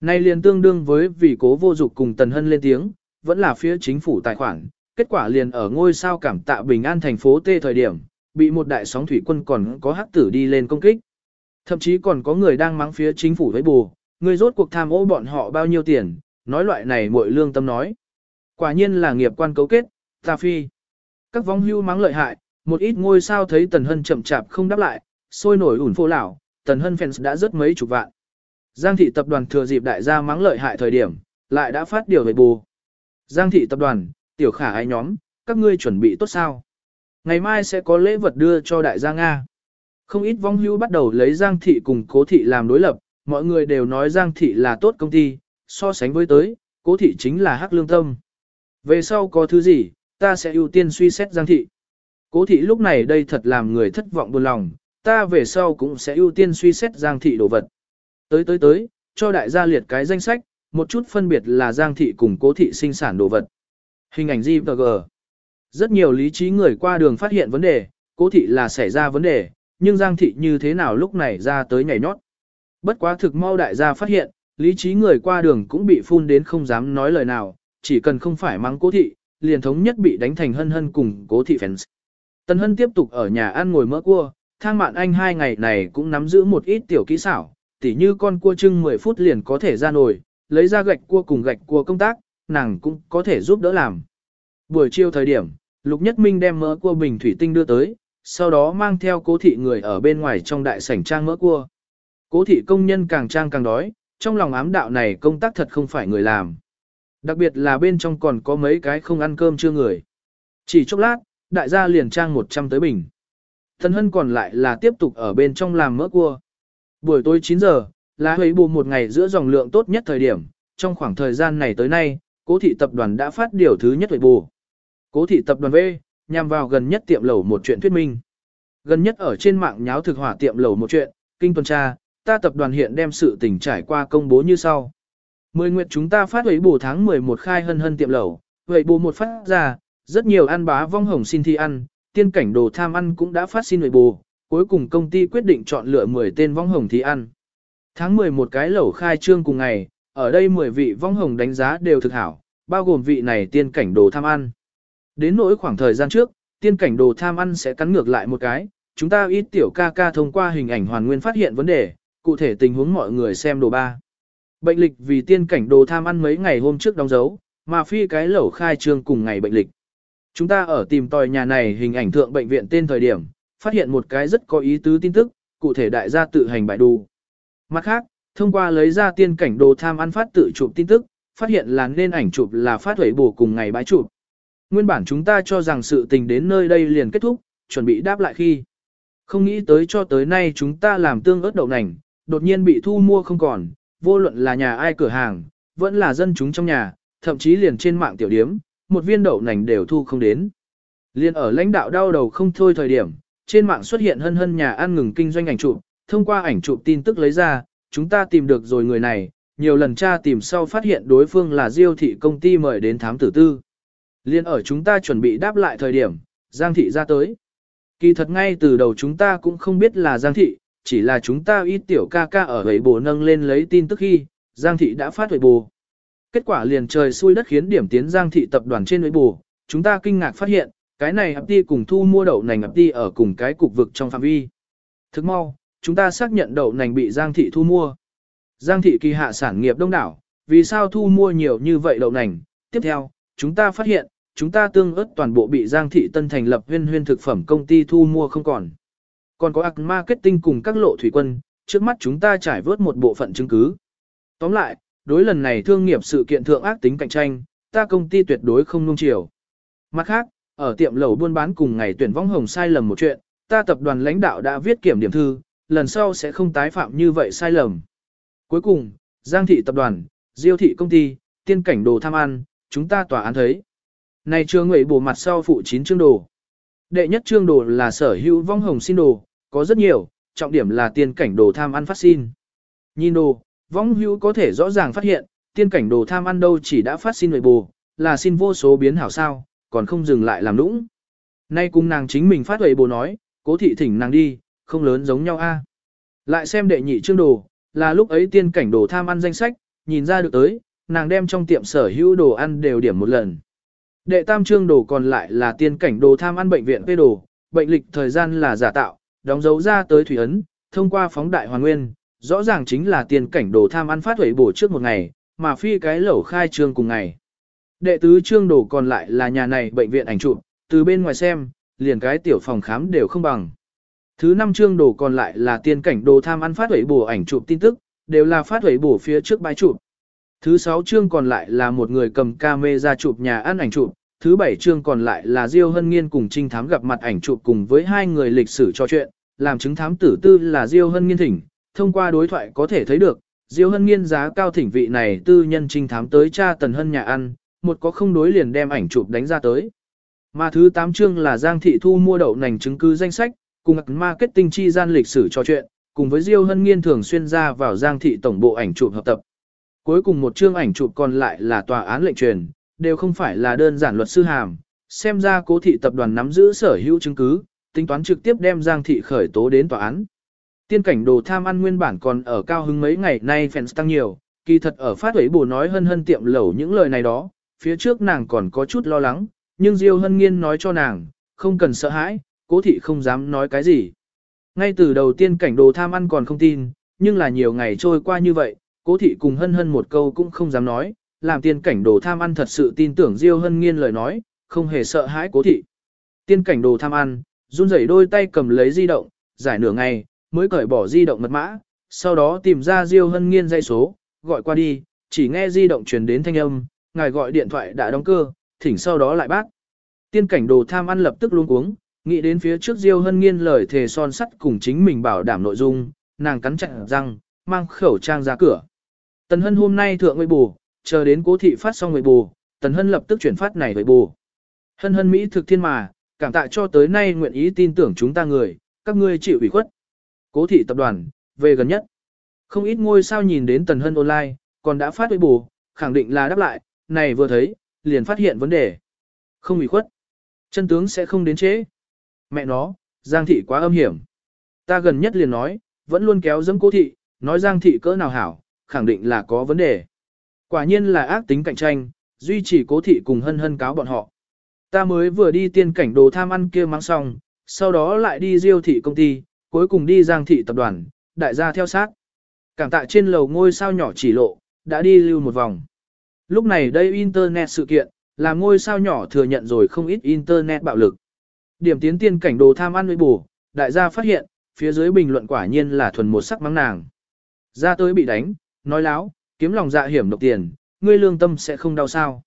Nay liền tương đương với vì cố vô dục cùng tần hân lên tiếng, vẫn là phía chính phủ tài khoản, kết quả liền ở ngôi sao cảm tạ bình an thành phố T thời điểm, bị một đại sóng thủy quân còn có hắc tử đi lên công kích. Thậm chí còn có người đang mắng phía chính phủ với bù, người rốt cuộc tham ô bọn họ bao nhiêu tiền, nói loại này muội lương tâm nói. Quả nhiên là nghiệp quan cấu kết, ta phi. Các vong hưu mắng lợi hại, một ít ngôi sao thấy Tần Hân chậm chạp không đáp lại, sôi nổi ủn phô lão, Tần Hân fans đã rất mấy chục vạn. Giang thị tập đoàn thừa dịp đại gia mắng lợi hại thời điểm, lại đã phát điều về bù. Giang thị tập đoàn, tiểu khả ai nhóm, các ngươi chuẩn bị tốt sao? Ngày mai sẽ có lễ vật đưa cho đại gia Nga. Không ít vong hưu bắt đầu lấy Giang thị cùng cố thị làm đối lập, mọi người đều nói Giang thị là tốt công ty, so sánh với tới, cố thị chính là hắc lương tâm. Về sau có thứ gì, ta sẽ ưu tiên suy xét Giang thị. Cố thị lúc này đây thật làm người thất vọng buồn lòng, ta về sau cũng sẽ ưu tiên suy xét Giang thị đồ vật. Tới tới tới, cho đại gia liệt cái danh sách, một chút phân biệt là Giang thị cùng cố thị sinh sản đồ vật. Hình ảnh GVG. Rất nhiều lý trí người qua đường phát hiện vấn đề, cố thị là xảy ra vấn đề, nhưng Giang thị như thế nào lúc này ra tới nhảy nhót. Bất quá thực mau đại gia phát hiện, lý trí người qua đường cũng bị phun đến không dám nói lời nào, chỉ cần không phải mắng cố thị, liền thống nhất bị đánh thành hân hân cùng cố thị fans. Tần hân tiếp tục ở nhà ăn ngồi mỡ cua, thang mạn anh hai ngày này cũng nắm giữ một ít tiểu kỹ xảo, tỉ như con cua trưng 10 phút liền có thể ra nồi, lấy ra gạch cua cùng gạch cua công tác, nàng cũng có thể giúp đỡ làm. Buổi chiều thời điểm, Lục Nhất Minh đem mỡ cua bình thủy tinh đưa tới, sau đó mang theo cố thị người ở bên ngoài trong đại sảnh trang mỡ cua. Cố thị công nhân càng trang càng đói, trong lòng ám đạo này công tác thật không phải người làm. Đặc biệt là bên trong còn có mấy cái không ăn cơm chưa người. Chỉ chốc lát, đại gia liền trang 100 tới bình. Thần hân còn lại là tiếp tục ở bên trong làm mỡ cua. Buổi tối 9 giờ, là huế bù một ngày giữa dòng lượng tốt nhất thời điểm, trong khoảng thời gian này tới nay, cố thị tập đoàn đã phát điều thứ nhất huế bù. Cố thị tập đoàn V, nhằm vào gần nhất tiệm lẩu một chuyện thuyết minh. Gần nhất ở trên mạng nháo thực hỏa tiệm lẩu một chuyện, kinh tuần tra, ta tập đoàn hiện đem sự tình trải qua công bố như sau. Mười nguyệt chúng ta phát huế bù tháng 11 khai hân hân tiệm lẩu, huế bù một phát ra, rất nhiều ăn bá vong hồng xin thi ăn, tiên cảnh đồ tham ăn cũng đã phát xin huế bù, cuối cùng công ty quyết định chọn lựa 10 tên vong hồng thi ăn. Tháng 11 cái lẩu khai trương cùng ngày, ở đây 10 vị vong hồng đánh giá đều thực hảo, bao gồm vị này tiên cảnh đồ tham ăn. Đến nỗi khoảng thời gian trước, tiên cảnh đồ tham ăn sẽ cắn ngược lại một cái, chúng ta ít tiểu ca ca thông qua hình ảnh hoàn nguyên phát hiện vấn đề, cụ thể tình huống mọi người xem đồ ba. Bệnh lịch vì tiên cảnh đồ tham ăn mấy ngày hôm trước đóng dấu, mà phi cái lẩu khai trương cùng ngày bệnh lịch. Chúng ta ở tìm tòi nhà này hình ảnh thượng bệnh viện tên thời điểm, phát hiện một cái rất có ý tứ tin tức, cụ thể đại gia tự hành bại đồ Mặt khác, thông qua lấy ra tiên cảnh đồ tham ăn phát tự chụp tin tức, phát hiện là nên ảnh chụp là phát huẩy bổ cùng ngày bãi chụp. Nguyên bản chúng ta cho rằng sự tình đến nơi đây liền kết thúc, chuẩn bị đáp lại khi. Không nghĩ tới cho tới nay chúng ta làm tương ớt đậu nành, đột nhiên bị thu mua không còn, vô luận là nhà ai cửa hàng, vẫn là dân chúng trong nhà, thậm chí liền trên mạng tiểu điếm, một viên đậu nành đều thu không đến. Liên ở lãnh đạo đau đầu không thôi thời điểm, trên mạng xuất hiện hân hân nhà ăn ngừng kinh doanh ảnh chụp, thông qua ảnh chụp tin tức lấy ra, chúng ta tìm được rồi người này, nhiều lần tra tìm sau phát hiện đối phương là Diêu thị công ty mời đến thám tử tư. Liên ở chúng ta chuẩn bị đáp lại thời điểm, Giang thị ra tới. Kỳ thật ngay từ đầu chúng ta cũng không biết là Giang thị, chỉ là chúng ta ít tiểu ca ca ở ấy bồ nâng lên lấy tin tức khi, Giang thị đã phát huệ bồ. Kết quả liền trời xui đất khiến điểm tiến Giang thị tập đoàn trên huệ bồ, chúng ta kinh ngạc phát hiện, cái này hấp ti cùng thu mua đậu nành hấp ti ở cùng cái cục vực trong phạm vi. Thức mau, chúng ta xác nhận đậu nành bị Giang thị thu mua. Giang thị kỳ hạ sản nghiệp đông đảo, vì sao thu mua nhiều như vậy đậu nành? Tiếp theo, chúng ta phát hiện, chúng ta tương ớt toàn bộ bị Giang thị tân thành lập huyên huyên thực phẩm công ty thu mua không còn. Còn có ạc marketing cùng các lộ thủy quân, trước mắt chúng ta trải vớt một bộ phận chứng cứ. Tóm lại, đối lần này thương nghiệp sự kiện thượng ác tính cạnh tranh, ta công ty tuyệt đối không nung chiều. Mặt khác, ở tiệm lẩu buôn bán cùng ngày tuyển vong hồng sai lầm một chuyện, ta tập đoàn lãnh đạo đã viết kiểm điểm thư, lần sau sẽ không tái phạm như vậy sai lầm. Cuối cùng, Giang thị tập đoàn, Diêu thị công ty, tiên cảnh đồ tham ăn, chúng ta tòa án thấy. Này chưa nguyện bổ mặt sau phụ chín chương đồ. Đệ nhất chương đồ là sở hữu vong hồng xin đồ, có rất nhiều, trọng điểm là tiên cảnh đồ tham ăn phát xin. Nhìn đồ, vong hữu có thể rõ ràng phát hiện, tiên cảnh đồ tham ăn đâu chỉ đã phát xin nội bù, là xin vô số biến hảo sao, còn không dừng lại làm lũng. Nay cùng nàng chính mình phát huệ bồ nói, cố thị thỉnh nàng đi, không lớn giống nhau a. Lại xem đệ nhị chương đồ, là lúc ấy tiên cảnh đồ tham ăn danh sách, nhìn ra được tới, nàng đem trong tiệm sở hữu đồ ăn đều điểm một lần. Đệ tam chương đồ còn lại là tiên cảnh đồ tham ăn bệnh viện phê đồ, bệnh lịch thời gian là giả tạo, đóng dấu ra tới thủy ấn, thông qua phóng đại hoàn nguyên, rõ ràng chính là tiền cảnh đồ tham ăn phát huệ bổ trước một ngày, mà phi cái lẩu khai trương cùng ngày. Đệ tứ trương đồ còn lại là nhà này bệnh viện ảnh chụp, từ bên ngoài xem, liền cái tiểu phòng khám đều không bằng. Thứ năm trương đồ còn lại là tiền cảnh đồ tham ăn phát huệ bổ ảnh chụp tin tức, đều là phát huệ bổ phía trước bãi chụp. Thứ sáu chương còn lại là một người cầm camera chụp nhà ăn ảnh chụp, thứ bảy chương còn lại là Diêu Hân Nghiên cùng Trinh Thám gặp mặt ảnh chụp cùng với hai người lịch sử trò chuyện, làm chứng thám tử tư là Diêu Hân Nghiên thỉnh, thông qua đối thoại có thể thấy được, Diêu Hân Nghiên giá cao thỉnh vị này tư nhân Trinh Thám tới cha Tần Hân nhà ăn, một có không đối liền đem ảnh chụp đánh ra tới. Mà thứ tám chương là Giang Thị Thu mua đậu nành chứng cứ danh sách, cùng marketing chi gian lịch sử trò chuyện, cùng với Diêu Hân Nghiên thường xuyên ra vào Giang Thị tổng bộ ảnh chụp hợp tập. Cuối cùng một chương ảnh chụp còn lại là tòa án lệnh truyền, đều không phải là đơn giản luật sư hàm, xem ra cố thị tập đoàn nắm giữ sở hữu chứng cứ, tính toán trực tiếp đem Giang thị khởi tố đến tòa án. Tiên cảnh đồ tham ăn nguyên bản còn ở cao hứng mấy ngày nay fans tăng nhiều, kỳ thật ở phát ấy bù nói hân hân tiệm lẩu những lời này đó, phía trước nàng còn có chút lo lắng, nhưng Diêu hân nghiên nói cho nàng, không cần sợ hãi, cố thị không dám nói cái gì. Ngay từ đầu tiên cảnh đồ tham ăn còn không tin, nhưng là nhiều ngày trôi qua như vậy, cố thị cùng hân hân một câu cũng không dám nói, làm tiên cảnh đồ tham ăn thật sự tin tưởng Diêu hân nghiên lời nói, không hề sợ hãi cố thị. Tiên cảnh đồ tham ăn, run rẩy đôi tay cầm lấy di động, giải nửa ngày, mới cởi bỏ di động mật mã, sau đó tìm ra Diêu hân nghiên dây số, gọi qua đi, chỉ nghe di động truyền đến thanh âm, ngài gọi điện thoại đã đóng cơ, thỉnh sau đó lại bác. Tiên cảnh đồ tham ăn lập tức luống cuống, nghĩ đến phía trước Diêu hân nghiên lời thề son sắt cùng chính mình bảo đảm nội dung, nàng cắn chặt răng, mang khẩu trang ra cửa. Tần Hân hôm nay thượng nguy bù, chờ đến cố thị phát xong nguy bù, Tần Hân lập tức chuyển phát này với bù. Hân hân Mỹ thực thiên mà, cảm tạ cho tới nay nguyện ý tin tưởng chúng ta người, các ngươi chịu ủy khuất. Cố thị tập đoàn, về gần nhất. Không ít ngôi sao nhìn đến Tần Hân online, còn đã phát với bù, khẳng định là đáp lại, này vừa thấy, liền phát hiện vấn đề. Không ủy khuất. Chân tướng sẽ không đến chế. Mẹ nó, Giang thị quá âm hiểm. Ta gần nhất liền nói, vẫn luôn kéo dẫm cố thị, nói Giang thị cỡ nào hảo, khẳng định là có vấn đề. Quả nhiên là ác tính cạnh tranh, duy trì cố thị cùng hân hân cáo bọn họ. Ta mới vừa đi tiên cảnh đồ tham ăn kia mang xong, sau đó lại đi diêu thị công ty, cuối cùng đi giang thị tập đoàn, đại gia theo sát. Cảm tạ trên lầu ngôi sao nhỏ chỉ lộ, đã đi lưu một vòng. Lúc này đây Internet sự kiện, là ngôi sao nhỏ thừa nhận rồi không ít Internet bạo lực. Điểm tiến tiên cảnh đồ tham ăn với bù, đại gia phát hiện, phía dưới bình luận quả nhiên là thuần một sắc mắng nàng. Ra tới bị đánh, nói láo, kiếm lòng dạ hiểm độc tiền, ngươi lương tâm sẽ không đau sao.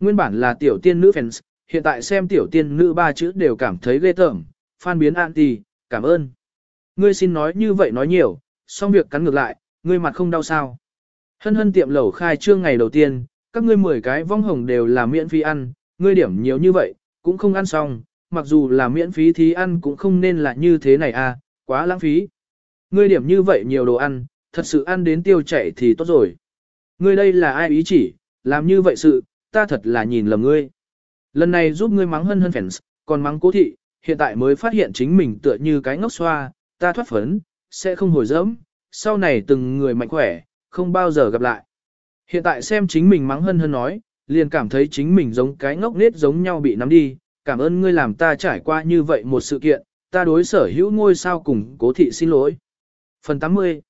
Nguyên bản là tiểu tiên nữ fans, hiện tại xem tiểu tiên nữ ba chữ đều cảm thấy ghê tởm, phan biến anti, cảm ơn. Ngươi xin nói như vậy nói nhiều, xong việc cắn ngược lại, ngươi mặt không đau sao. Hân hân tiệm lẩu khai trương ngày đầu tiên, các ngươi 10 cái vong hồng đều là miễn phí ăn, ngươi điểm nhiều như vậy, cũng không ăn xong, mặc dù là miễn phí thì ăn cũng không nên là như thế này à, quá lãng phí. Ngươi điểm như vậy nhiều đồ ăn, thật sự ăn đến tiêu chảy thì tốt rồi. Ngươi đây là ai ý chỉ, làm như vậy sự, ta thật là nhìn lầm ngươi. Lần này giúp ngươi mắng hân hân fans, còn mắng cố thị, hiện tại mới phát hiện chính mình tựa như cái ngốc xoa, ta thoát phấn, sẽ không hồi dẫm, sau này từng người mạnh khỏe, không bao giờ gặp lại. Hiện tại xem chính mình mắng hân hân nói, liền cảm thấy chính mình giống cái ngốc nết giống nhau bị nắm đi, cảm ơn ngươi làm ta trải qua như vậy một sự kiện, ta đối sở hữu ngôi sao cùng cố thị xin lỗi. Phần 80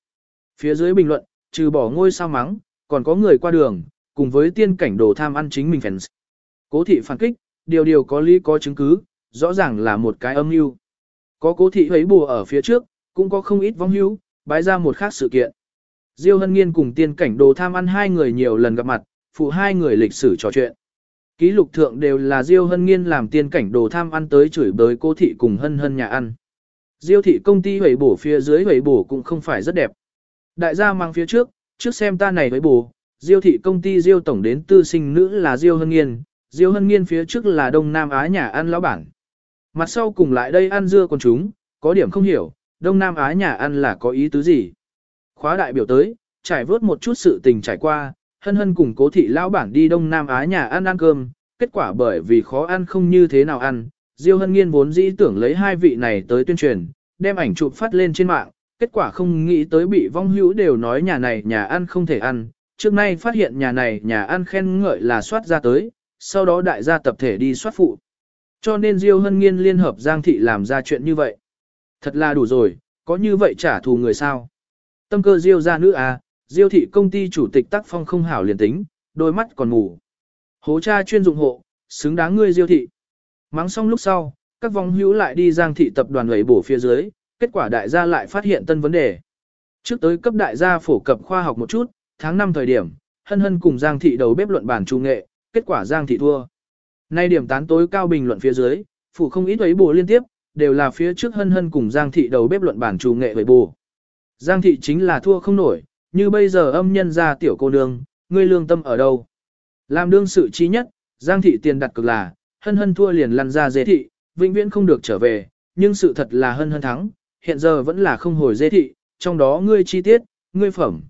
Phía dưới bình luận, trừ bỏ ngôi sao mắng, còn có người qua đường, cùng với tiên cảnh đồ tham ăn chính mình fans. Cố thị phản kích, điều điều có lý có chứng cứ, rõ ràng là một cái âm mưu. Có cố thị thấy bùa ở phía trước, cũng có không ít vong hữu, bái ra một khác sự kiện. Diêu Hân Nghiên cùng tiên cảnh đồ tham ăn hai người nhiều lần gặp mặt, phụ hai người lịch sử trò chuyện. Ký lục thượng đều là Diêu Hân Nghiên làm tiên cảnh đồ tham ăn tới chửi bới cô thị cùng hân hân nhà ăn. Diêu thị công ty hủy bổ phía dưới hủy bổ cũng không phải rất đẹp. Đại gia mang phía trước, trước xem ta này hủy bổ, Diêu thị công ty Diêu tổng đến tư sinh nữ là Diêu Hân Nghiên, Diêu Hân Nghiên phía trước là Đông Nam Á nhà ăn lão bản. Mặt sau cùng lại đây ăn dưa con chúng, có điểm không hiểu, Đông Nam Á nhà ăn là có ý tứ gì. Khóa đại biểu tới, trải vớt một chút sự tình trải qua, hân hân cùng cố thị lão bản đi Đông Nam Á nhà ăn ăn cơm, kết quả bởi vì khó ăn không như thế nào ăn, Diêu hân nghiên vốn dĩ tưởng lấy hai vị này tới tuyên truyền, đem ảnh chụp phát lên trên mạng, kết quả không nghĩ tới bị vong hữu đều nói nhà này nhà ăn không thể ăn, trước nay phát hiện nhà này nhà ăn khen ngợi là soát ra tới, sau đó đại gia tập thể đi soát phụ. Cho nên Diêu Hân Nghiên liên hợp Giang Thị làm ra chuyện như vậy. Thật là đủ rồi, có như vậy trả thù người sao? Tâm cơ Diêu ra nữ à, Diêu Thị công ty chủ tịch tác phong không hảo liền tính, đôi mắt còn ngủ Hố cha chuyên dụng hộ, xứng đáng ngươi Diêu Thị. Mắng xong lúc sau, các vong hữu lại đi Giang Thị tập đoàn ấy bổ phía dưới, kết quả đại gia lại phát hiện tân vấn đề. Trước tới cấp đại gia phổ cập khoa học một chút, tháng 5 thời điểm, hân hân cùng Giang Thị đầu bếp luận bản trung nghệ, kết quả Giang Thị thua. Nay điểm tán tối cao bình luận phía dưới, phủ không ít ấy bù liên tiếp, đều là phía trước hân hân cùng Giang Thị đầu bếp luận bản trù nghệ với bù. Giang Thị chính là thua không nổi, như bây giờ âm nhân ra tiểu cô nương, ngươi lương tâm ở đâu? Làm đương sự trí nhất, Giang Thị tiền đặt cực là, hân hân thua liền lăn ra dê thị, vĩnh viễn không được trở về, nhưng sự thật là hân hân thắng, hiện giờ vẫn là không hồi dê thị, trong đó ngươi chi tiết, ngươi phẩm.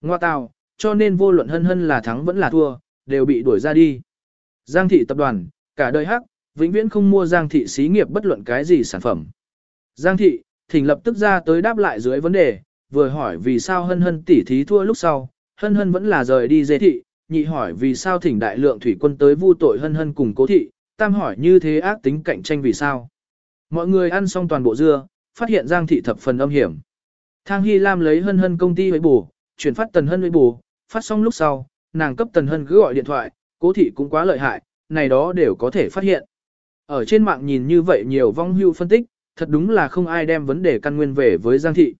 Ngoa tào, cho nên vô luận hân hân là thắng vẫn là thua, đều bị đuổi ra đi. Giang thị tập đoàn, cả đời hắc, vĩnh viễn không mua Giang thị xí nghiệp bất luận cái gì sản phẩm. Giang thị, thỉnh lập tức ra tới đáp lại dưới vấn đề, vừa hỏi vì sao hân hân tỉ thí thua lúc sau, hân hân vẫn là rời đi dê thị, nhị hỏi vì sao thỉnh đại lượng thủy quân tới vu tội hân hân cùng cố thị, tam hỏi như thế ác tính cạnh tranh vì sao. Mọi người ăn xong toàn bộ dưa, phát hiện Giang thị thập phần âm hiểm. Thang Hy Lam lấy hân hân công ty với bù, chuyển phát tần hân với bù, phát xong lúc sau, nàng cấp tần hân cứ gọi điện thoại, cố thị cũng quá lợi hại, này đó đều có thể phát hiện. Ở trên mạng nhìn như vậy nhiều vong hưu phân tích, thật đúng là không ai đem vấn đề căn nguyên về với Giang thị.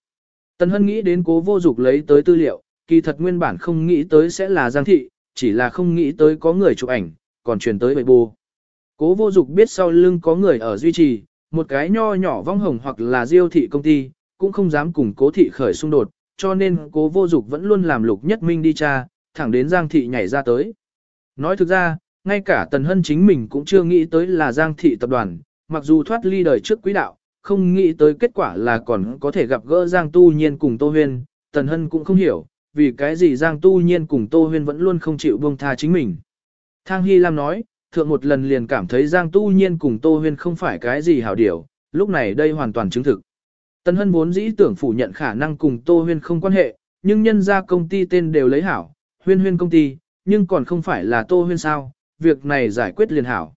Tần hân nghĩ đến cố vô dục lấy tới tư liệu, kỳ thật nguyên bản không nghĩ tới sẽ là Giang thị, chỉ là không nghĩ tới có người chụp ảnh, còn truyền tới bệ bù. Cố vô dục biết sau lưng có người ở duy trì, một cái nho nhỏ vong hồng hoặc là diêu thị công ty, cũng không dám cùng cố thị khởi xung đột, cho nên cố vô dục vẫn luôn làm lục nhất minh đi cha, thẳng đến Giang thị nhảy ra tới. Nói thực ra, ngay cả Tần Hân chính mình cũng chưa nghĩ tới là Giang thị tập đoàn, mặc dù thoát ly đời trước quý đạo, không nghĩ tới kết quả là còn có thể gặp gỡ Giang Tu Nhiên cùng Tô Huyên, Tần Hân cũng không hiểu, vì cái gì Giang Tu Nhiên cùng Tô Huyên vẫn luôn không chịu buông tha chính mình. Thang Hy Lam nói, thượng một lần liền cảm thấy Giang Tu Nhiên cùng Tô Huyên không phải cái gì hảo điều, lúc này đây hoàn toàn chứng thực. Tần Hân vốn dĩ tưởng phủ nhận khả năng cùng Tô Huyên không quan hệ, nhưng nhân ra công ty tên đều lấy hảo, Huyên Huyên công ty, nhưng còn không phải là Tô Huyên sao, việc này giải quyết liền hảo.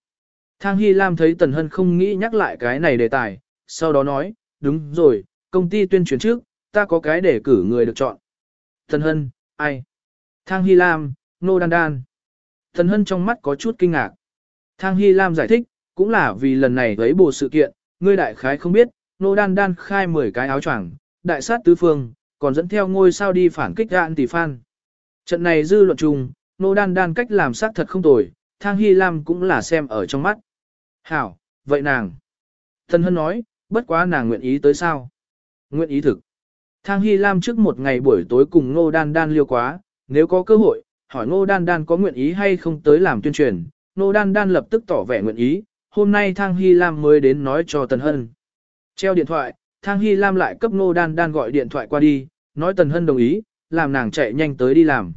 Thang Hy Lam thấy Tần Hân không nghĩ nhắc lại cái này đề tài, sau đó nói, đúng rồi, công ty tuyên truyền trước, ta có cái để cử người được chọn. Tần Hân, ai? Thang Hy Lam, Nô Đan Đan. Tần Hân trong mắt có chút kinh ngạc. Thang Hy Lam giải thích, cũng là vì lần này thấy bộ sự kiện, ngươi đại khái không biết, Nô Đan Đan khai 10 cái áo choàng, đại sát tứ phương, còn dẫn theo ngôi sao đi phản kích gạn tỷ phan. Trận này dư luận chung, Nô Đan Đan cách làm xác thật không tồi, Thang Hy Lam cũng là xem ở trong mắt. Hảo, vậy nàng. Thân Hân nói, bất quá nàng nguyện ý tới sao? Nguyện ý thực. Thang Hy Lam trước một ngày buổi tối cùng Nô Đan Đan liêu quá, nếu có cơ hội, hỏi Nô Đan Đan có nguyện ý hay không tới làm tuyên truyền, Nô Đan Đan lập tức tỏ vẻ nguyện ý, hôm nay Thang Hy Lam mới đến nói cho Tần Hân. Treo điện thoại, Thang Hy Lam lại cấp Nô Đan Đan gọi điện thoại qua đi, nói Tần Hân đồng ý, làm nàng chạy nhanh tới đi làm.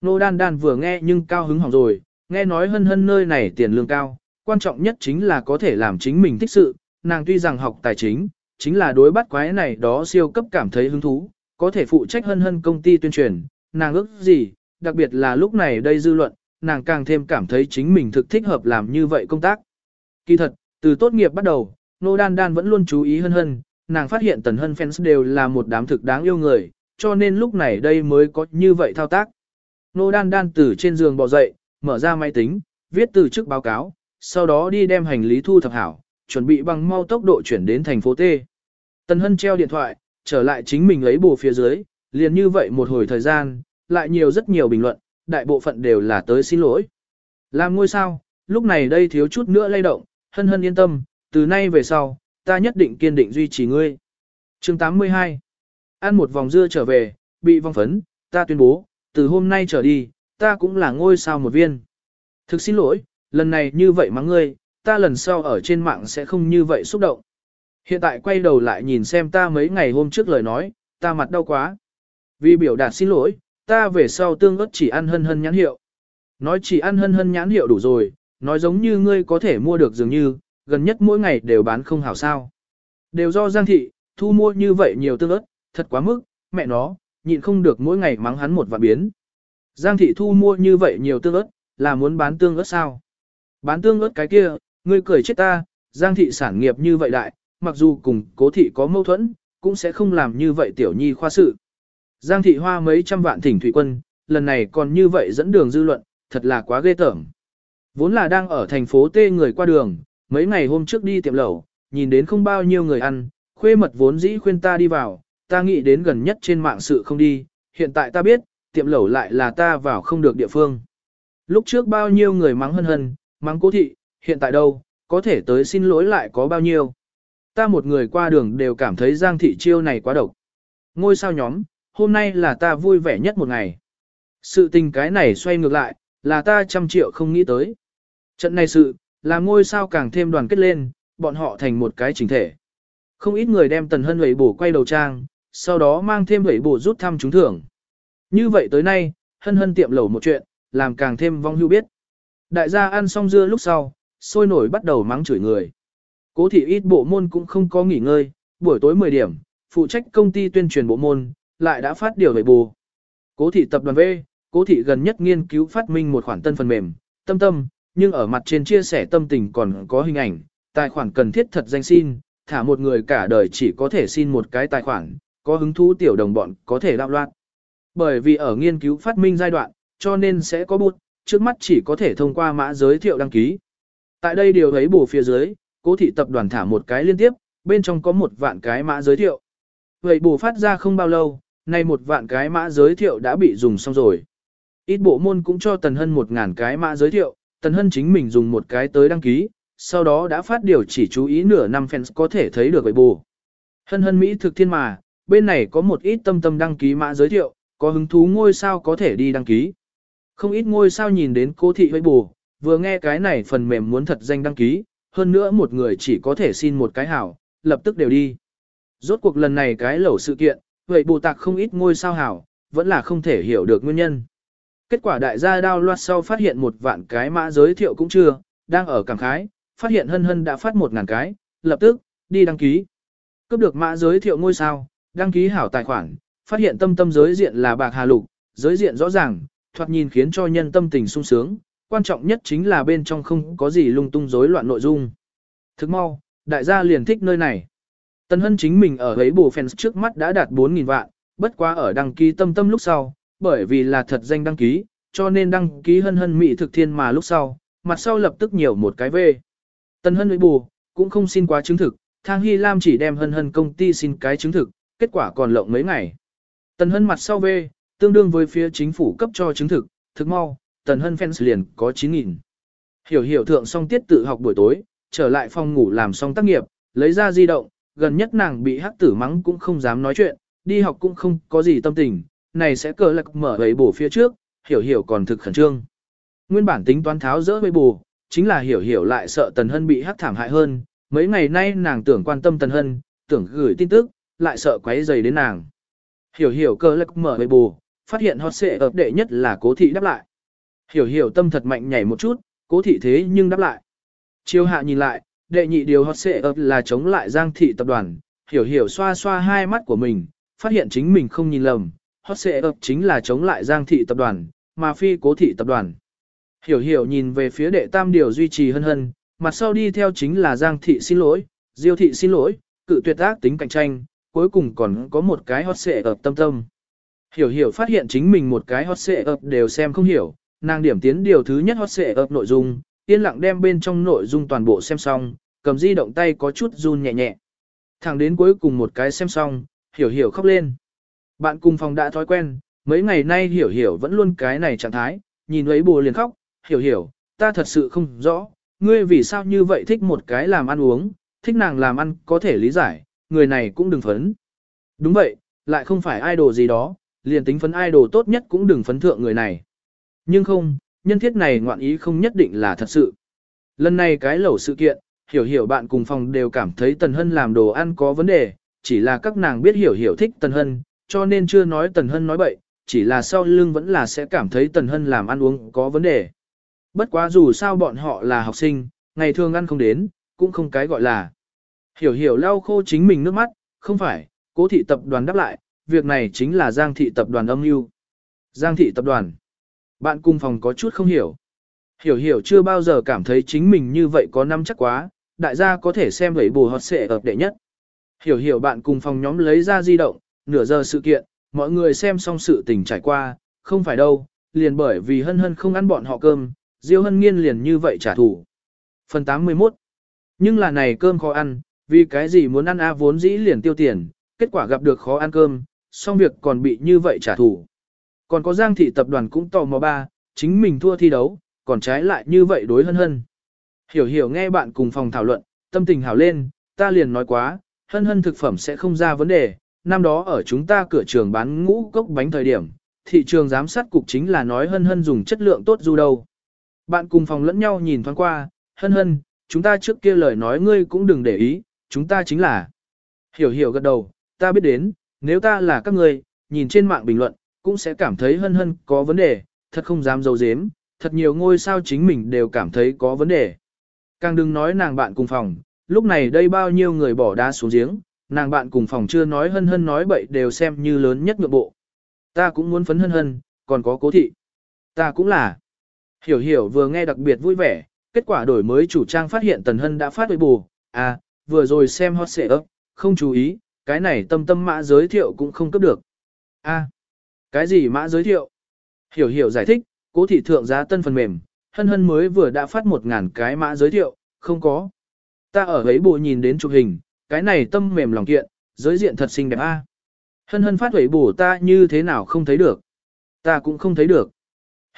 Nô Đan Đan vừa nghe nhưng cao hứng hỏng rồi, nghe nói hân hân nơi này tiền lương cao, quan trọng nhất chính là có thể làm chính mình thích sự, nàng tuy rằng học tài chính, chính là đối bắt quái này đó siêu cấp cảm thấy hứng thú, có thể phụ trách hân hân công ty tuyên truyền, nàng ước gì, đặc biệt là lúc này đây dư luận, nàng càng thêm cảm thấy chính mình thực thích hợp làm như vậy công tác. Kỳ thật, từ tốt nghiệp bắt đầu, Nô Đan Đan vẫn luôn chú ý hân hân, nàng phát hiện tần hân fans đều là một đám thực đáng yêu người, cho nên lúc này đây mới có như vậy thao tác. Nô Đan Đan từ trên giường bò dậy, mở ra máy tính, viết từ chức báo cáo, sau đó đi đem hành lý thu thập hảo, chuẩn bị bằng mau tốc độ chuyển đến thành phố T. Tần Hân treo điện thoại, trở lại chính mình lấy bù phía dưới, liền như vậy một hồi thời gian, lại nhiều rất nhiều bình luận, đại bộ phận đều là tới xin lỗi. Làm ngôi sao, lúc này đây thiếu chút nữa lay động, hân hân yên tâm, từ nay về sau, ta nhất định kiên định duy trì ngươi. chương 82 Ăn một vòng dưa trở về, bị vong phấn, ta tuyên bố, từ hôm nay trở đi, ta cũng là ngôi sao một viên. Thực xin lỗi, lần này như vậy mắng ngươi, ta lần sau ở trên mạng sẽ không như vậy xúc động. Hiện tại quay đầu lại nhìn xem ta mấy ngày hôm trước lời nói, ta mặt đau quá. Vì biểu đạt xin lỗi, ta về sau tương ớt chỉ ăn hân hân nhãn hiệu. Nói chỉ ăn hân hân nhãn hiệu đủ rồi, nói giống như ngươi có thể mua được dường như, gần nhất mỗi ngày đều bán không hảo sao. Đều do Giang Thị, thu mua như vậy nhiều tương ớt, thật quá mức, mẹ nó, nhịn không được mỗi ngày mắng hắn một vạn biến. Giang Thị thu mua như vậy nhiều tương ớt, là muốn bán tương ớt sao? Bán tương ớt cái kia, ngươi cười chết ta, Giang thị sản nghiệp như vậy đại, mặc dù cùng cố thị có mâu thuẫn, cũng sẽ không làm như vậy tiểu nhi khoa sự. Giang thị hoa mấy trăm vạn thỉnh thủy quân, lần này còn như vậy dẫn đường dư luận, thật là quá ghê tởm. Vốn là đang ở thành phố Tê người qua đường, mấy ngày hôm trước đi tiệm lẩu, nhìn đến không bao nhiêu người ăn, khuê mật vốn dĩ khuyên ta đi vào, ta nghĩ đến gần nhất trên mạng sự không đi, hiện tại ta biết, tiệm lẩu lại là ta vào không được địa phương. Lúc trước bao nhiêu người mắng hân hân, mắng cố thị, hiện tại đâu, có thể tới xin lỗi lại có bao nhiêu. Ta một người qua đường đều cảm thấy Giang thị chiêu này quá độc. Ngôi sao nhóm, hôm nay là ta vui vẻ nhất một ngày. Sự tình cái này xoay ngược lại, là ta trăm triệu không nghĩ tới. Trận này sự, là ngôi sao càng thêm đoàn kết lên, bọn họ thành một cái chỉnh thể. Không ít người đem tần hân hủy bổ quay đầu trang, sau đó mang thêm bảy bộ rút thăm trúng thưởng. Như vậy tới nay, hân hân tiệm lẩu một chuyện, làm càng thêm vong hưu biết. Đại gia ăn xong dưa lúc sau, sôi nổi bắt đầu mắng chửi người. Cố thị ít bộ môn cũng không có nghỉ ngơi, buổi tối 10 điểm, phụ trách công ty tuyên truyền bộ môn, lại đã phát điều về bù. Cố thị tập đoàn V, cố thị gần nhất nghiên cứu phát minh một khoản tân phần mềm, tâm tâm, nhưng ở mặt trên chia sẻ tâm tình còn có hình ảnh, tài khoản cần thiết thật danh xin, thả một người cả đời chỉ có thể xin một cái tài khoản, có hứng thú tiểu đồng bọn có thể đạo loạn. Bởi vì ở nghiên cứu phát minh giai đoạn, cho nên sẽ có bút, trước mắt chỉ có thể thông qua mã giới thiệu đăng ký. Tại đây điều ấy bổ phía dưới, cố thị tập đoàn thả một cái liên tiếp, bên trong có một vạn cái mã giới thiệu. Vậy bổ phát ra không bao lâu, nay một vạn cái mã giới thiệu đã bị dùng xong rồi. Ít bộ môn cũng cho Tần Hân một ngàn cái mã giới thiệu, Tần Hân chính mình dùng một cái tới đăng ký, sau đó đã phát điều chỉ chú ý nửa năm fans có thể thấy được vậy bù. Hân hân Mỹ thực thiên mà, bên này có một ít tâm tâm đăng ký mã giới thiệu, có hứng thú ngôi sao có thể đi đăng ký. Không ít ngôi sao nhìn đến cô thị với bù, vừa nghe cái này phần mềm muốn thật danh đăng ký, hơn nữa một người chỉ có thể xin một cái hảo, lập tức đều đi. Rốt cuộc lần này cái lẩu sự kiện, vậy bù tạc không ít ngôi sao hảo, vẫn là không thể hiểu được nguyên nhân. Kết quả đại gia đao loạt sau phát hiện một vạn cái mã giới thiệu cũng chưa, đang ở cảm khái, phát hiện hân hân đã phát một ngàn cái, lập tức, đi đăng ký. Cấp được mã giới thiệu ngôi sao, đăng ký hảo tài khoản, phát hiện tâm tâm giới diện là bạc hà lục, giới diện rõ ràng, thoạt nhìn khiến cho nhân tâm tình sung sướng, quan trọng nhất chính là bên trong không có gì lung tung rối loạn nội dung. Thức mau, đại gia liền thích nơi này. Tần Hân chính mình ở ấy bù fans trước mắt đã đạt 4.000 vạn, bất quá ở đăng ký tâm tâm lúc sau, bởi vì là thật danh đăng ký, cho nên đăng ký hân hân mỹ thực thiên mà lúc sau, mặt sau lập tức nhiều một cái về Tần hân ấy bù, cũng không xin quá chứng thực, thang hy lam chỉ đem hân hân công ty xin cái chứng thực, kết quả còn lộng mấy ngày. Tần hân mặt sau về, tương đương với phía chính phủ cấp cho chứng thực, thực mau, tần hân fans liền có 9.000. Hiểu hiểu thượng xong tiết tự học buổi tối, trở lại phòng ngủ làm xong tác nghiệp, lấy ra di động, gần nhất nàng bị hắc tử mắng cũng không dám nói chuyện, đi học cũng không có gì tâm tình, này sẽ cờ lạc mở ấy bổ phía trước, hiểu hiểu còn thực khẩn trương. Nguyên bản tính toán tháo rỡ với bù, chính là hiểu hiểu lại sợ Tần Hân bị hắc thảm hại hơn, mấy ngày nay nàng tưởng quan tâm Tần Hân, tưởng gửi tin tức, lại sợ quấy dày đến nàng. Hiểu hiểu cơ lạc mở với bù, phát hiện hot xệ ập đệ nhất là cố thị đáp lại. Hiểu hiểu tâm thật mạnh nhảy một chút, cố thị thế nhưng đáp lại. Chiêu hạ nhìn lại, đệ nhị điều hot xệ ập là chống lại giang thị tập đoàn, hiểu hiểu xoa xoa hai mắt của mình, phát hiện chính mình không nhìn lầm, hot xệ ập chính là chống lại giang thị tập đoàn, mà phi cố thị tập đoàn. Hiểu hiểu nhìn về phía đệ tam điều duy trì hân hân, mặt sau đi theo chính là giang thị xin lỗi, diêu thị xin lỗi, cự tuyệt ác tính cạnh tranh, cuối cùng còn có một cái hot xệ ập tâm tâm. Hiểu hiểu phát hiện chính mình một cái hot xệ ập đều xem không hiểu, nàng điểm tiến điều thứ nhất hot xệ ập nội dung, yên lặng đem bên trong nội dung toàn bộ xem xong, cầm di động tay có chút run nhẹ nhẹ. Thẳng đến cuối cùng một cái xem xong, hiểu hiểu khóc lên. Bạn cùng phòng đã thói quen, mấy ngày nay hiểu hiểu vẫn luôn cái này trạng thái, nhìn ấy bồ liền khóc, hiểu hiểu, ta thật sự không rõ, ngươi vì sao như vậy thích một cái làm ăn uống, thích nàng làm ăn có thể lý giải, người này cũng đừng phấn. Đúng vậy, lại không phải idol gì đó, liền tính phấn idol tốt nhất cũng đừng phấn thượng người này. Nhưng không, nhân thiết này ngoạn ý không nhất định là thật sự. Lần này cái lẩu sự kiện, hiểu hiểu bạn cùng phòng đều cảm thấy Tần Hân làm đồ ăn có vấn đề, chỉ là các nàng biết hiểu hiểu thích Tần Hân, cho nên chưa nói Tần Hân nói bậy, chỉ là sau lưng vẫn là sẽ cảm thấy Tần Hân làm ăn uống có vấn đề. Bất quá dù sao bọn họ là học sinh, ngày thường ăn không đến, cũng không cái gọi là. Hiểu hiểu lau khô chính mình nước mắt, không phải, cố thị tập đoàn đáp lại, việc này chính là Giang thị tập đoàn âm mưu. Giang thị tập đoàn. Bạn cùng phòng có chút không hiểu. Hiểu hiểu chưa bao giờ cảm thấy chính mình như vậy có năm chắc quá, đại gia có thể xem vậy bù hot xệ ập đệ nhất. Hiểu hiểu bạn cùng phòng nhóm lấy ra di động, nửa giờ sự kiện, mọi người xem xong sự tình trải qua, không phải đâu, liền bởi vì hân hân không ăn bọn họ cơm, Diêu hân nghiên liền như vậy trả thù. Phần 81 Nhưng là này cơm khó ăn, vì cái gì muốn ăn a vốn dĩ liền tiêu tiền, kết quả gặp được khó ăn cơm, xong việc còn bị như vậy trả thù. Còn có Giang thị tập đoàn cũng tò mò ba, chính mình thua thi đấu, còn trái lại như vậy đối hân hân. Hiểu hiểu nghe bạn cùng phòng thảo luận, tâm tình hảo lên, ta liền nói quá, hân hân thực phẩm sẽ không ra vấn đề, năm đó ở chúng ta cửa trường bán ngũ cốc bánh thời điểm, thị trường giám sát cục chính là nói hân hân dùng chất lượng tốt du đâu. Bạn cùng phòng lẫn nhau nhìn thoáng qua, hân hân, chúng ta trước kia lời nói ngươi cũng đừng để ý, chúng ta chính là. Hiểu hiểu gật đầu, ta biết đến, nếu ta là các người nhìn trên mạng bình luận, cũng sẽ cảm thấy hân hân có vấn đề, thật không dám dấu dếm, thật nhiều ngôi sao chính mình đều cảm thấy có vấn đề. Càng đừng nói nàng bạn cùng phòng, lúc này đây bao nhiêu người bỏ đá xuống giếng, nàng bạn cùng phòng chưa nói hân hân nói bậy đều xem như lớn nhất ngược bộ. Ta cũng muốn phấn hân hân, còn có cố thị. Ta cũng là. Hiểu hiểu vừa nghe đặc biệt vui vẻ, kết quả đổi mới chủ trang phát hiện Tần Hân đã phát với bù, à, vừa rồi xem hot xệ ấp, không chú ý, cái này tâm tâm mã giới thiệu cũng không cấp được. a à, cái gì mã giới thiệu? Hiểu hiểu giải thích, cố thị thượng giá tân phần mềm, hân hân mới vừa đã phát một ngàn cái mã giới thiệu, không có. Ta ở ấy bộ nhìn đến chụp hình, cái này tâm mềm lòng kiện, giới diện thật xinh đẹp a. Hân hân phát huẩy bổ ta như thế nào không thấy được. Ta cũng không thấy được.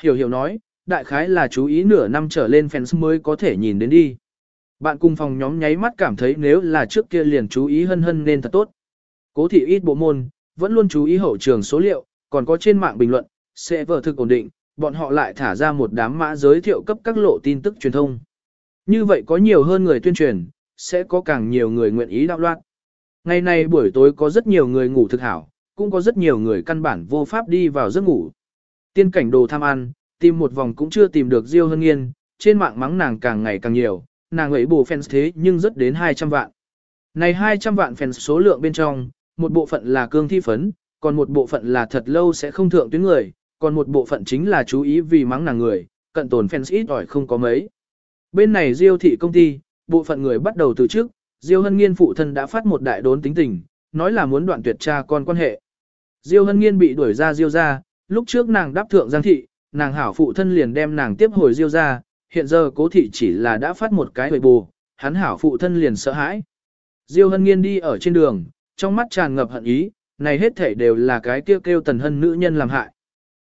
Hiểu hiểu nói, đại khái là chú ý nửa năm trở lên fans mới có thể nhìn đến đi. Bạn cùng phòng nhóm nháy mắt cảm thấy nếu là trước kia liền chú ý hân hân nên thật tốt. Cố thị ít bộ môn, vẫn luôn chú ý hậu trường số liệu, còn có trên mạng bình luận, sẽ vở thực ổn định, bọn họ lại thả ra một đám mã giới thiệu cấp các lộ tin tức truyền thông. Như vậy có nhiều hơn người tuyên truyền, sẽ có càng nhiều người nguyện ý đạo loạn. Ngày nay buổi tối có rất nhiều người ngủ thực hảo, cũng có rất nhiều người căn bản vô pháp đi vào giấc ngủ. Tiên cảnh đồ tham ăn, tìm một vòng cũng chưa tìm được Diêu Hân Nghiên, trên mạng mắng nàng càng ngày càng nhiều, nàng ấy bù fans thế nhưng rất đến 200 vạn. Này 200 vạn fans số lượng bên trong, một bộ phận là cương thi phấn, còn một bộ phận là thật lâu sẽ không thượng tuyến người, còn một bộ phận chính là chú ý vì mắng nàng người, cận tồn fans ít ỏi không có mấy. Bên này Diêu thị công ty, bộ phận người bắt đầu từ trước, Diêu Hân Nghiên phụ thân đã phát một đại đốn tính tình, nói là muốn đoạn tuyệt cha con quan hệ. Diêu Hân Nghiên bị đuổi ra Diêu ra, lúc trước nàng đáp thượng Giang thị, nàng hảo phụ thân liền đem nàng tiếp hồi Diêu ra, hiện giờ cố thị chỉ là đã phát một cái hồi bù, hắn hảo phụ thân liền sợ hãi. Diêu Hân Nghiên đi ở trên đường, trong mắt tràn ngập hận ý, này hết thể đều là cái kêu kêu tần hân nữ nhân làm hại.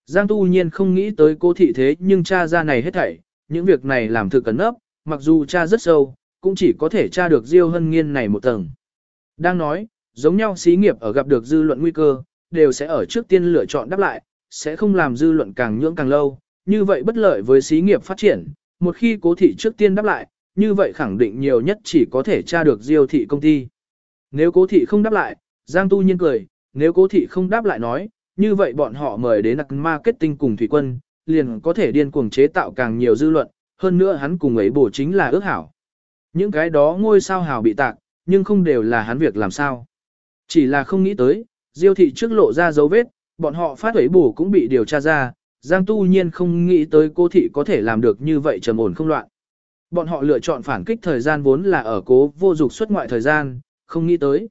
Giang tu nhiên không nghĩ tới cố thị thế nhưng cha ra này hết thảy, những việc này làm thực cẩn nấp, mặc dù cha rất sâu, cũng chỉ có thể tra được Diêu Hân Nghiên này một tầng. Đang nói, giống nhau xí nghiệp ở gặp được dư luận nguy cơ, đều sẽ ở trước tiên lựa chọn đáp lại, sẽ không làm dư luận càng nhưỡng càng lâu, như vậy bất lợi với xí nghiệp phát triển, một khi cố thị trước tiên đáp lại, như vậy khẳng định nhiều nhất chỉ có thể tra được Diêu thị công ty. Nếu cố thị không đáp lại, Giang Tu Nhiên cười, nếu cố thị không đáp lại nói, như vậy bọn họ mời đến marketing cùng thủy quân, liền có thể điên cuồng chế tạo càng nhiều dư luận, hơn nữa hắn cùng ấy bổ chính là ước hảo. Những cái đó ngôi sao hào bị tạc, nhưng không đều là hắn việc làm sao. Chỉ là không nghĩ tới, diêu thị trước lộ ra dấu vết, bọn họ phát ấy bổ cũng bị điều tra ra, Giang tu nhiên không nghĩ tới cô thị có thể làm được như vậy trầm ổn không loạn. Bọn họ lựa chọn phản kích thời gian vốn là ở cố vô dục xuất ngoại thời gian, không nghĩ tới.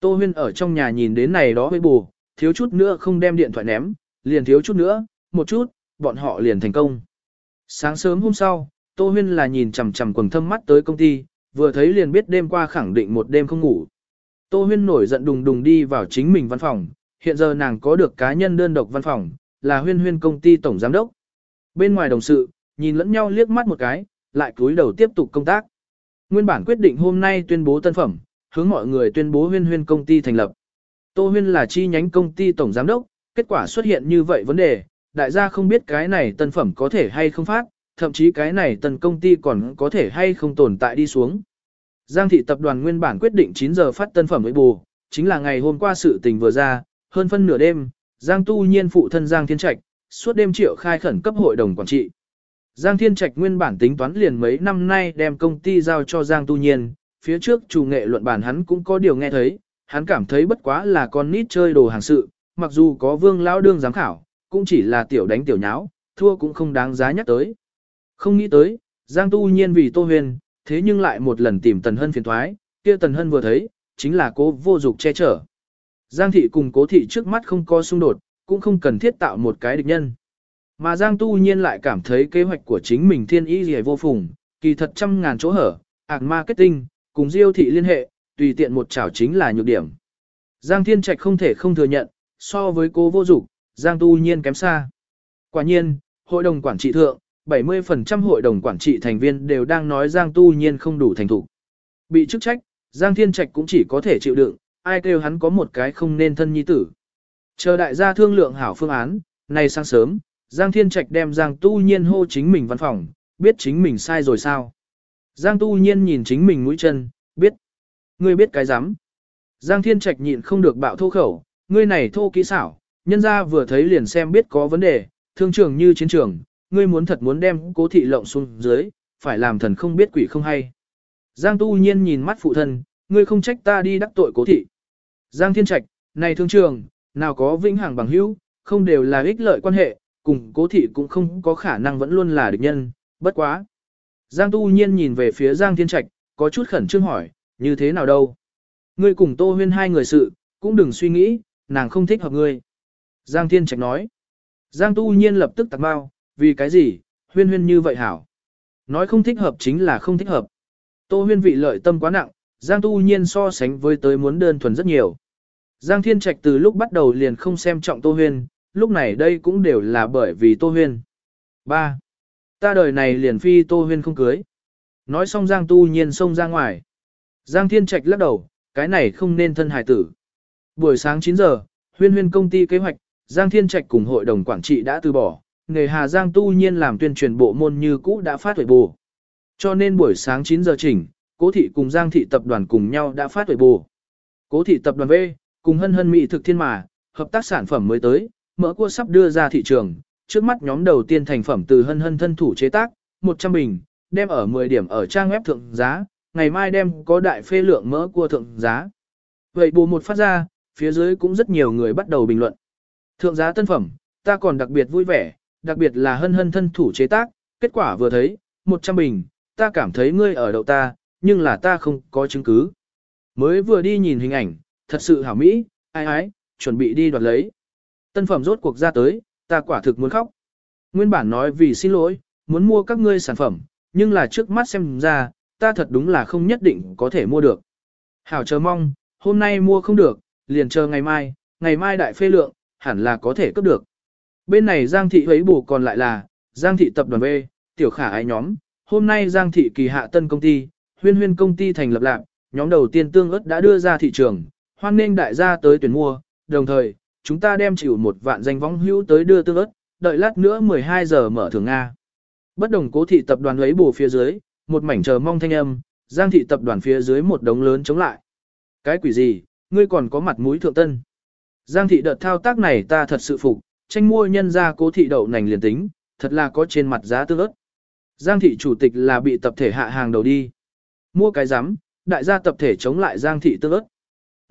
Tô Huyên ở trong nhà nhìn đến này đó với bù, thiếu chút nữa không đem điện thoại ném, liền thiếu chút nữa, một chút, bọn họ liền thành công. Sáng sớm hôm sau, Tô Huyên là nhìn chằm chằm quần thâm mắt tới công ty, vừa thấy liền biết đêm qua khẳng định một đêm không ngủ. Tô Huyên nổi giận đùng đùng đi vào chính mình văn phòng, hiện giờ nàng có được cá nhân đơn độc văn phòng, là Huyên Huyên công ty tổng giám đốc. Bên ngoài đồng sự, nhìn lẫn nhau liếc mắt một cái, lại cúi đầu tiếp tục công tác. Nguyên bản quyết định hôm nay tuyên bố tân phẩm, hướng mọi người tuyên bố Huyên Huyên công ty thành lập. Tô Huyên là chi nhánh công ty tổng giám đốc, kết quả xuất hiện như vậy vấn đề, đại gia không biết cái này tân phẩm có thể hay không phát, thậm chí cái này tân công ty còn có thể hay không tồn tại đi xuống. Giang thị tập đoàn nguyên bản quyết định 9 giờ phát tân phẩm với bù, chính là ngày hôm qua sự tình vừa ra, hơn phân nửa đêm, Giang tu nhiên phụ thân Giang Thiên Trạch, suốt đêm triệu khai khẩn cấp hội đồng quản trị. Giang Thiên Trạch nguyên bản tính toán liền mấy năm nay đem công ty giao cho Giang tu nhiên, phía trước chủ nghệ luận bản hắn cũng có điều nghe thấy, hắn cảm thấy bất quá là con nít chơi đồ hàng sự, mặc dù có vương lão đương giám khảo, cũng chỉ là tiểu đánh tiểu nháo, thua cũng không đáng giá nhắc tới. Không nghĩ tới, Giang Tu Nhiên vì Tô Huyền, thế nhưng lại một lần tìm Tần Hân phiền thoái, kia Tần Hân vừa thấy, chính là cố vô dục che chở. Giang thị cùng cố thị trước mắt không có xung đột, cũng không cần thiết tạo một cái địch nhân. Mà Giang Tu Nhiên lại cảm thấy kế hoạch của chính mình thiên ý gì vô phùng, kỳ thật trăm ngàn chỗ hở, ạc marketing, cùng diêu thị liên hệ, tùy tiện một chảo chính là nhược điểm. Giang Thiên Trạch không thể không thừa nhận, so với cố vô dục, Giang Tu Nhiên kém xa. Quả nhiên, hội đồng quản trị thượng, 70% hội đồng quản trị thành viên đều đang nói Giang Tu Nhiên không đủ thành thủ. Bị chức trách, Giang Thiên Trạch cũng chỉ có thể chịu đựng, ai kêu hắn có một cái không nên thân nhi tử. Chờ đại gia thương lượng hảo phương án, Nay sáng sớm, Giang Thiên Trạch đem Giang Tu Nhiên hô chính mình văn phòng, biết chính mình sai rồi sao. Giang Tu Nhiên nhìn chính mình mũi chân, biết. Ngươi biết cái rắm Giang Thiên Trạch nhịn không được bạo thô khẩu, ngươi này thô kỹ xảo, nhân ra vừa thấy liền xem biết có vấn đề, thương trường như chiến trường, ngươi muốn thật muốn đem cố thị lộng xuống dưới, phải làm thần không biết quỷ không hay. Giang Tu Nhiên nhìn mắt phụ thân, ngươi không trách ta đi đắc tội cố thị. Giang Thiên Trạch, này thương trường, nào có vĩnh hằng bằng hữu, không đều là ích lợi quan hệ, cùng cố thị cũng không có khả năng vẫn luôn là địch nhân, bất quá. Giang Tu Nhiên nhìn về phía Giang Thiên Trạch, có chút khẩn trương hỏi, như thế nào đâu? Ngươi cùng Tô Huyên hai người sự, cũng đừng suy nghĩ, nàng không thích hợp ngươi. Giang Thiên Trạch nói. Giang Tu Nhiên lập tức tạc bao, vì cái gì, huyên huyên như vậy hảo. Nói không thích hợp chính là không thích hợp. Tô huyên vị lợi tâm quá nặng, Giang Tu Nhiên so sánh với tới muốn đơn thuần rất nhiều. Giang Thiên Trạch từ lúc bắt đầu liền không xem trọng Tô Huyên, lúc này đây cũng đều là bởi vì Tô Huyên. 3. Ta đời này liền phi Tô Huyên không cưới. Nói xong Giang Tu Nhiên xông ra ngoài. Giang Thiên Trạch lắc đầu, cái này không nên thân hải tử. Buổi sáng 9 giờ, huyên huyên công ty kế hoạch, Giang Thiên Trạch cùng hội đồng quản trị đã từ bỏ, nghề Hà Giang tu nhiên làm tuyên truyền bộ môn như cũ đã phát huệ bù. Cho nên buổi sáng 9 giờ chỉnh, cố thị cùng Giang thị tập đoàn cùng nhau đã phát huệ bù. Cố thị tập đoàn V, cùng hân hân mỹ thực thiên mà, hợp tác sản phẩm mới tới, mỡ cua sắp đưa ra thị trường, trước mắt nhóm đầu tiên thành phẩm từ hân hân thân thủ chế tác, 100 bình, đem ở 10 điểm ở trang web thượng giá, ngày mai đem có đại phê lượng mỡ cua thượng giá. Vậy bù một phát ra, phía dưới cũng rất nhiều người bắt đầu bình luận. Thượng giá tân phẩm, ta còn đặc biệt vui vẻ, đặc biệt là hân hân thân thủ chế tác, kết quả vừa thấy, 100 bình, ta cảm thấy ngươi ở đậu ta, nhưng là ta không có chứng cứ. Mới vừa đi nhìn hình ảnh, thật sự hảo mỹ, ai ái, chuẩn bị đi đoạt lấy. Tân phẩm rốt cuộc ra tới, ta quả thực muốn khóc. Nguyên bản nói vì xin lỗi, muốn mua các ngươi sản phẩm, nhưng là trước mắt xem ra, ta thật đúng là không nhất định có thể mua được. Hảo chờ mong, hôm nay mua không được, liền chờ ngày mai, ngày mai đại phê lượng, hẳn là có thể cấp được. Bên này Giang thị ấy bù còn lại là, Giang thị tập đoàn B, tiểu khả ái nhóm, hôm nay Giang thị kỳ hạ tân công ty, huyên huyên công ty thành lập lạc, nhóm đầu tiên tương ớt đã đưa ra thị trường, hoan nên đại gia tới tuyển mua, đồng thời, chúng ta đem chịu một vạn danh võng hữu tới đưa tương ớt, đợi lát nữa 12 giờ mở thường Nga. Bất đồng cố thị tập đoàn lấy bù phía dưới, một mảnh chờ mong thanh âm, Giang thị tập đoàn phía dưới một đống lớn chống lại. Cái quỷ gì, ngươi còn có mặt mũi thượng tân. Giang thị đợt thao tác này ta thật sự phục, tranh mua nhân ra cố thị đậu nành liền tính, thật là có trên mặt giá tương ớt. Giang thị chủ tịch là bị tập thể hạ hàng đầu đi. Mua cái rắm đại gia tập thể chống lại Giang thị tương ớt.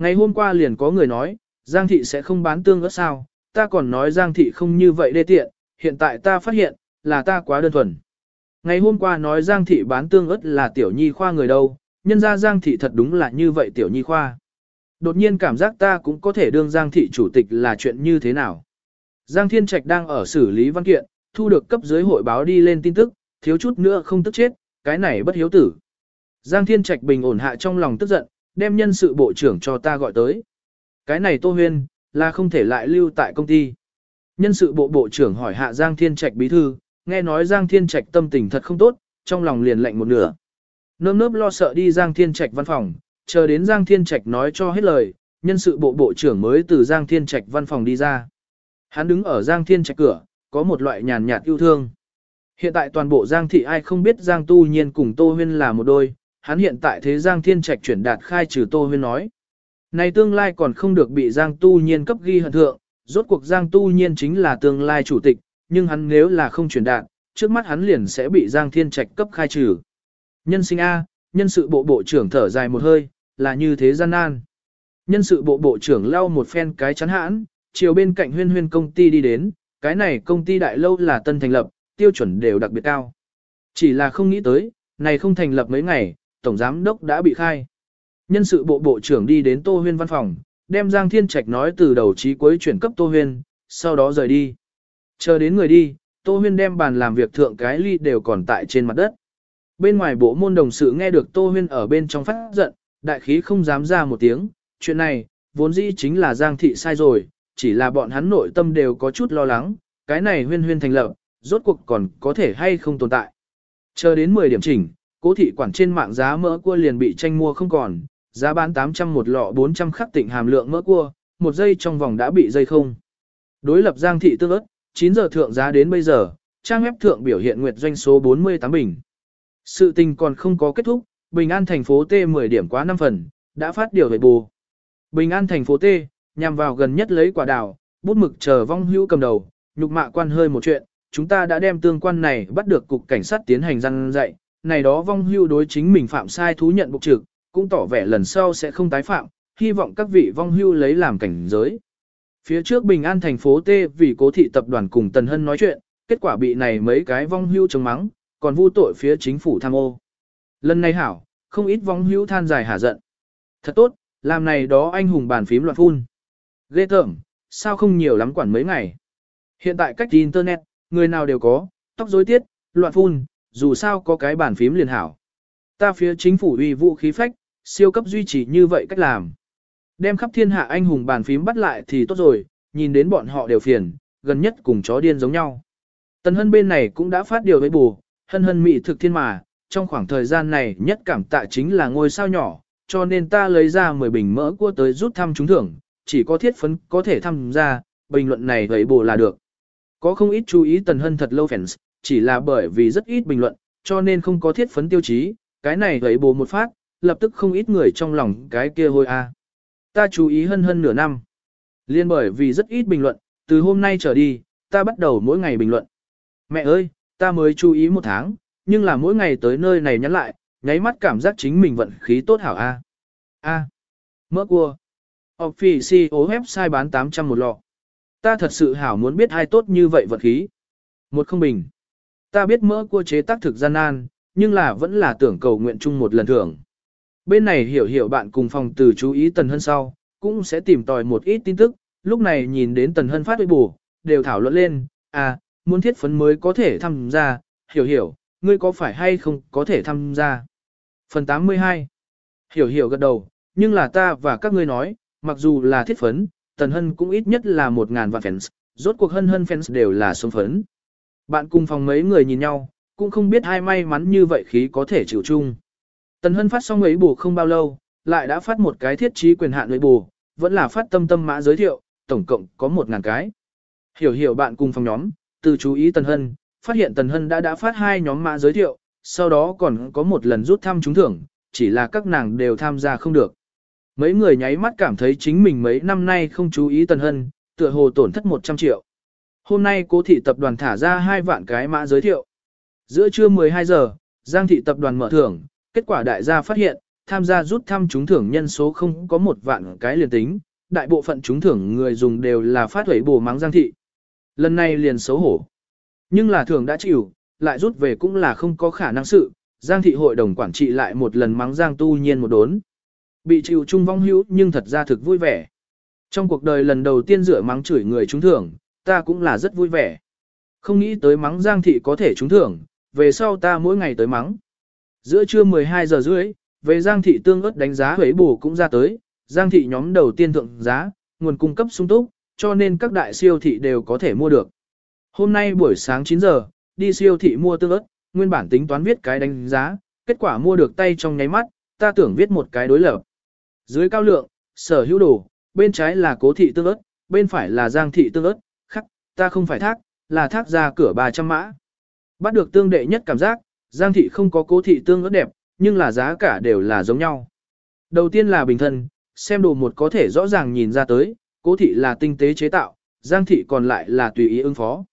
Ngày hôm qua liền có người nói, Giang thị sẽ không bán tương ớt sao, ta còn nói Giang thị không như vậy đê tiện, hiện tại ta phát hiện, là ta quá đơn thuần. Ngày hôm qua nói Giang thị bán tương ớt là tiểu nhi khoa người đâu, nhân ra Giang thị thật đúng là như vậy tiểu nhi khoa. Đột nhiên cảm giác ta cũng có thể đương Giang thị chủ tịch là chuyện như thế nào. Giang Thiên Trạch đang ở xử lý văn kiện, thu được cấp dưới hội báo đi lên tin tức, thiếu chút nữa không tức chết, cái này bất hiếu tử. Giang Thiên Trạch bình ổn hạ trong lòng tức giận, đem nhân sự bộ trưởng cho ta gọi tới. Cái này Tô Huyên, là không thể lại lưu tại công ty. Nhân sự bộ bộ trưởng hỏi hạ Giang Thiên Trạch bí thư, nghe nói Giang Thiên Trạch tâm tình thật không tốt, trong lòng liền lạnh một nửa. Nơm nớp lo sợ đi Giang Thiên Trạch văn phòng, chờ đến Giang Thiên Trạch nói cho hết lời, nhân sự bộ bộ trưởng mới từ Giang Thiên Trạch văn phòng đi ra. Hắn đứng ở Giang Thiên Trạch cửa, có một loại nhàn nhạt yêu thương. Hiện tại toàn bộ Giang thị ai không biết Giang Tu Nhiên cùng Tô Huyên là một đôi, hắn hiện tại thế Giang Thiên Trạch chuyển đạt khai trừ Tô Huyên nói. Này tương lai còn không được bị Giang Tu Nhiên cấp ghi hận thượng, rốt cuộc Giang Tu Nhiên chính là tương lai chủ tịch, nhưng hắn nếu là không chuyển đạt, trước mắt hắn liền sẽ bị Giang Thiên Trạch cấp khai trừ. Nhân sinh A, nhân sự bộ bộ trưởng thở dài một hơi, là như thế gian nan. Nhân sự bộ bộ trưởng lau một phen cái chắn hãn, chiều bên cạnh huyên huyên công ty đi đến, cái này công ty đại lâu là tân thành lập, tiêu chuẩn đều đặc biệt cao. Chỉ là không nghĩ tới, này không thành lập mấy ngày, tổng giám đốc đã bị khai. Nhân sự bộ bộ trưởng đi đến Tô Huyên văn phòng, đem Giang Thiên Trạch nói từ đầu chí cuối chuyển cấp Tô Huyên, sau đó rời đi. Chờ đến người đi, Tô Huyên đem bàn làm việc thượng cái ly đều còn tại trên mặt đất. Bên ngoài bộ môn đồng sự nghe được Tô Huyên ở bên trong phát giận, đại khí không dám ra một tiếng, chuyện này, vốn dĩ chính là Giang Thị sai rồi, chỉ là bọn hắn nội tâm đều có chút lo lắng, cái này huyên huyên thành lập, rốt cuộc còn có thể hay không tồn tại. Chờ đến 10 điểm chỉnh, cố thị quản trên mạng giá mỡ cua liền bị tranh mua không còn, giá bán 800 một lọ 400 khắc tịnh hàm lượng mỡ cua, một giây trong vòng đã bị dây không. Đối lập Giang thị tương ớt, 9 giờ thượng giá đến bây giờ, trang web thượng biểu hiện nguyệt doanh số 48 bình. Sự tình còn không có kết thúc, Bình An thành phố T 10 điểm quá 5 phần, đã phát điều về bù. Bình An thành phố T, nhằm vào gần nhất lấy quả đào, bút mực chờ vong hữu cầm đầu, nhục mạ quan hơi một chuyện, chúng ta đã đem tương quan này bắt được cục cảnh sát tiến hành răn dạy, này đó vong hưu đối chính mình phạm sai thú nhận bục trực, cũng tỏ vẻ lần sau sẽ không tái phạm, hy vọng các vị vong hưu lấy làm cảnh giới. Phía trước Bình An thành phố T vì cố thị tập đoàn cùng Tần Hân nói chuyện, kết quả bị này mấy cái vong hưu chống mắng, còn vu tội phía chính phủ tham ô. Lần này hảo, không ít vong hưu than dài hả giận. Thật tốt, làm này đó anh hùng bàn phím loạn phun. Ghê tởm, sao không nhiều lắm quản mấy ngày. Hiện tại cách internet, người nào đều có, tóc rối tiết, loạn phun, dù sao có cái bàn phím liền hảo. Ta phía chính phủ uy vũ khí phách, siêu cấp duy trì như vậy cách làm. Đem khắp thiên hạ anh hùng bàn phím bắt lại thì tốt rồi, nhìn đến bọn họ đều phiền, gần nhất cùng chó điên giống nhau. Tần hân bên này cũng đã phát điều với bù, hân hân mị thực thiên mà, trong khoảng thời gian này nhất cảm tạ chính là ngôi sao nhỏ, cho nên ta lấy ra 10 bình mỡ cua tới rút thăm trúng thưởng, chỉ có thiết phấn có thể tham gia, bình luận này vậy bù là được. Có không ít chú ý tần hân thật lâu fans, chỉ là bởi vì rất ít bình luận, cho nên không có thiết phấn tiêu chí, cái này gãy bù một phát, lập tức không ít người trong lòng cái kia hôi a. Ta chú ý hơn hơn nửa năm. Liên bởi vì rất ít bình luận, từ hôm nay trở đi, ta bắt đầu mỗi ngày bình luận. Mẹ ơi, ta mới chú ý một tháng, nhưng là mỗi ngày tới nơi này nhắn lại, nháy mắt cảm giác chính mình vận khí tốt hảo a. A. Mỡ cua. Officio website bán 800 một lọ. Ta thật sự hảo muốn biết ai tốt như vậy vận khí. Một không bình. Ta biết mỡ cua chế tác thực gian nan, nhưng là vẫn là tưởng cầu nguyện chung một lần thưởng. Bên này hiểu hiểu bạn cùng phòng từ chú ý Tần Hân sau, cũng sẽ tìm tòi một ít tin tức, lúc này nhìn đến Tần Hân phát huy bù, đều thảo luận lên, à, muốn thiết phấn mới có thể tham gia, hiểu hiểu, ngươi có phải hay không có thể tham gia. Phần 82 Hiểu hiểu gật đầu, nhưng là ta và các ngươi nói, mặc dù là thiết phấn, Tần Hân cũng ít nhất là 1.000 vạn fans, rốt cuộc hân hân fans đều là sống phấn. Bạn cùng phòng mấy người nhìn nhau, cũng không biết ai may mắn như vậy khí có thể chịu chung. Tần Hân phát xong ấy bù không bao lâu, lại đã phát một cái thiết trí quyền hạn ấy bù, vẫn là phát tâm tâm mã giới thiệu, tổng cộng có 1.000 cái. Hiểu hiểu bạn cùng phòng nhóm, từ chú ý Tần Hân, phát hiện Tần Hân đã đã phát hai nhóm mã giới thiệu, sau đó còn có một lần rút thăm trúng thưởng, chỉ là các nàng đều tham gia không được. Mấy người nháy mắt cảm thấy chính mình mấy năm nay không chú ý Tần Hân, tựa hồ tổn thất 100 triệu. Hôm nay cố thị tập đoàn thả ra hai vạn cái mã giới thiệu. Giữa trưa 12 giờ, Giang thị tập đoàn mở thưởng, kết quả đại gia phát hiện, tham gia rút thăm trúng thưởng nhân số không có một vạn cái liền tính, đại bộ phận trúng thưởng người dùng đều là phát huẩy bổ mắng Giang thị. Lần này liền xấu hổ. Nhưng là thưởng đã chịu, lại rút về cũng là không có khả năng sự, Giang thị hội đồng quản trị lại một lần mắng Giang tu nhiên một đốn. Bị chịu chung vong hữu nhưng thật ra thực vui vẻ. Trong cuộc đời lần đầu tiên rửa mắng chửi người trúng thưởng, ta cũng là rất vui vẻ. Không nghĩ tới mắng Giang thị có thể trúng thưởng, về sau ta mỗi ngày tới mắng. Giữa trưa 12 giờ rưỡi, về Giang thị tương ớt đánh giá huế Bù cũng ra tới, Giang thị nhóm đầu tiên thượng giá, nguồn cung cấp sung túc, cho nên các đại siêu thị đều có thể mua được. Hôm nay buổi sáng 9 giờ, đi siêu thị mua tương ớt, nguyên bản tính toán viết cái đánh giá, kết quả mua được tay trong nháy mắt, ta tưởng viết một cái đối lập. Dưới cao lượng, sở hữu đồ, bên trái là cố thị tương ớt, bên phải là giang thị tương ớt, ta không phải thác, là thác ra cửa 300 mã. Bắt được tương đệ nhất cảm giác, giang thị không có cố thị tương ớt đẹp, nhưng là giá cả đều là giống nhau. Đầu tiên là bình thân, xem đồ một có thể rõ ràng nhìn ra tới, cố thị là tinh tế chế tạo, giang thị còn lại là tùy ý ứng phó.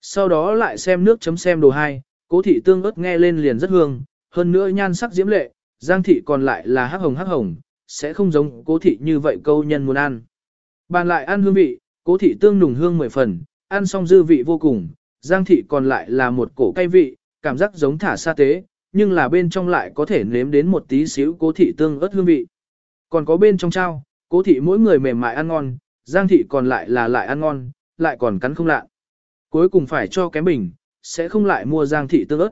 Sau đó lại xem nước chấm xem đồ hai, cố thị tương ớt nghe lên liền rất hương, hơn nữa nhan sắc diễm lệ, giang thị còn lại là hắc hồng hắc hồng, sẽ không giống cố thị như vậy câu nhân muốn ăn. Bàn lại ăn hương vị, cố thị tương nùng hương mười phần, ăn xong dư vị vô cùng, giang thị còn lại là một cổ cay vị, cảm giác giống thả sa tế, nhưng là bên trong lại có thể nếm đến một tí xíu cố thị tương ớt hương vị. Còn có bên trong trao, cố thị mỗi người mềm mại ăn ngon, giang thị còn lại là lại ăn ngon, lại còn cắn không lạ. Cuối cùng phải cho kém bình, sẽ không lại mua giang thị tương ớt.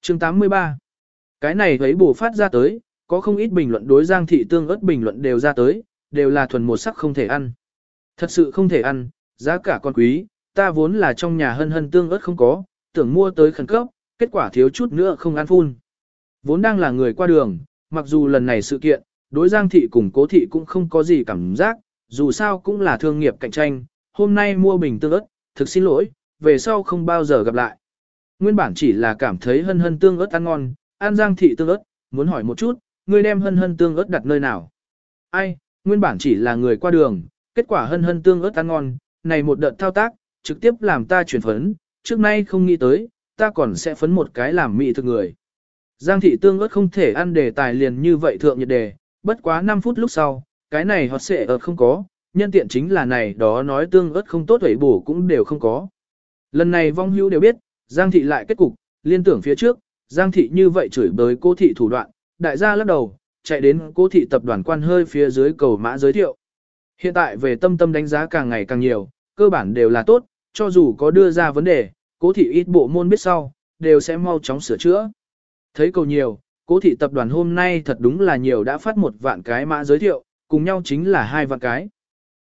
chương 83 Cái này thấy bổ phát ra tới, có không ít bình luận đối giang thị tương ớt bình luận đều ra tới, đều là thuần một sắc không thể ăn. Thật sự không thể ăn, giá cả còn quý, ta vốn là trong nhà hân hân tương ớt không có, tưởng mua tới khẩn cấp, kết quả thiếu chút nữa không ăn phun. Vốn đang là người qua đường, mặc dù lần này sự kiện, đối giang thị cùng cố thị cũng không có gì cảm giác, dù sao cũng là thương nghiệp cạnh tranh, hôm nay mua bình tương ớt, thực xin lỗi, về sau không bao giờ gặp lại. Nguyên bản chỉ là cảm thấy hân hân tương ớt ăn ngon, ăn giang thị tương ớt, muốn hỏi một chút, người đem hân hân tương ớt đặt nơi nào? Ai, nguyên bản chỉ là người qua đường, kết quả hân hân tương ớt ăn ngon, này một đợt thao tác, trực tiếp làm ta chuyển phấn, trước nay không nghĩ tới, ta còn sẽ phấn một cái làm mị thực người. Giang thị tương ớt không thể ăn đề tài liền như vậy thượng nhiệt đề, bất quá 5 phút lúc sau, cái này họ sẽ ở không có, nhân tiện chính là này đó nói tương ớt không tốt hủy bổ cũng đều không có. Lần này vong hữu đều biết, Giang thị lại kết cục, liên tưởng phía trước, Giang thị như vậy chửi bới cô thị thủ đoạn, đại gia lắc đầu, chạy đến cô thị tập đoàn quan hơi phía dưới cầu mã giới thiệu. Hiện tại về tâm tâm đánh giá càng ngày càng nhiều, cơ bản đều là tốt, cho dù có đưa ra vấn đề, cố thị ít bộ môn biết sau, đều sẽ mau chóng sửa chữa. Thấy cầu nhiều, cố thị tập đoàn hôm nay thật đúng là nhiều đã phát một vạn cái mã giới thiệu, cùng nhau chính là hai vạn cái.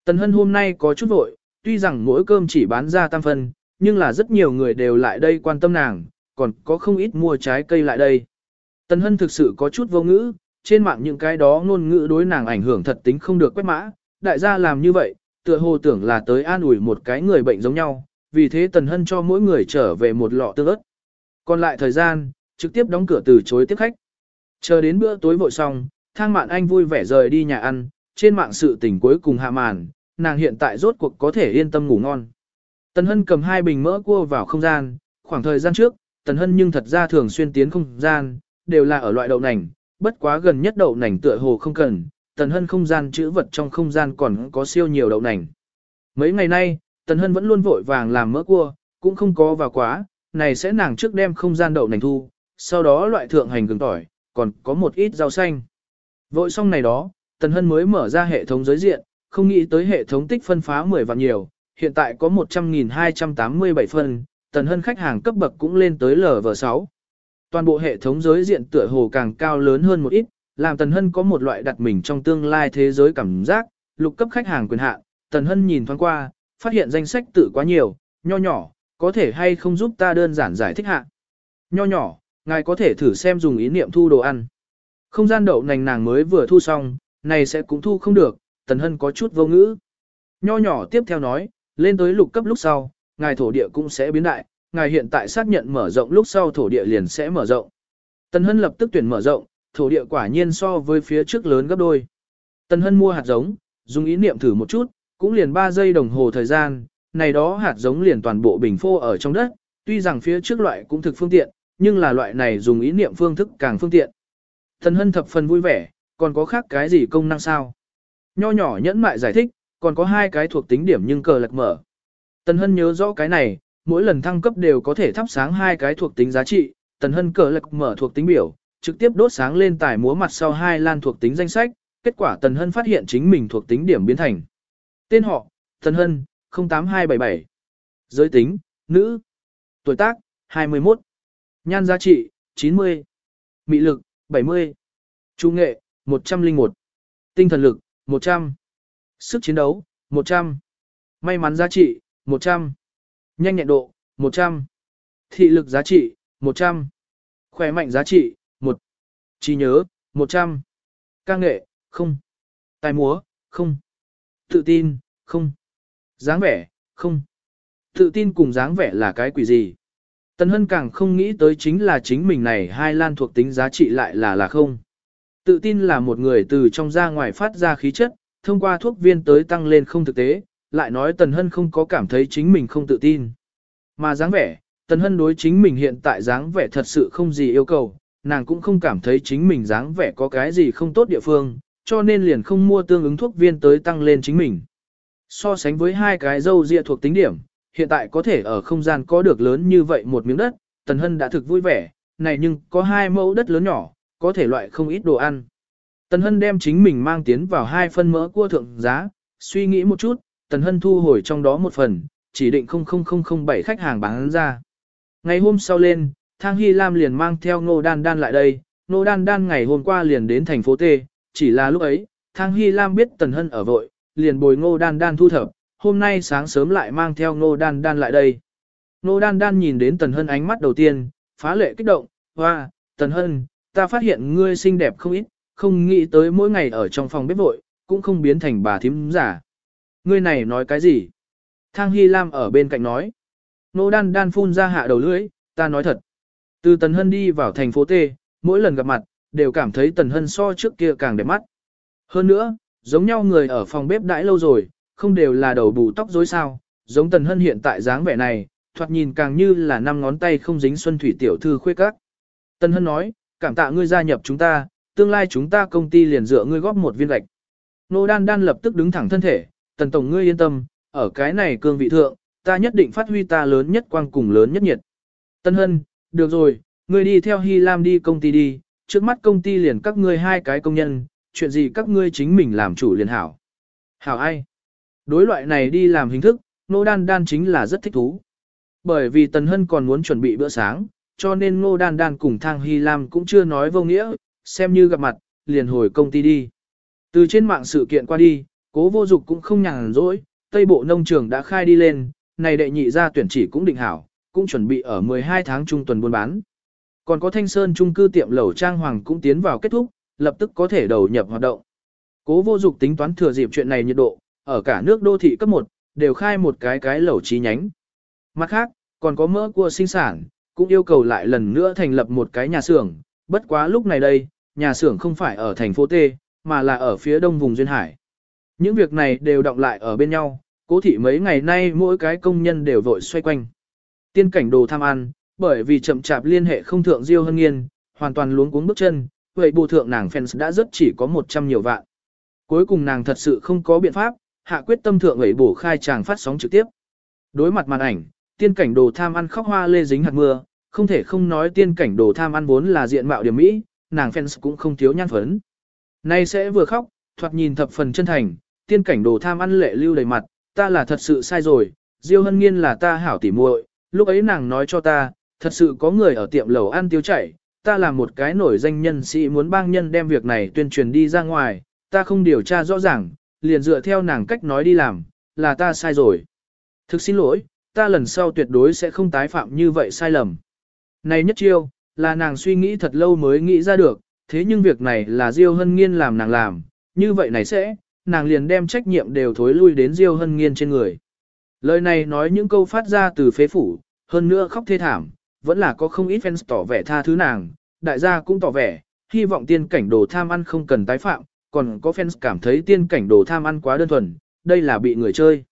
Tần Hân hôm nay có chút vội, tuy rằng mỗi cơm chỉ bán ra tam phân, nhưng là rất nhiều người đều lại đây quan tâm nàng, còn có không ít mua trái cây lại đây. Tần Hân thực sự có chút vô ngữ, trên mạng những cái đó ngôn ngữ đối nàng ảnh hưởng thật tính không được quét mã, đại gia làm như vậy, tựa hồ tưởng là tới an ủi một cái người bệnh giống nhau, vì thế Tần Hân cho mỗi người trở về một lọ tương ớt. Còn lại thời gian, trực tiếp đóng cửa từ chối tiếp khách. Chờ đến bữa tối vội xong, thang mạn anh vui vẻ rời đi nhà ăn, trên mạng sự tình cuối cùng hạ màn, nàng hiện tại rốt cuộc có thể yên tâm ngủ ngon. Tần Hân cầm hai bình mỡ cua vào không gian, khoảng thời gian trước, Tần Hân nhưng thật ra thường xuyên tiến không gian, đều là ở loại đậu nành, bất quá gần nhất đậu nành tựa hồ không cần, Tần Hân không gian chữ vật trong không gian còn có siêu nhiều đậu nành. Mấy ngày nay, Tần Hân vẫn luôn vội vàng làm mỡ cua, cũng không có vào quá, này sẽ nàng trước đem không gian đậu nành thu, sau đó loại thượng hành gừng tỏi, còn có một ít rau xanh. Vội xong này đó, Tần Hân mới mở ra hệ thống giới diện, không nghĩ tới hệ thống tích phân phá 10 vạn nhiều, hiện tại có 100.287 phân, Tần Hân khách hàng cấp bậc cũng lên tới LV6. Toàn bộ hệ thống giới diện tựa hồ càng cao lớn hơn một ít, làm Tần Hân có một loại đặt mình trong tương lai thế giới cảm giác, lục cấp khách hàng quyền hạn. Tần Hân nhìn thoáng qua, phát hiện danh sách tự quá nhiều, nho nhỏ, có thể hay không giúp ta đơn giản giải thích hạ. Nho nhỏ, ngài có thể thử xem dùng ý niệm thu đồ ăn. Không gian đậu nành nàng mới vừa thu xong, này sẽ cũng thu không được, Tần Hân có chút vô ngữ. Nho nhỏ tiếp theo nói, lên tới lục cấp lúc sau, ngài thổ địa cũng sẽ biến đại, ngài hiện tại xác nhận mở rộng lúc sau thổ địa liền sẽ mở rộng. Tần Hân lập tức tuyển mở rộng, thổ địa quả nhiên so với phía trước lớn gấp đôi. Tần Hân mua hạt giống, dùng ý niệm thử một chút, cũng liền 3 giây đồng hồ thời gian, này đó hạt giống liền toàn bộ bình phô ở trong đất, tuy rằng phía trước loại cũng thực phương tiện, nhưng là loại này dùng ý niệm phương thức càng phương tiện. Tần Hân thập phần vui vẻ, còn có khác cái gì công năng sao? Nho nhỏ nhẫn mại giải thích, còn có hai cái thuộc tính điểm nhưng cờ lật mở. Tần Hân nhớ rõ cái này, mỗi lần thăng cấp đều có thể thắp sáng hai cái thuộc tính giá trị, Tần Hân cờ lật mở thuộc tính biểu, trực tiếp đốt sáng lên tài múa mặt sau hai lan thuộc tính danh sách, kết quả Tần Hân phát hiện chính mình thuộc tính điểm biến thành. Tên họ, Tần Hân, 08277. Giới tính, nữ. Tuổi tác, 21. Nhan giá trị, 90. Mị lực, 70. Trung nghệ, 101. Tinh thần lực, 100. Sức chiến đấu, 100. May mắn giá trị, 100. Nhanh nhẹn độ, 100. Thị lực giá trị, 100. Khỏe mạnh giá trị, Trí nhớ, 100. Ca nghệ, không. Tài múa, không. Tự tin, không. dáng vẻ, không. Tự tin cùng dáng vẻ là cái quỷ gì? Tần Hân càng không nghĩ tới chính là chính mình này hai lan thuộc tính giá trị lại là là không. Tự tin là một người từ trong ra ngoài phát ra khí chất, thông qua thuốc viên tới tăng lên không thực tế, lại nói Tần Hân không có cảm thấy chính mình không tự tin. Mà dáng vẻ, Tần Hân đối chính mình hiện tại dáng vẻ thật sự không gì yêu cầu, nàng cũng không cảm thấy chính mình dáng vẻ có cái gì không tốt địa phương, cho nên liền không mua tương ứng thuốc viên tới tăng lên chính mình. So sánh với hai cái dâu ria thuộc tính điểm, hiện tại có thể ở không gian có được lớn như vậy một miếng đất, Tần Hân đã thực vui vẻ, này nhưng có hai mẫu đất lớn nhỏ, có thể loại không ít đồ ăn. Tần Hân đem chính mình mang tiến vào hai phân mỡ cua thượng giá, suy nghĩ một chút, Tần Hân thu hồi trong đó một phần, chỉ định 00007 khách hàng bán ra. Ngày hôm sau lên, Thang Hy Lam liền mang theo Ngô Đan Đan lại đây, Ngô Đan Đan ngày hôm qua liền đến thành phố T, chỉ là lúc ấy, Thang Hy Lam biết Tần Hân ở vội, liền bồi Ngô Đan Đan thu thập, hôm nay sáng sớm lại mang theo Ngô Đan Đan lại đây. Ngô Đan Đan nhìn đến Tần Hân ánh mắt đầu tiên, phá lệ kích động, hoa, Tần Hân, ta phát hiện ngươi xinh đẹp không ít, không nghĩ tới mỗi ngày ở trong phòng bếp vội, cũng không biến thành bà thím giả. Ngươi này nói cái gì? Thang Hy Lam ở bên cạnh nói. Nô đan đan phun ra hạ đầu lưỡi, ta nói thật. Từ Tần Hân đi vào thành phố T, mỗi lần gặp mặt, đều cảm thấy Tần Hân so trước kia càng đẹp mắt. Hơn nữa, giống nhau người ở phòng bếp đãi lâu rồi, không đều là đầu bù tóc rối sao, giống Tần Hân hiện tại dáng vẻ này, thoạt nhìn càng như là năm ngón tay không dính xuân thủy tiểu thư khuê các. Tần Hân nói, cảm tạ ngươi gia nhập chúng ta, tương lai chúng ta công ty liền dựa ngươi góp một viên gạch. Nô đan đan lập tức đứng thẳng thân thể, Tần Tổng ngươi yên tâm, ở cái này cương vị thượng, ta nhất định phát huy ta lớn nhất quang cùng lớn nhất nhiệt. Tân Hân, được rồi, ngươi đi theo Hy Lam đi công ty đi, trước mắt công ty liền các ngươi hai cái công nhân, chuyện gì các ngươi chính mình làm chủ liền hảo. Hảo ai? Đối loại này đi làm hình thức, Nô Đan Đan chính là rất thích thú. Bởi vì Tần Hân còn muốn chuẩn bị bữa sáng, cho nên Nô Đan Đan cùng Thang Hy Lam cũng chưa nói vô nghĩa, xem như gặp mặt, liền hồi công ty đi. Từ trên mạng sự kiện qua đi, cố vô dục cũng không nhàn rỗi, Tây Bộ Nông Trường đã khai đi lên, này đệ nhị ra tuyển chỉ cũng định hảo, cũng chuẩn bị ở 12 tháng trung tuần buôn bán. Còn có Thanh Sơn trung cư tiệm lẩu trang hoàng cũng tiến vào kết thúc, lập tức có thể đầu nhập hoạt động. Cố vô dục tính toán thừa dịp chuyện này nhiệt độ, ở cả nước đô thị cấp 1, đều khai một cái cái lẩu chi nhánh. Mặt khác, còn có mỡ cua sinh sản, cũng yêu cầu lại lần nữa thành lập một cái nhà xưởng, bất quá lúc này đây, nhà xưởng không phải ở thành phố T, mà là ở phía đông vùng Duyên Hải. Những việc này đều động lại ở bên nhau, cố thị mấy ngày nay mỗi cái công nhân đều vội xoay quanh. Tiên cảnh đồ tham ăn, bởi vì chậm chạp liên hệ không thượng Diêu Hân Nghiên, hoàn toàn luống cuống bước chân, vậy bù thượng nàng fans đã rất chỉ có 100 nhiều vạn. Cuối cùng nàng thật sự không có biện pháp, hạ quyết tâm thượng vậy bổ khai chàng phát sóng trực tiếp. Đối mặt màn ảnh, tiên cảnh đồ tham ăn khóc hoa lê dính hạt mưa, không thể không nói tiên cảnh đồ tham ăn vốn là diện mạo điểm mỹ, nàng fans cũng không thiếu nhan phấn. Nay sẽ vừa khóc, thoạt nhìn thập phần chân thành, tiên cảnh đồ tham ăn lệ lưu đầy mặt, ta là thật sự sai rồi, Diêu Hân Nghiên là ta hảo tỉ muội, lúc ấy nàng nói cho ta, thật sự có người ở tiệm lẩu ăn tiêu chảy, ta là một cái nổi danh nhân sĩ muốn bang nhân đem việc này tuyên truyền đi ra ngoài, ta không điều tra rõ ràng, liền dựa theo nàng cách nói đi làm, là ta sai rồi. Thực xin lỗi, ta lần sau tuyệt đối sẽ không tái phạm như vậy sai lầm. Này nhất chiêu, là nàng suy nghĩ thật lâu mới nghĩ ra được, thế nhưng việc này là Diêu Hân Nghiên làm nàng làm, như vậy này sẽ, nàng liền đem trách nhiệm đều thối lui đến Diêu Hân Nghiên trên người. Lời này nói những câu phát ra từ phế phủ, hơn nữa khóc thê thảm, vẫn là có không ít fans tỏ vẻ tha thứ nàng, đại gia cũng tỏ vẻ, hy vọng tiên cảnh đồ tham ăn không cần tái phạm, còn có fans cảm thấy tiên cảnh đồ tham ăn quá đơn thuần, đây là bị người chơi.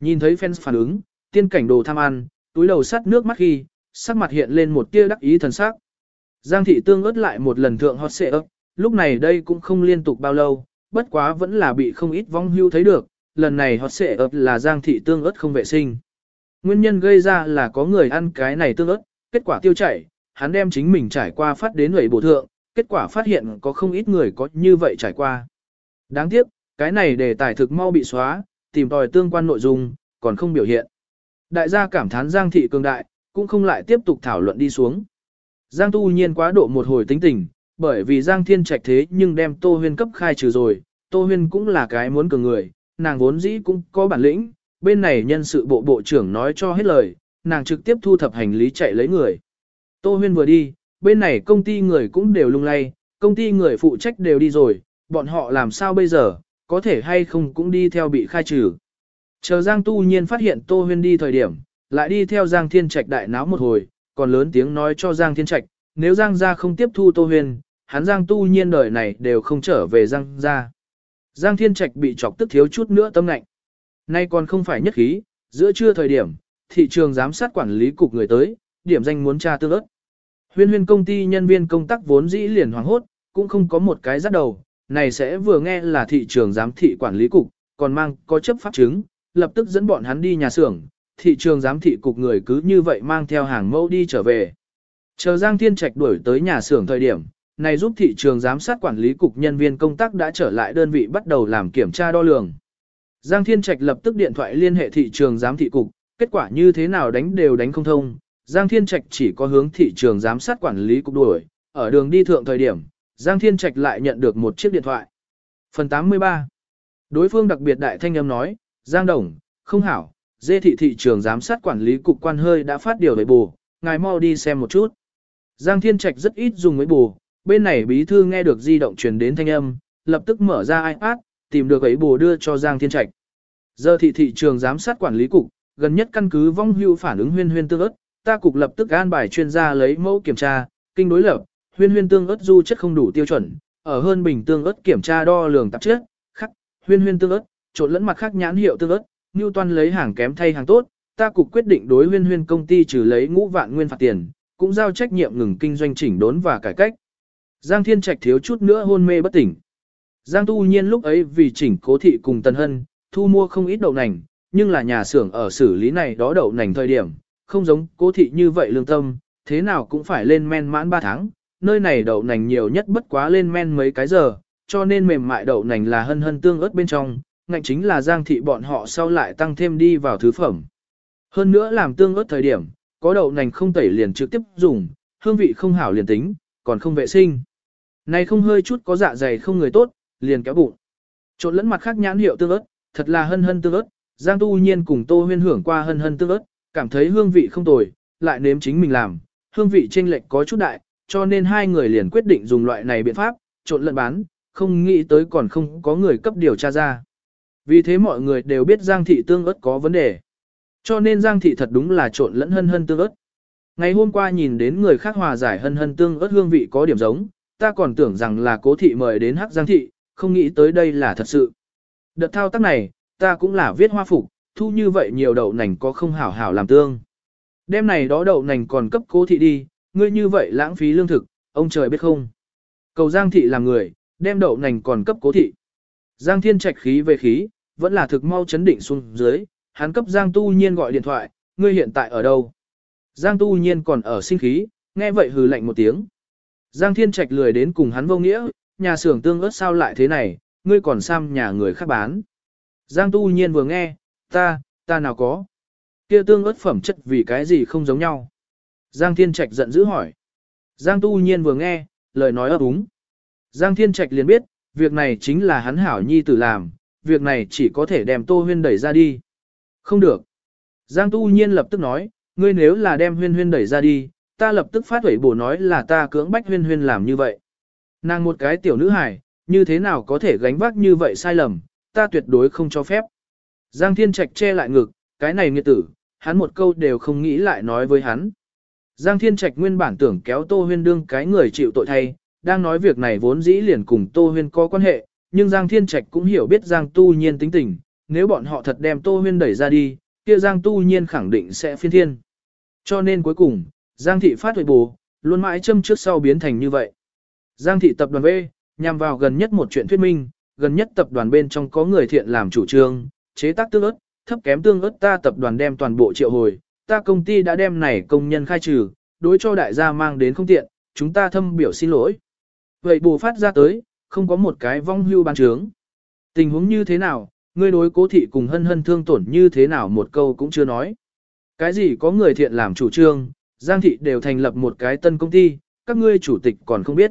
Nhìn thấy fans phản ứng, tiên cảnh đồ tham ăn, túi đầu sắt nước mắt khi, sắc mặt hiện lên một tia đắc ý thần sắc. Giang thị tương ớt lại một lần thượng hot xệ ấp, lúc này đây cũng không liên tục bao lâu, bất quá vẫn là bị không ít vong hưu thấy được, lần này họ sẽ ấp là giang thị tương ớt không vệ sinh. Nguyên nhân gây ra là có người ăn cái này tương ớt, kết quả tiêu chảy, hắn đem chính mình trải qua phát đến người bổ thượng, kết quả phát hiện có không ít người có như vậy trải qua. Đáng tiếc, cái này đề tài thực mau bị xóa, tìm tòi tương quan nội dung, còn không biểu hiện. Đại gia cảm thán Giang thị cường đại, cũng không lại tiếp tục thảo luận đi xuống. Giang tu nhiên quá độ một hồi tính tình, bởi vì Giang Thiên Trạch thế nhưng đem Tô Huyên cấp khai trừ rồi, Tô Huyên cũng là cái muốn cường người, nàng vốn dĩ cũng có bản lĩnh, bên này nhân sự bộ bộ trưởng nói cho hết lời, nàng trực tiếp thu thập hành lý chạy lấy người. Tô Huyên vừa đi, bên này công ty người cũng đều lung lay, công ty người phụ trách đều đi rồi, bọn họ làm sao bây giờ, có thể hay không cũng đi theo bị khai trừ. Chờ Giang Tu Nhiên phát hiện Tô Huyên đi thời điểm, lại đi theo Giang Thiên Trạch đại náo một hồi, còn lớn tiếng nói cho Giang Thiên Trạch, nếu Giang gia không tiếp thu Tô Huyên, hắn Giang Tu Nhiên đời này đều không trở về Giang gia. Giang Thiên Trạch bị chọc tức thiếu chút nữa tâm lạnh. Nay còn không phải nhất khí, giữa trưa thời điểm, thị trường giám sát quản lý cục người tới, điểm danh muốn tra tương ớt. Huyên huyên công ty nhân viên công tác vốn dĩ liền hoàng hốt, cũng không có một cái rắt đầu, này sẽ vừa nghe là thị trường giám thị quản lý cục, còn mang có chấp pháp chứng, lập tức dẫn bọn hắn đi nhà xưởng, thị trường giám thị cục người cứ như vậy mang theo hàng mẫu đi trở về, Chờ Giang Thiên Trạch đuổi tới nhà xưởng thời điểm, này giúp thị trường giám sát quản lý cục nhân viên công tác đã trở lại đơn vị bắt đầu làm kiểm tra đo lường. Giang Thiên Trạch lập tức điện thoại liên hệ thị trường giám thị cục, kết quả như thế nào đánh đều đánh không thông. Giang Thiên Trạch chỉ có hướng thị trường giám sát quản lý cục đuổi, ở đường đi thượng thời điểm, Giang Thiên Trạch lại nhận được một chiếc điện thoại. Phần 83 Đối phương đặc biệt đại thanh âm nói, Giang Đồng, không hảo, dê thị thị trường giám sát quản lý cục quan hơi đã phát điều với bù, ngài mau đi xem một chút. Giang Thiên Trạch rất ít dùng với bù, bên này bí thư nghe được di động truyền đến thanh âm, lập tức mở ra iPad, tìm được ấy bù đưa cho Giang Thiên Trạch. Giờ thị thị trường giám sát quản lý cục, gần nhất căn cứ vong hưu phản ứng huyên huyên tương ớt, ta cục lập tức an bài chuyên gia lấy mẫu kiểm tra, kinh đối lập, huyên huyên tương ớt du chất không đủ tiêu chuẩn, ở hơn bình tương ớt kiểm tra đo lường tạp chất, khắc, huyên huyên tương ớt, trộn lẫn mặt khác nhãn hiệu tương ớt, Newton lấy hàng kém thay hàng tốt, ta cục quyết định đối huyên huyên công ty trừ lấy ngũ vạn nguyên phạt tiền, cũng giao trách nhiệm ngừng kinh doanh chỉnh đốn và cải cách. Giang Thiên Trạch thiếu chút nữa hôn mê bất tỉnh. Giang Tu Nhiên lúc ấy vì chỉnh cố thị cùng Tần Hân, thu mua không ít đậu nành, nhưng là nhà xưởng ở xử lý này đó đậu nành thời điểm, không giống cố thị như vậy lương tâm, thế nào cũng phải lên men mãn 3 tháng, nơi này đậu nành nhiều nhất bất quá lên men mấy cái giờ, cho nên mềm mại đậu nành là hân hân tương ớt bên trong, ngạnh chính là giang thị bọn họ sau lại tăng thêm đi vào thứ phẩm. Hơn nữa làm tương ớt thời điểm, có đậu nành không tẩy liền trực tiếp dùng, hương vị không hảo liền tính, còn không vệ sinh. Này không hơi chút có dạ dày không người tốt, liền kéo bụng. Trộn lẫn mặt khác nhãn hiệu tương ớt, thật là hân hân tương ớt, Giang Tu Nhiên cùng Tô Huyên hưởng qua hân hân tương ớt, cảm thấy hương vị không tồi, lại nếm chính mình làm, hương vị chênh lệch có chút đại, cho nên hai người liền quyết định dùng loại này biện pháp, trộn lẫn bán, không nghĩ tới còn không có người cấp điều tra ra. Vì thế mọi người đều biết Giang thị tương ớt có vấn đề. Cho nên Giang thị thật đúng là trộn lẫn hân hân tương ớt. Ngày hôm qua nhìn đến người khác hòa giải hân hân tương ớt hương vị có điểm giống, ta còn tưởng rằng là cố thị mời đến hắc Giang thị, không nghĩ tới đây là thật sự. Đợt thao tác này, ta cũng là viết hoa phục, thu như vậy nhiều đậu nành có không hảo hảo làm tương. Đêm này đó đậu nành còn cấp cố thị đi, ngươi như vậy lãng phí lương thực, ông trời biết không. Cầu Giang thị làm người, đem đậu nành còn cấp cố thị. Giang thiên trạch khí về khí, vẫn là thực mau chấn định xuống dưới, hắn cấp Giang tu nhiên gọi điện thoại, ngươi hiện tại ở đâu? Giang tu nhiên còn ở sinh khí, nghe vậy hừ lạnh một tiếng. Giang thiên trạch lười đến cùng hắn vô nghĩa, nhà xưởng tương ớt sao lại thế này, ngươi còn xăm nhà người khác bán. Giang tu nhiên vừa nghe, ta, ta nào có. kia tương ớt phẩm chất vì cái gì không giống nhau. Giang Thiên Trạch giận dữ hỏi. Giang tu nhiên vừa nghe, lời nói ấp úng. Giang Thiên Trạch liền biết, việc này chính là hắn hảo nhi tử làm, việc này chỉ có thể đem Tô Huyên đẩy ra đi. Không được. Giang tu nhiên lập tức nói, ngươi nếu là đem huyên huyên đẩy ra đi, ta lập tức phát huẩy bổ nói là ta cưỡng bách huyên huyên làm như vậy. Nàng một cái tiểu nữ hài, như thế nào có thể gánh vác như vậy sai lầm, ta tuyệt đối không cho phép. Giang Thiên Trạch che lại ngực, cái này nghiệt tử, hắn một câu đều không nghĩ lại nói với hắn. Giang Thiên Trạch nguyên bản tưởng kéo Tô Huyên đương cái người chịu tội thay, đang nói việc này vốn dĩ liền cùng Tô Huyên có quan hệ, nhưng Giang Thiên Trạch cũng hiểu biết Giang Tu Nhiên tính tình, nếu bọn họ thật đem Tô Huyên đẩy ra đi, kia Giang Tu Nhiên khẳng định sẽ phiên thiên. Cho nên cuối cùng, Giang Thị phát huệ bù, luôn mãi châm trước sau biến thành như vậy. Giang Thị tập đoàn V, nhằm vào gần nhất một chuyện thuyết minh, gần nhất tập đoàn bên trong có người thiện làm chủ trương, chế tác tương ớt, thấp kém tương ớt ta tập đoàn đem toàn bộ triệu hồi, ta công ty đã đem này công nhân khai trừ, đối cho đại gia mang đến không tiện, chúng ta thâm biểu xin lỗi. Vậy bù phát ra tới, không có một cái vong hưu ban trướng. Tình huống như thế nào, ngươi đối cố thị cùng hân hân thương tổn như thế nào một câu cũng chưa nói. Cái gì có người thiện làm chủ trương, Giang thị đều thành lập một cái tân công ty, các ngươi chủ tịch còn không biết.